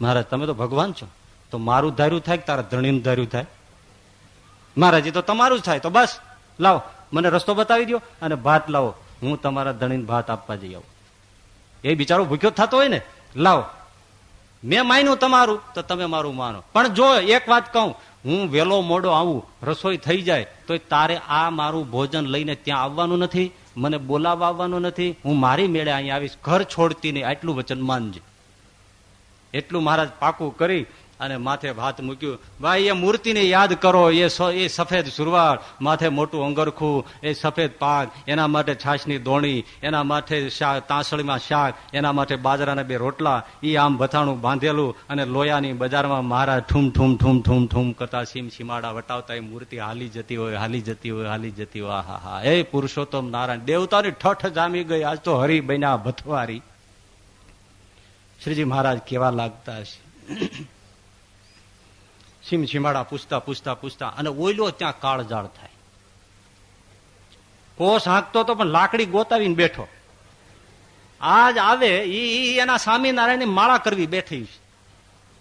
મહારાજ, તમે તો ભગવાન છો. તો મારું ધાર્યું થાય કે તારા ધણીનું ધાર્યું થાય? મહારાજ, એ તો તમારું જ થાય. તો બસ, લાવો, મને રસ્તો બતાવી દો અને ભાત લાવો. હું તમારા ધણીને ભાત આપવા જઈ આવું. એ બિચારો ભૂખ્યો થતો હોય ને, લાવો. મેં માન્યું તમારું, તો તમે મારું માનો. પણ જો એક વાત કહું, હું વેલો મોડો આવું, રસોઈ થઈ જાય તો તારે આ મારું ભોજન લઈને ત્યાં આવવાનું નથી, મને બોલાવવા આવવાનું નથી. હું મારી મેળે અહીંયા આવીશ, ઘર છોડતી નહીં આટલું વચન માનજે. એટલું મહારાજ પાકું કરી અને માથે ભાત મૂક્યું. ભાઈ, એ મૂર્તિને યાદ કરો. એ એ સફેદ સુરવાળ, માથે મોટું અંગરખું, એ સફેદ પાક એના માટે છાશની દોણી, એના શાક તાંસળીમાં શાક, એના માટે બાજરાના બે રોટલા એ આમ બથાણું બાંધેલું અને લોયાની બજારમાં મહારાજ ઠૂમ ઠૂમ ઠૂમ ઠૂમ ઠૂમ કરતા સીમ સીમાડા વટાવતા એ મૂર્તિ હાલી જતી હોય, હાલી જતી હોય, હાલી જતી હોય. હા હા. એ પુરુષોત્તમ નારાયણ. દેવતાની ઠઠ જામી ગઈ. આજ તો હરી બન્યા ભથવારી. શ્રીજી મહારાજ કેવા લાગતા હશે? સીમ સીમાડા પૂછતા પૂછતા પૂછતા અને ઓઈલો ત્યાં કાળજાળ થાય. કોષ હાંકતો તો પણ લાકડી ગોતાવીને બેઠો. આજ આવે ઈ એના સ્વામિનારાયણની માળા કરવી બેઠી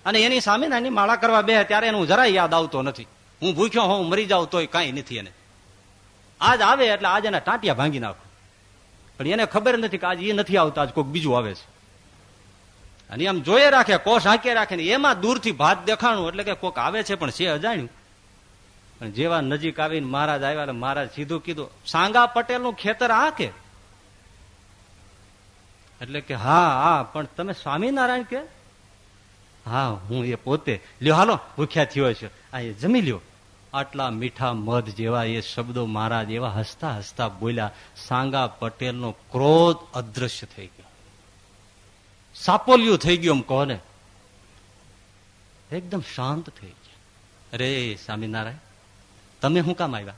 અને એની સ્વામિનારાયણની માળા કરવા બે ત્યારે એનું જરાય યાદ આવતો નથી. હું ભૂખ્યો હોઉં, મરી જાઉં તોય કઈ નથી એને. આજ આવે એટલે આજ એના ટાંટિયા ભાંગી નાખો. પણ એને ખબર નથી કે આજ એ નથી આવતા, આજ કોઈક બીજું આવે છે. અને આમ જોયે રાખે, કોષ હાંકે રાખે ને એમાં દૂરથી ભાત દેખાણું, એટલે કે કોક આવે છે પણ છે અજાણ્યું. પણ જેવા નજીક આવીને મહારાજ આવ્યા એટલે મહારાજ સીધું કીધું, સાંગા પટેલ ખેતર આ કે એટલે કે, હા હા, પણ તમે સ્વામિનારાયણ કે? હા, હું એ પોતે. લ્યો, હાલો, ભૂખ્યા થયો છે. આ એ જમી લ્યો. આટલા મીઠા મધ જેવા એ શબ્દો મહારાજ એવા હસતા હસતા બોલ્યા, સાંગા પટેલનો ક્રોધ અદ્રશ્ય થઈ ગયો. સાપોલિયું થઈ ગયું એમ કહો ને એકદમ શાંત થઈ ગયા. અરે, સ્વામિનારાયણ, તમે શું કામ આવ્યા?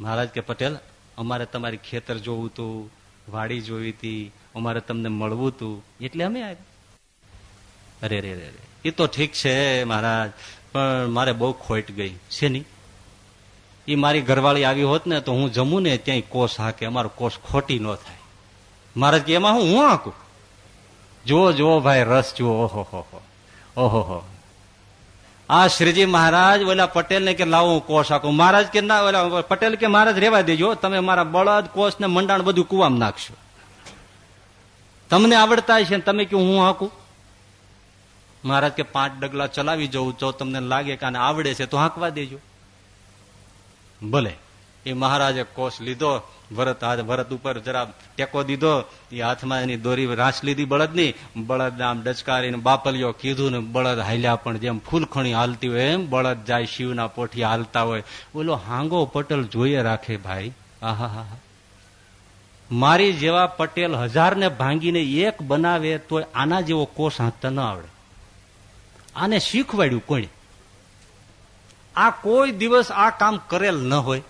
મહારાજ કે, પટેલ, અમારે તમારી ખેતર જોવું તું, વાડી જોવી હતી અમારે તમને મળવું તું. એટલે અમે આવ્યા. અરે રે રે એ તો ઠીક છે મહારાજ, પણ મારે બહુ ખોટ ગઈ. છે નહીં? એ મારી ઘરવાળી આવી હોત ને તો હું જમું ને ત્યાં કોષ હાકે, અમારો કોષ ખોટી ન થાય. મહારાજ કે, એમાં હું હું હાકું? જુઓ જુઓ ભાઈ, રસ જુઓ. ઓહો, હો હો. ઓહો, હો. આ શ્રીજી મહારાજ ઓલા પટેલ ને કે લાવો કોષ આખું મહારાજ કે ના, ઓલા પટેલ કે મહારાજ રેવા દેજો, તમે મારા બળદ, કોષ ને મંડાણ બધું કુવામાં નાખશો. તમને આવડતા છે તમે કે હું હાકું? મહારાજ કે પાંચ ડગલા ચલાવી જવું જો તમને લાગે કે આને આવડે છે તો હાંકવા દેજો. ભલે. એ મહારાજે કોષ લીધો, ભરત ભરત ઉપર જરા ટેકો દીધો, એ હાથમાં એની દોરી રાસ લીધી બળદની, બળદ આમ ડચકારીને બાપલિયો કીધું ને બળદ હાલ્યા પણ જેમ ફૂલખણી હાલતી હોય એમ બળદ જાય શિવના પોઠી હાલતા હોય. ઓલો હાંગો પટેલ જોઈએ રાખે ભાઈ. આહા મારી જેવા પટેલ હજારને ભાંગીને એક બનાવે તો આના જેવો કોષ હાંકતા ન આવડે. આને શીખવાડ્યું કોણે? આ કોઈ દિવસ આ કામ કરેલ ન હોય.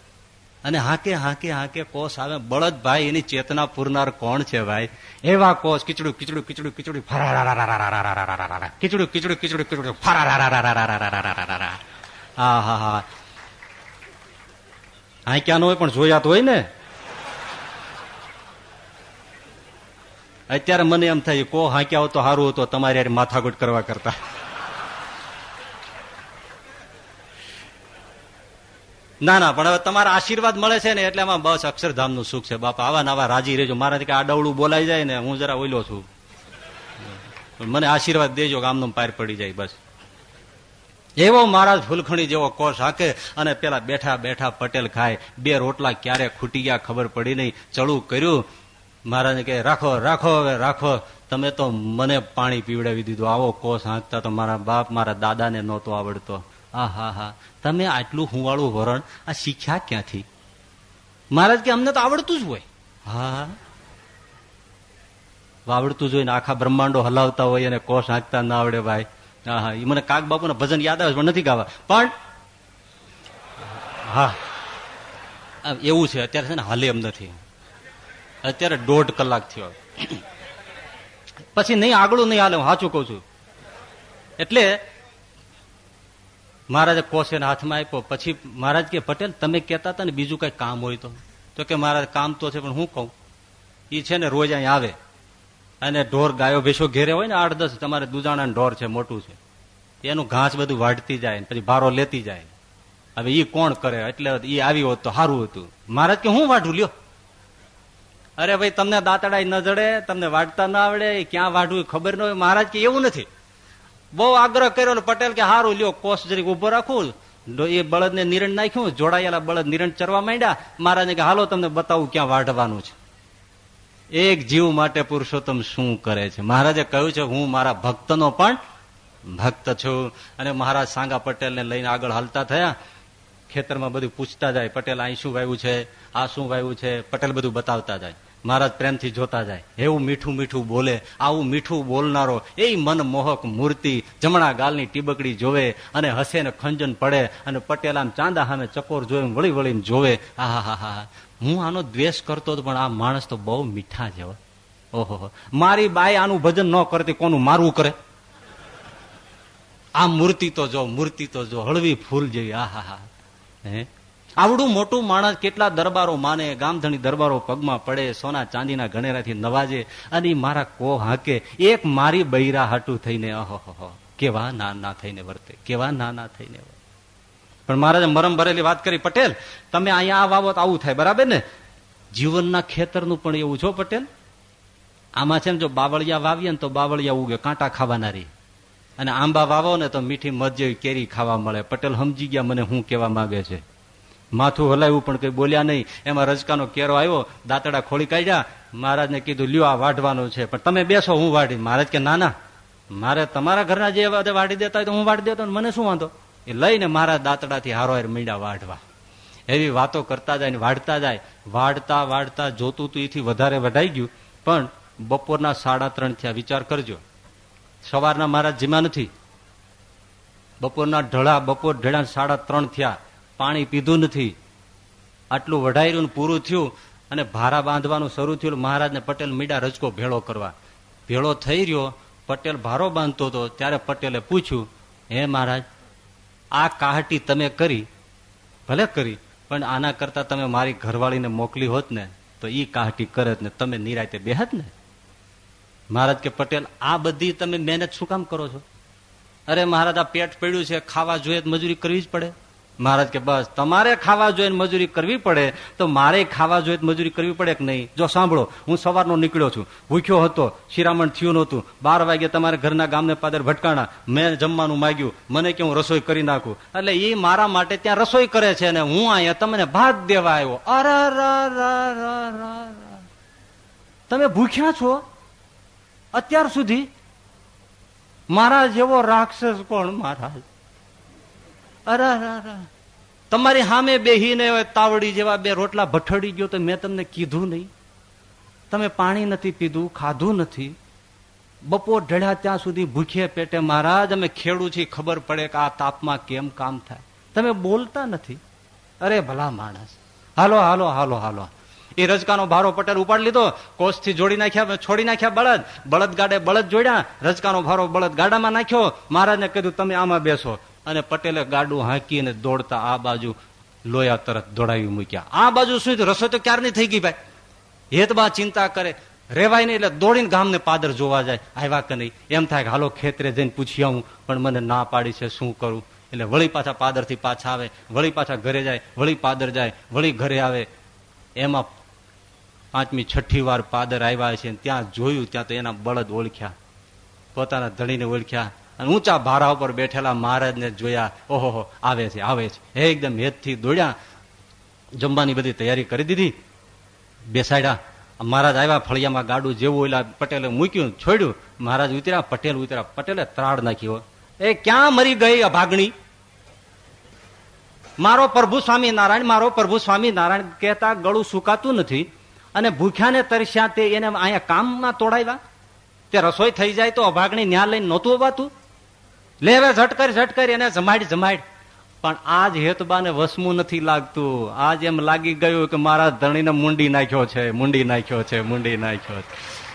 અને હાકે હાકે હાકે કોષ આવે. બળદ ભાઈ એની ચેતના પૂરનાર કોણ છે ભાઈ? એવા કોષ કીચડું કીચડું કીચડું કીચડું કીચડું કીચડું કીચડું કીચડું હા હા હા હાંક્યા નો હોય પણ જોયા તો હોય ને અત્યારે મને એમ થાય કો હાંક્યા હોત તો સારું હતો તમારે માથાકૂટ કરવા કરતા ના ના, પણ હવે તમારા આશીર્વાદ મળે છે ને એટલે આમાં બસ અક્ષરધામનું સુખ છે. બાપા, આવા નવા રાજી રહેજો. મારાથી કે આ ડવડું બોલાઈ જાય ને હું જરા ઓઈલો છું. મને આશીર્વાદ દેજો કે આમનો પાર પડી જાય બસ. એવો મહારાજ ફૂલખણી જેવો કોષ હાકે અને પેલા બેઠા બેઠા પટેલ ખાય. બે રોટલા ક્યારે ખૂટી ગયા ખબર પડી નહીં. ચડું કર્યું. મહારાજ કે રાખો રાખો, હવે રાખો. તમે તો મને પાણી પીવડાવી દીધું. આવો કોષ હાંકતા તો મારા બાપ, મારા દાદાને નહોતો આવડતો. આ હા હા તમે આટલું હુંવાળું વરણ, આ શીખ્યા ક્યાંથી? મહારાજ કે, અમને તો આવડતું જ હોય. હા. આવડતું જોઈને આખા બ્રહ્માંડો હલાવતા હોય અને કોષ હાંકતા ના આવડે ભાઈ. હા હા એ મને કાક બાપુના ભજન યાદ આવે પણ નથી ગાવા. પણ હા. એવું છે, અત્યારે છે ને હાલે એમ નથી. અત્યારે દોઢ કલાક થયો. પછી નહીં, આગળ નહીં હાલે, હું સાચું કઉ છું. એટલે મહારાજે કોષ એના હાથમાં આપ્યો. પછી મહારાજ કે, પટેલ, તમે કહેતા હતા ને બીજું કઈ કામ હોય તો. તો કે, મહારાજ, કામ તો છે, પણ હું કહું. એ છે ને રોજ અહીં આવે. અને ઢોર ગાયો ભેંસો ઘેરે હોય ને આઠ દસ, તમારે દુજાણા ઢોર છે, મોટું છે. એનું ઘાસ બધું વાઢતી જાય પછી ભારો લેતી જાય. હવે ઈ કોણ કરે? એટલે એ આવી હોત તો સારું હતું. મહારાજ કે, હું વાઢું, લ્યો. અરે ભાઈ, તમને દાંતડા ન જડે, તમને વાઢતા ના આવડે ક્યાં વાઢવું ખબર ન હોય. મહારાજ કે, એવું નથી. બહુ આગ્રહ કર્યો પટેલ કે હારું, લ્યો, કોષ જરીક ઊભો રાખું એ બળદ ને નિરણ નાખ્યું, જોડાયેલા બળદ નિરણ ચરવા માંડ્યા. મહારાજને કે, હાલો, તમને બતાવું ક્યાં વાઢવાનું છે. એક જીવ માટે પુરુષોત્તમ શું કરે છે? મહારાજે કહ્યું છે, હું મારા ભક્તનો પણ ભક્ત છું. અને મહારાજ સાંગા પટેલને લઈને આગળ હાલતા થયા. ખેતરમાં બધું પૂછતા જાય, પટેલ, અહીં શું વાવ્યું છે? આ શું વાવ્યું છે? પટેલ બધું બતાવતા જાય. મહારાજ પ્રેમથી જોતા જાય. એવું મીઠું મીઠું બોલે, આવું મીઠું બોલનારો એ મનમોહક મૂર્તિ જમણા ગાલની ટીબકડી જોવે અને હસે ને ખંજન પડે અને પટેલ આમ ચાંદા સામે ચકોર જોવે વળી વળીને જોવે. આહા, હા હા, હું. આનો દ્વેષ કરતો હતો, પણ આ માણસ તો બહુ મીઠા છે ઓહો મારી બાઈ આનું ભજન ન કરતી, કોનું મારવું કરે? આ મૂર્તિ તો જો, મૂર્તિ તો જો, હળવી ફૂલ જેવી. આ હા. હે? આવડું મોટું માણસ કેટલા દરબારો માને, ગામધણી દરબારો પગમાં પડે, સોના ચાંદીના ગણેરાથી નવાજે, અને મારા કો હાકે, એક મારી બૈરા હાટું થઈને અહો કેવા ના ના થઈને વર્તે, કેવા ના ના થઈને પણ મહારાજે મરમ ભરેલી વાત કરી, પટેલ, તમે અહીંયા આ બાબત આવું થાય, બરાબર ને? જીવનના ખેતરનું પણ એવું છો, પટેલ? આમાં છે ને, જો બાવળિયા વાવીએ ને તો બાવળિયા ઉગે, કાંટા ખાવાના રહી અને આંબા વાવો ને તો મીઠી મધ જેવી કેરી ખાવા મળે. પટેલ, સમજી ગયા મને શું કેવા માંગે છે. માથું હલાવ્યું પણ કઈ બોલ્યા નહીં. એમાં રજકાનો કેરો આવ્યો, દાંતડા ખોળી કાઢ્યા. મહારાજને કીધું, લ્યો, આ વાઢવાનું છે. પણ તમે બેસો, હું વાઢી. મહારાજ કે, ના મારે તમારા ઘરના જે વાઢી દેતા હોય તો હું વાઢી દેતો મને શું વાંધો? એ લઈને મારા દાંતડાથી હારો હાર મીંડા વાઢવા. એવી વાતો કરતા જાય ને વાઢતા જાય. વાઢતા વાઢતા જોતું તું એથી વધારે વધાઈ ગયું. પણ બપોરના સાડા ત્રણ થયા. વિચાર કરજો. સવારના મહારાજ જીમા નથી. બપોરના ઢળા, બપોર ઢળા સાડા ત્રણ થયા. પાણી પીધું નથી. આટલું વઢાયરું પૂરું થયું અને ભારા બાંધવાનું શરૂ થયું મહારાજને પટેલ મીડા રજકો ભેળો કરવા. ભેળો થઈ રહ્યો, પટેલ ભારો બાંધતો હતો, ત્યારે પટેલે પૂછ્યું, હે મહારાજ, આ કાહટી તમે કરી? ભલે કરી, પણ આના કરતા તમે મારી ઘરવાળીને મોકલી હોત ને, તો ઈ કાહટી કરત ને, તમે નિરાયતે બેહત ને? મહારાજ કે, પટેલ, આ બધી તમે મહેનત શું કામ કરો છો? અરે મહારાજ, આ પેટ પડ્યું છે, ખાવા જોઈએ મજૂરી કરવી જ પડે. મહારાજ કે, બસ, તમારે ખાવા જોઈને મજૂરી કરવી પડે, તો મારે ખાવા જોઈએ મજૂરી કરવી પડે કે નહીં? જો સાંભળો, હું સવારનો નીકળ્યો છું. ભૂખ્યો હતો, શિરામણ થયું નહોતું. બાર વાગે તમારે ઘરના ગામને પાદર ભટકાણા. મેં જમવાનું માગ્યું. મને કે, હું રસોઈ કરી નાખું. એટલે એ મારા માટે ત્યાં રસોઈ કરે છે અને હું અહીંયા તમને ભાત દેવા આવ્યો. અરે. તમે ભૂખ્યા છો? અત્યાર સુધી? મારા જેવો રાક્ષસ કોણ, મહારાજ? અરે તમારી સામે બેહીને તાવડી જેવા બે રોટલા ભઠડી ગયો તો મેં તમને કીધું નહીં. તમે પાણી નથી પીધું, ખાધું નથી. બપોર ઢળ્યા ત્યાં સુધી ભૂખે પેટે મહારાજ, અમે ખેડું છીએ ખબર પડે કે આ તાપમાં કેમ કામ થાય. તમે બોલતા નથી. અરે, ભલા માણસ. હાલો હાલો હાલો હાલો. એ રજકાનો ભારો પટેલ ઉપાડી લીધો. કોષથી જોડી નાખ્યા છોડી નાખ્યા બળદ. બળદ ગાડે બળદ જોડ્યા. રજકાનો ભારો બળદ ગાડામાં નાખ્યો. મહારાજને કીધું, તમે આમાં બેસો. અને પટેલે ગાડું હાંકીને દોડતા આ બાજુ લોયા તરફ દોડાવી મૂક્યા. આ બાજુ શું રસોઈ તો ક્યારની થઈ ગઈ ભાઈ? હેતમાં ચિંતા કરે. રેવાય નહીં એટલે દોડીને ગામને પાદર જોવા જાય. આવ્યા કે નહીં? એમ થાય કે હાલો ખેતરે જઈને પૂછી આવું, પણ મને ના પાડી છે, શું કરું? એટલે વળી પાછા પાદરથી પાછા આવે, વળી પાછા ઘરે જાય, વળી પાદર જાય, વળી ઘરે આવે. એમાં પાંચમી, છઠ્ઠી વાર પાદર આવ્યા છે ત્યાં જોયું, ત્યાં તો એના બળદ ઓળખ્યા. પોતાના ધણીને ઓળખ્યા. ઊંચા ભારા ઉપર બેઠેલા મહારાજને જોયા, ઓહો આવે છે આવે છે. એકદમ હેતથી દોડ્યા, જમવાની બધી તૈયારી કરી દીધી. બેસાડ્યા. મહારાજ આવ્યા, ફળિયામાં ગાડું જેવું ઓલા પટેલે મૂક્યું, છોડ્યું. મહારાજ ઉતર્યા, પટેલ ઉતર્યા. પટેલે ત્રાડ નાખ્યો. એ ક્યાં મરી ગઈ અભાગણી મારો પ્રભુ સ્વામિનારાયણ, મારો પ્રભુ સ્વામિનારાયણ કહેતા ગળું સુકાતું નથી અને ભૂખ્યાને તરસ્યા તે એને અહીંયા કામમાં તોડાવ્યા તે રસોઈ થઈ જાય તો અભાગણી ન્યા લઈને નહોતું અવાતું લે હવે ઝટકર ઝટકર એને જમાડ જમાડ. પણ આજ હેતબાને વસમું નથી લાગતું. આજ એમ લાગી ગયું કે મારા ધણીને મુંડી નાખ્યો છે, મુંડી નાખ્યો છે, મુંડી નાખ્યો છે.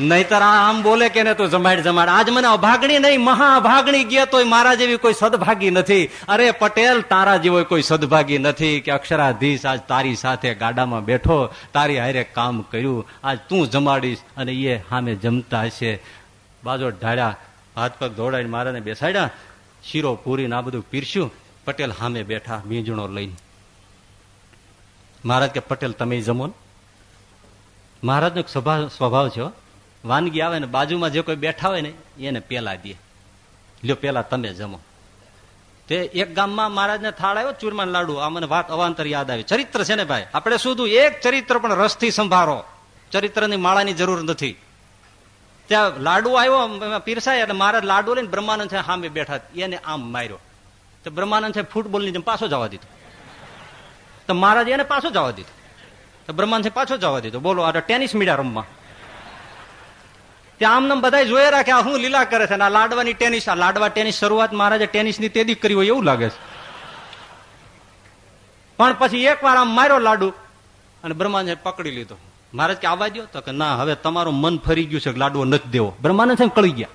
નહીતર આમ બોલે કે ને તું જમાડ જમાડ. આજ મને અભાગણી નહીં મહા અભાગણી ગયા તો મારા જેવી કોઈ સદભાગી નથી. અરે પટેલ, તારા જેવો કોઈ સદભાગી નથી કે અક્ષરાધીશ આજ તારી સાથે ગાડામાં બેઠો, તારી હારે કામ કર્યું. આજ તું જમાડીશ અને એ સામે જમતા હશે. બાજો ઢાળ્યા હાથ પગ દોડાવીને મારાને બેસાડ્યા. શીરો પૂરીને આ બધું પીરસ્યું. પટેલ સામે બેઠા મીંજણો લઈને. મહારાજ કે, પટેલ, તમે જમો મહારાજનો સ્વભાવ છે વાનગી આવે ને બાજુમાં જે કોઈ બેઠા હોય ને, એને પેલા દે. લ્યો, પેલા તમે જમો. તે એક ગામમાં મહારાજને થાળ આવ્યો, ચૂરમાન લાડુ. આ મને વાત અવાંતર યાદ આવી. ચરિત્ર છે ને ભાઈ? આપણે શું એક ચરિત્ર પણ રસથી સંભાળો ચરિત્રની માળાની જરૂર નથી. ત્યાં લાડુ આવ્યો પીરસાય એટલે મહારાજ લાડુ લઈને બ્રહ્માનંદ છે સામે બેઠા એને આમ માર્યો. તો બ્રહ્માનંદ છે ફૂટબોલની જેમ પાછો જવા દીધો. તો મહારાજ એને પાછો જવા દીધો. તો બ્રહ્માંડ છે પાછો જવા દીધો. બોલો, આ ટેનિસ મીડિયા રમવા. ત્યાં આમને બધા જોઈ રાખે હું લીલા કરે છે? આ લાડવાની ટેનિસ, આ લાડવા ટેનિસ શરૂઆત મહારાજે ટેનિસની તેદી કરી હોય એવું લાગે છે. પણ પછી એક વાર આમ માર્યો લાડુ અને બ્રહ્માંડ પકડી લીધો. મહારાજ કે આવવા દો તો કે ના, હવે તમારું મન ફરી ગયું છે લાડવો નથી દેવો. બ્રહ્માનંદ સાહેબ કળી ગયા.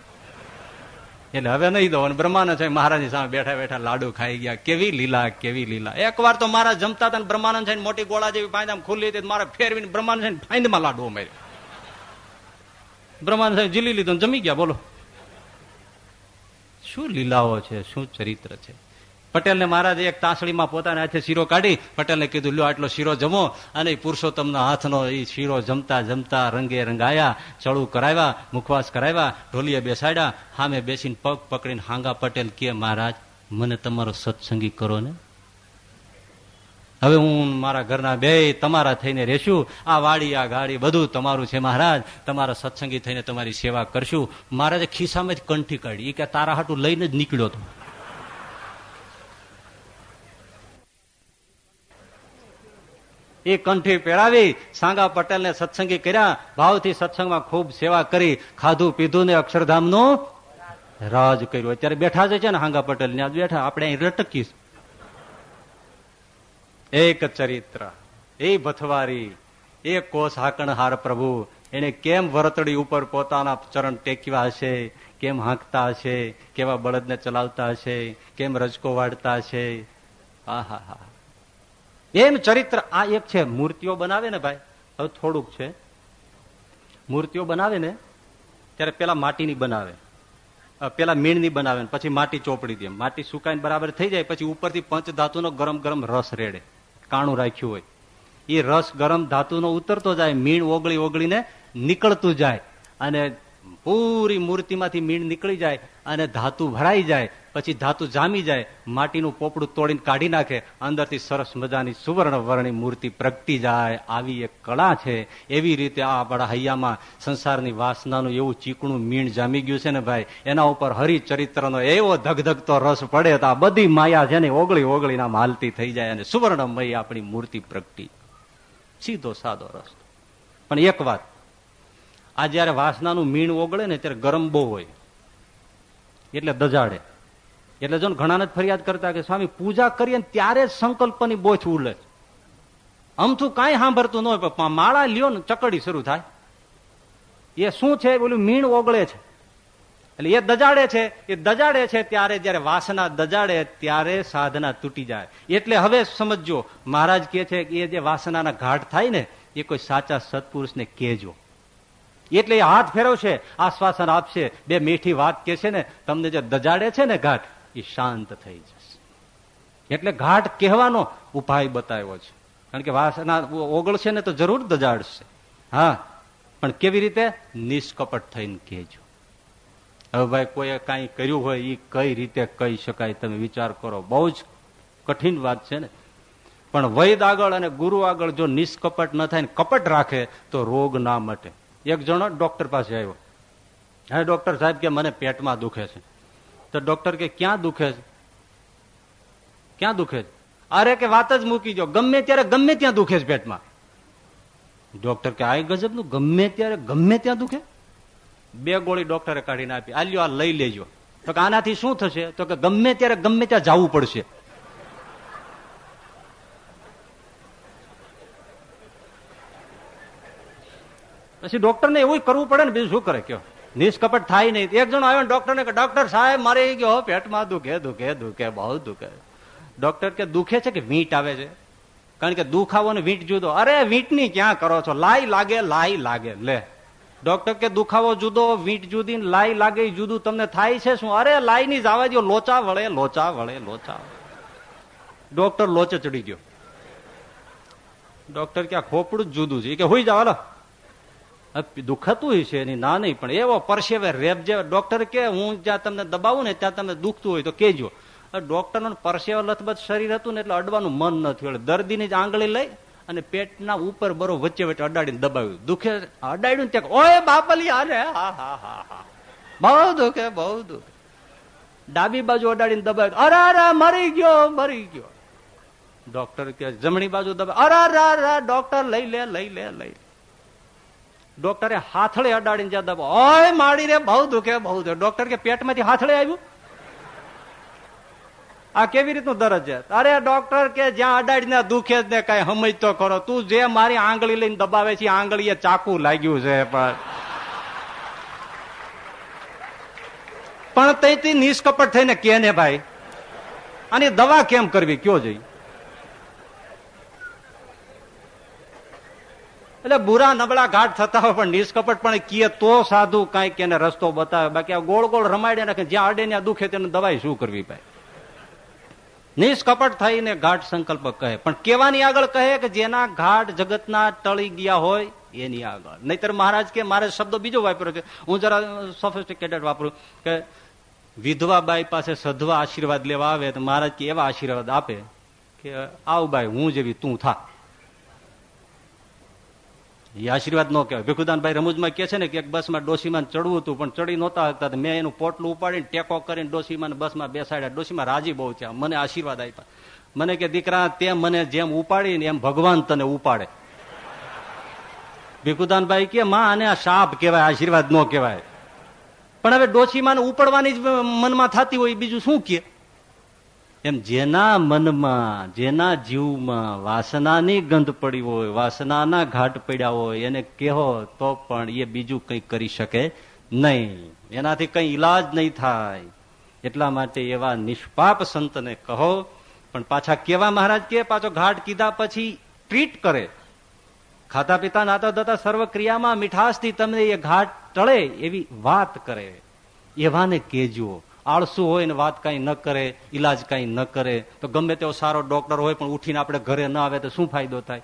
એટલે હવે નહીં દો, અને બ્રહ્માનંદ સાહેબ મહારાજની સામે બેઠા બેઠા લાડુ ખાઈ ગયા. કેવી લીલા કેવી લીલા. એક વાર તો મારા જમતા હતા બ્રહ્માનંદ સાહેબ મોટી ગોળા જેવી ફાયદા ખુલ્લી હતી મારે ફેરવીને બ્રહ્માનંદ સાહેબ ફાઇન્ડમાં લાડવો માર્યો. બ્રહ્માનંદ સાહેબ જીલી લીધો જમી ગયા, બોલો. શું લીલાઓ છે, શું ચરિત્ર છે? પટેલને મહારાજે એક તાસળીમાં પોતાના હાથે શીરો કાઢી પટેલને કીધું, લ્યો આટલો શીરો જમો. અને પુરુષોત્તમના હાથનો એ શીરો જમતા જમતા રંગે રંગાયા ચડું કરાવ્યા, મુખવાસ કરાવ્યા, ઢોલીએ બેસાડ્યા સામે બેસીને પગ પકડીને હાંગા, પટેલ, કે મહારાજ, મને તમારો સત્સંગી કરો ને? હવે હું મારા ઘરના બે તમારા થઈને રહેશું, આ વાડી, આ ગાડી બધું તમારું છે મહારાજ, તમારા સત્સંગી થઈને તમારી સેવા કરશું. મહારાજે ખિસ્સામાં જ કંઠી કાઢી એ કે તારા હાટું લઈને જ નીકળ્યો હતો એ કંઠી પહેરાવી સાંગા પટેલને સત્સંગી કર્યા. ભાવથી સત્સંગમાં ખૂબ સેવા કરી. ખાધું પીધું ને અક્ષરધામનું રાજ કર્યું. અત્યારે બેઠા છે ને હાંગા પટેલ ત્યાં બેઠા. આપણે અહીં રટકીશ. એક ચરિત્ર, એ ભથવારી, એ કોષ હાકણહાર પ્રભુ. એને કેમ વરતડી ઉપર પોતાના ચરણ ટેકવા હશે? કેમ હાંકતા હશે? કેવા બળદને ચલાવતા હશે? કેમ રજકો વાળતા હશે? આહા હા એમ ચરિત્ર આ એક છે. મૂર્તિઓ બનાવે ને ભાઈ. હવે થોડુંક છે. મૂર્તિઓ બનાવે ને, ત્યારે પેલા માટીની બનાવે. પેલા મીણની બનાવે પછી માટી ચોપડી દે. માટી સુકાઈને બરાબર થઈ જાય, પછી ઉપરથી પંચ ધાતુનો ગરમ ગરમ રસ રેડે. કાણું રાખ્યું હોય. એ રસ ગરમ ધાતુનો ઉતરતો જાય, મીણ ઓગળી ઓગળીને નીકળતું જાય. અને પૂરી મૂર્તિમાંથી મીણ નીકળી જાય અને ધાતુ ભરાઈ જાય, પછી ધાતુ જામી જાય, માટીનું પોપડું તોડીને કાઢી નાખે, અંદરથી સરસ મજાની સુવર્ણ વર્ણી મૂર્તિ પ્રગટી જાય, આવી એક કળા છે. એવી રીતે આ આપણા હૈયામાં સંસારની વાસનાનું એવું ચીકણું મીણ જામી ગયું છે ને ભાઈ, એના ઉપર હરિચરિત્રનો એવો ધગધગતો રસ પડે તો આ બધી માયા છે ને ઓગળી ઓગળી નામ હાલતી થઈ જાય અને સુવર્ણમય આપણી મૂર્તિ પ્રગટી. સીધો સાદો રસ પણ એક વાત આ જયારે વાસનાનું મીણ ઓગળે ને ત્યારે ગરમ બહુ હોય. એટલે દજાડે એટલે જો ઘણાને ફરિયાદ કરતા કે, સ્વામી, પૂજા કરીએ ત્યારે જ સંકલ્પની બોછ ઉલે અમથું કાંઈ સાંભળતું ન હોય, પણ માળા લ્યો ને ચકડી શરૂ થાય. એ શું છે? બોલું મીણ ઓગળે છે. એટલે એ દજાડે છે. એ દજાડે છે ત્યારે જયારે વાસના દજાડે ત્યારે સાધના તૂટી જાય. એટલે હવે સમજો મહારાજ કે છે કે એ જે વાસનાના ઘાટ થાય ને, એ કોઈ સાચા સત્પુરુષને કેજો એટલે એ હાથ ફેરવશે, આશ્વાસન આપશે. બે મીઠી વાત કે છે ને, તમને જે દજાડે છે ને ઘાટ, એ શાંત થઈ જશે. એટલે ઘાટ કહેવાનો ઉપાય બતાવ્યો છે. કારણ કે વાસના ઓગળશે ને તો જરૂર દજાડશે. હા, પણ કેવી રીતે? નિષ્કપટ થઈને કહેજો. હવે ભાઈ, કોઈએ કાંઈ કર્યું હોય એ કઈ રીતે કહી શકાય? તમે વિચાર કરો. બહુ જ કઠિન વાત છે ને. પણ વૈદ આગળ અને ગુરુ આગળ જો નિષ્કપટ ન થાય કપટ રાખે, તો રોગ ના મટે. એક જણો ડોક્ટર પાસે આવ્યો. હા ડોક્ટર સાહેબ કે, મને પેટમાં દુખે છે. તો ડોક્ટર કે, ક્યાં દુખે છે? ક્યાં દુખે છે? અરે કે, વાત જ મૂકી જો ગમે ત્યારે ગમે ત્યાં દુખે છે પેટમાં. ડોક્ટર કે, આ ગજબનું ગમે ત્યારે ગમે ત્યાં દુખે? બે ગોળી ડોક્ટરે કાઢીને આપી. આ લ્યો, આ લઈ લેજો. તો કે, આનાથી શું થશે? તો કે, ગમે ત્યારે ગમે ત્યાં જવું પડશે. પછી ડોક્ટરને એવું કરવું પડે ને બીજું શું કરે? કયો. નિષ્કપટ થાય નહીં. એક જણ આવ્યો ડોક્ટર ને ડોક્ટર સાહેબ, મારે ગયો પેટમાં દુખે દુખે દુખે, બહુ દુખે. ડોક્ટર કે, દુખે છે કે વીંટ આવે છે? કારણ કે દુખાવો ને વીંટ જુદો. અરે વીંટની ક્યાં કરો છો? લાઈ લાગે લાઈ લાગે. લે. ડોક્ટર કે, દુખાવો જુદો, વીંટ જુદી, લાઈ લાગે જુદું તમને થાય છે શું? અરે લાઈ ની જવા દો લોચા વળે લોચા વળે, લોચા ડોક્ટર લોચે ચડી ગયો. ડોક્ટર કે, આ ખોપડું જ જુદું છે. કે, હોઈ જાવ દુખાતું છે એની ના નહીં, પણ એવો પરસેવે રેપ જે ડોક્ટર કે હું જ્યાં તમને દબાવું ને ત્યાં તમને દુખતું હોય તો કેજો ડોક્ટરનો પરસેવા લથબથ શરીર હતું ને એટલે અડવાનું મન નથી એટલે દર્દીની જ આંગળી લઈ અને પેટના ઉપર બરો વચ્ચે વચ્ચે અડાડીને દબાવ્યું. દુખે અડાડ્યું ત્યાં ઓય બાપલી, આને, હા હા હા હા. બહુ દુખે બહુ દુખે. ડાબી બાજુ અડાડીને દબાવ્યું. અરે અરે, મરી ગયો મરી ગયો. ડોક્ટર કે જમણી બાજુ દબાવ અરે અરે ડોક્ટર લઈ લે લઈ લે, લઈ ડોક્ટરે હાથળે અડાડીને જ્યાં દબો ઓય માડી રે, બહુ દુખે બહુ દુખે. ડોક્ટર કે, પેટમાંથી હાથળે આવ્યું? આ કેવી રીતનું દરજ છે? અરે ડોક્ટર કે, જ્યાં અડાડીને દુખે જ ને કઈ સમજ તો કરો. તું જે મારી આંગળી લઈને દબાવે છે આંગળી એ ચાકુ લાગ્યું છે. પણ પણ તેથી નિષ્કપટ થઈને કે ને ભાઈ? આની દવા કેમ કરવી? કયો જઈ? એટલે બુરા નબળા ઘાટ થતા હોય પણ નિષ્કપટ પણ કીએ તો સાધુ કંઈક એને રસ્તો બતાવે. બાકી આ ગોળ ગોળ રમાડે નાખે જ્યાં અડે ત્યાં દુખે તેને દવાઈ શું કરવી ભાઈ? નિષ્કપટ થઈને ઘાટ સંકલ્પ કહે. પણ કેવાની આગળ કહે કે જેના ઘાટ જગતના ટળી ગયા હોય એની આગળ. નહીતર મહારાજ કે મારે શબ્દો બીજો વાપર્યો છે હું જરા સોફિસ્ટિકેટેડ વાપરું કે વિધવાબાઈ પાસે સધવા આશીર્વાદ લેવા આવે તો મહારાજ કે એવા આશીર્વાદ આપે કે આવ બાઈ, હું જેવી તું થા. એ આશીર્વાદ ન કહેવાય. ભીખુદાનભાઈ રમૂજમાં કે છે ને કે એક બસમાં ડોસીમાં ચડવું હતું, પણ ચડી નહોતા હતા મેં એનું પોટલું ઉપાડીને ટેકો કરીને ડોસીમાં બસમાં બેસાડ્યા. ડોસીમાં રાજી બહુ થયા. મને આશીર્વાદ આપ્યા. મને કે, દીકરા તે મને જેમ ઉપાડીને એમ ભગવાન તને ઉપાડે. ભીખુદાનભાઈ કે માં, આને આ શાપ કહેવાય, આશીર્વાદ ન કહેવાય. પણ હવે ડોસીમાં ઉપાડવાની જ મનમાં થતી હોય, બીજું શું કે એમ જેના મનમાં, જેના જીવમાં વાસનાની ગંધ પડી હોય, વાસનાના ઘાટ પડ્યા હોય, એને કહો તો પણ એ બીજું કંઈ કરી શકે નહીં. એનાથી કંઈ ઈલાજ નહીં થાય. એટલા માટે એવા નિષ્પાપ સંતને કહો. પણ પાછા કેવા મહારાજ કે, પાછો ઘાટ કીધા પછી ટ્રીટ કરે. ખાતા પીતા નાતા દાતા સર્વ ક્રિયામાં મીઠાશથી તમને એ ઘાટ ટળે એવી વાત કરે. એવાને કેજો આળસુ હોય ને વાત કઈ ન કરે, ઈલાજ કઈ ન કરે, તો ગમે તેવો સારો ડોક્ટર હોય પણ ઉઠીને આપણે ઘરે ન આવે તો શું ફાયદો થાય?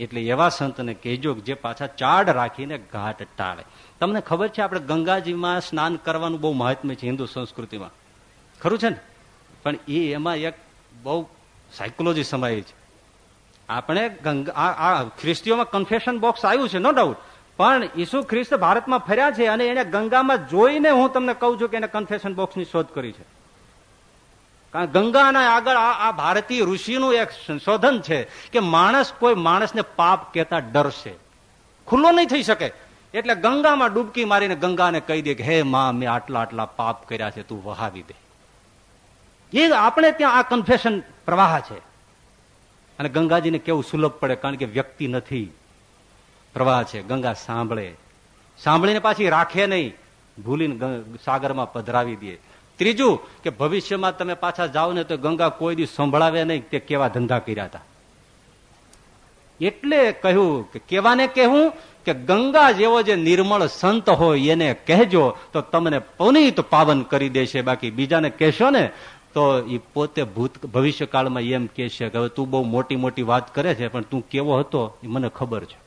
એટલે એવા સંતને કહેજો જે પાછા ચાડ રાખીને ઘાટ ટાળે. તમને ખબર છે આપણે ગંગાજીમાં સ્નાન કરવાનું બહુ મહાત્મ્ય છે હિન્દુ સંસ્કૃતિમાં? ખરું છે ને? પણ એ એમાં એક બહુ સાયકોલોજી સમાય છે. આપણે ગંગા, આ ખ્રિસ્તીઓમાં કન્ફેશન બોક્સ આવ્યું છે નો ડાઉટ પણ ઈસુ ખ્રિસ્ત ભારતમાં ફર્યા છે અને એને ગંગામાં જોઈને હું તમને કહું છું કે એને કન્ફેશન બોક્સની શોધ કરી છે. કારણ ગંગાના આગળ આ ભારતીય ઋષિનું એક સંશોધન છે કે માણસ કોઈ માણસને પાપ કહેતા ડરશે. ખુલ્લો નહીં થઈ શકે. એટલે ગંગામાં ડૂબકી મારીને ગંગાને કહી દે કે, હે માં, મેં આટલા આટલા પાપ કર્યા છે, તું વહાવી દે. એ આપણે ત્યાં આ કન્ફેશન પ્રવાહ છે. અને ગંગાજીને કેવું સુલભ પડે, કારણ કે વ્યક્તિ નથી. પ્રવાહ છે, ગંગા સાંભળે. સાંભળીને પાછી રાખે નહીં, ભૂલીને સાગરમાં પધરાવી દે. ત્રીજું કે ભવિષ્યમાં તમે પાછા જાઓ ને તો ગંગા કોઈ દિવસ સંભળાવે નહીં, તે કેવા ધંધા કર્યા હતા. એટલે કહ્યું કે કેવાને કહેવું કે ગંગા જેવો જે નિર્મળ સંત હોય એને કહેજો, તો તમને પુનિત પાવન કરી દેશે. બાકી બીજાને કહેશો ને, તો એ પોતે ભૂત, ભવિષ્યકાળમાં એમ કહેશે કે હવે તું બહુ મોટી મોટી વાત કરે છે, પણ તું કેવો હતો, એ મને ખબર છે.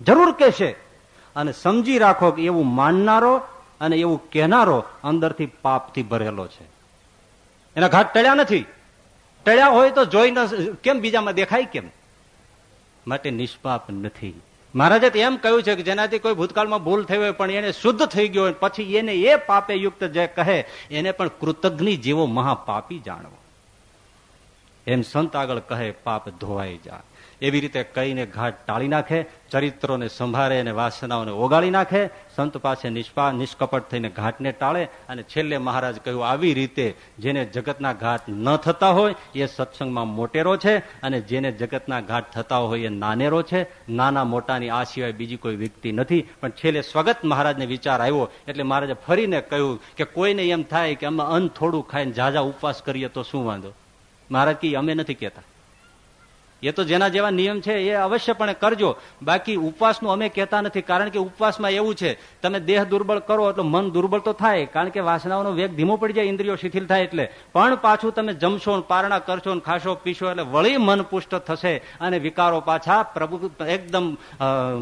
જરૂર કહેશે. અને સમજી રાખો કે એવું માનનારો અને એવું કહેનારો અંદરથી પાપથી ભરેલો છે. એના ઘાટ ટળ્યા નથી. ટળ્યા હોય તો જોઈ ન કેમ બીજામાં દેખાય કેમ? માટે નિષ્પાપ નથી. મહારાજે એમ કહ્યું છે કે જેનાથી કોઈ ભૂતકાળમાં ભૂલ થઈ હોય પણ એને શુદ્ધ થઈ ગયો હોય, પછી એને એ પાપે યુક્ત જે કહે, એને પણ કૃતજ્ઞ જેવો મહાપાપી જાણવો. એમ સંત આગળ કહે, પાપ ધોવાઈ જાય એવી રીતે કહીને ઘાટ ટાળી નાખે, ચરિત્રોને સંભાળે અને વાસનાઓને ઓગાળી નાખે, સંત પાસે નિષ્પા, નિષ્કપટ થઈને ઘાટને ટાળે અને છેલ્લે મહારાજ કહ્યું, આવી રીતે જેને જગતના ઘાટ ન થતા હોય, એ સત્સંગમાં મોટેરો છે અને જેને જગતના ઘાટ થતા હોય, એ નાનેરો છે. નાના મોટાની આ સિવાય બીજી કોઈ વ્યક્તિ નથી. પણ છેલ્લે સ્વગત મહારાજને વિચાર આવ્યો, એટલે મહારાજે ફરીને કહ્યું કે, કોઈને એમ થાય કે અમે અન્ન થોડું ખાઈને ઝાઝા ઉપવાસ કરીએ તો શું વાંધો? મહારાજ કે, અમે નથી કહેતા. એ તો જેના જેવા નિયમ છે એ અવશ્યપણે કરજો. બાકી ઉપવાસનું અમે કહેતા નથી, કારણ કે ઉપવાસમાં એવું છે, તમે દેહ દુર્બળ કરો એટલે મન દુર્બળ તો થાય, કારણ કે વાસનાઓનો વેગ ધીમો પડી જાય, ઇન્દ્રિયો શિથિલ થાય એટલે. પણ પાછું તમે જમશો પારણા કરશો ખાશો, પીશો એટલે વળી મન પુષ્ટ થશે અને વિકારો પાછા પ્રભુ એકદમ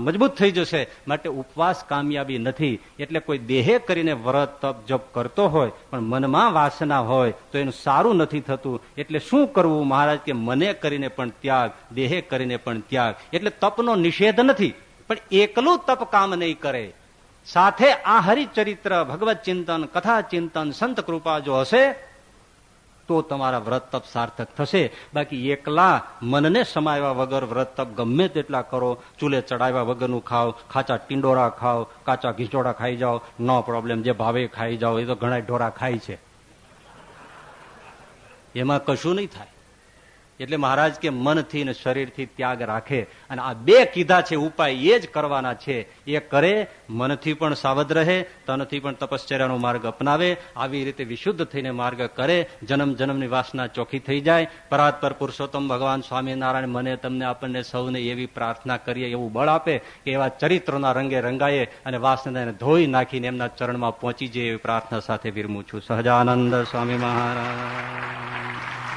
મજબૂત થઈ જશે. માટે ઉપવાસ કામયાબી નથી. એટલે કોઈ દેહે કરીને વ્રત, તપ, જપ કરતો હોય, પણ મનમાં વાસના હોય, તો એનું સારું નથી થતું. એટલે શું કરવું મહારાજ, કે મને કરીને પણ ત્યાગ ત્યાગ, દેહે કરીને પણ ત્યાગ. એટલે તપનો નિષેધ નથી, પણ એકલું તપ કામ નહીં કરે. સાથે આ હરિચરિત્ર, ભગવત ચિંતન, કથા ચિંતન, સંત કૃપા જો હશે, તો તમારા વ્રત તપ સાર્થક થશે. બાકી એકલા મનને સમાવ્યા વગર વ્રત તપ ગમે તેટલા કરો. ચૂલે ચડાવ્યા વગરનું ખાઓ, ખાચા ટીંડોરા ખાઓ, કાચા ઘીચોડા ખાઈ જાઓ, નો પ્રોબ્લેમ જે ભાવે ખાઈ જાઓ, એ તો ઘણા ઢોરા ખાય છે. એમાં કશું નહીં થાય. એટલે મહારાજ કે મનથી ને શરીરથી ત્યાગ રાખે અને આ બે કીધા છે, ઉપાય એ જ કરવાના છે. એ કરે, મનથી પણ સાવધ રહે, તનથી પણ તપશ્ચર્યાનો માર્ગ અપનાવે, આવી રીતે વિશુદ્ધ થઈને માર્ગ કરે, જન્મ જન્મની વાસના ચોખ્ખી થઈ જાય, પરાત્પર પુરુષોત્તમ ભગવાન સ્વામિનારાયણ મને તમને આપણને સૌને એવી પ્રાર્થના કરીએ, એવું બળ આપે કે એવા ચરિત્રોના રંગે રંગાયે અને વાસનાને ધોઈ નાખીને એમના ચરણમાં પહોંચી જાય એવી પ્રાર્થના સાથે વિરમું છું. સહજાનંદ સ્વામી મહારાજ.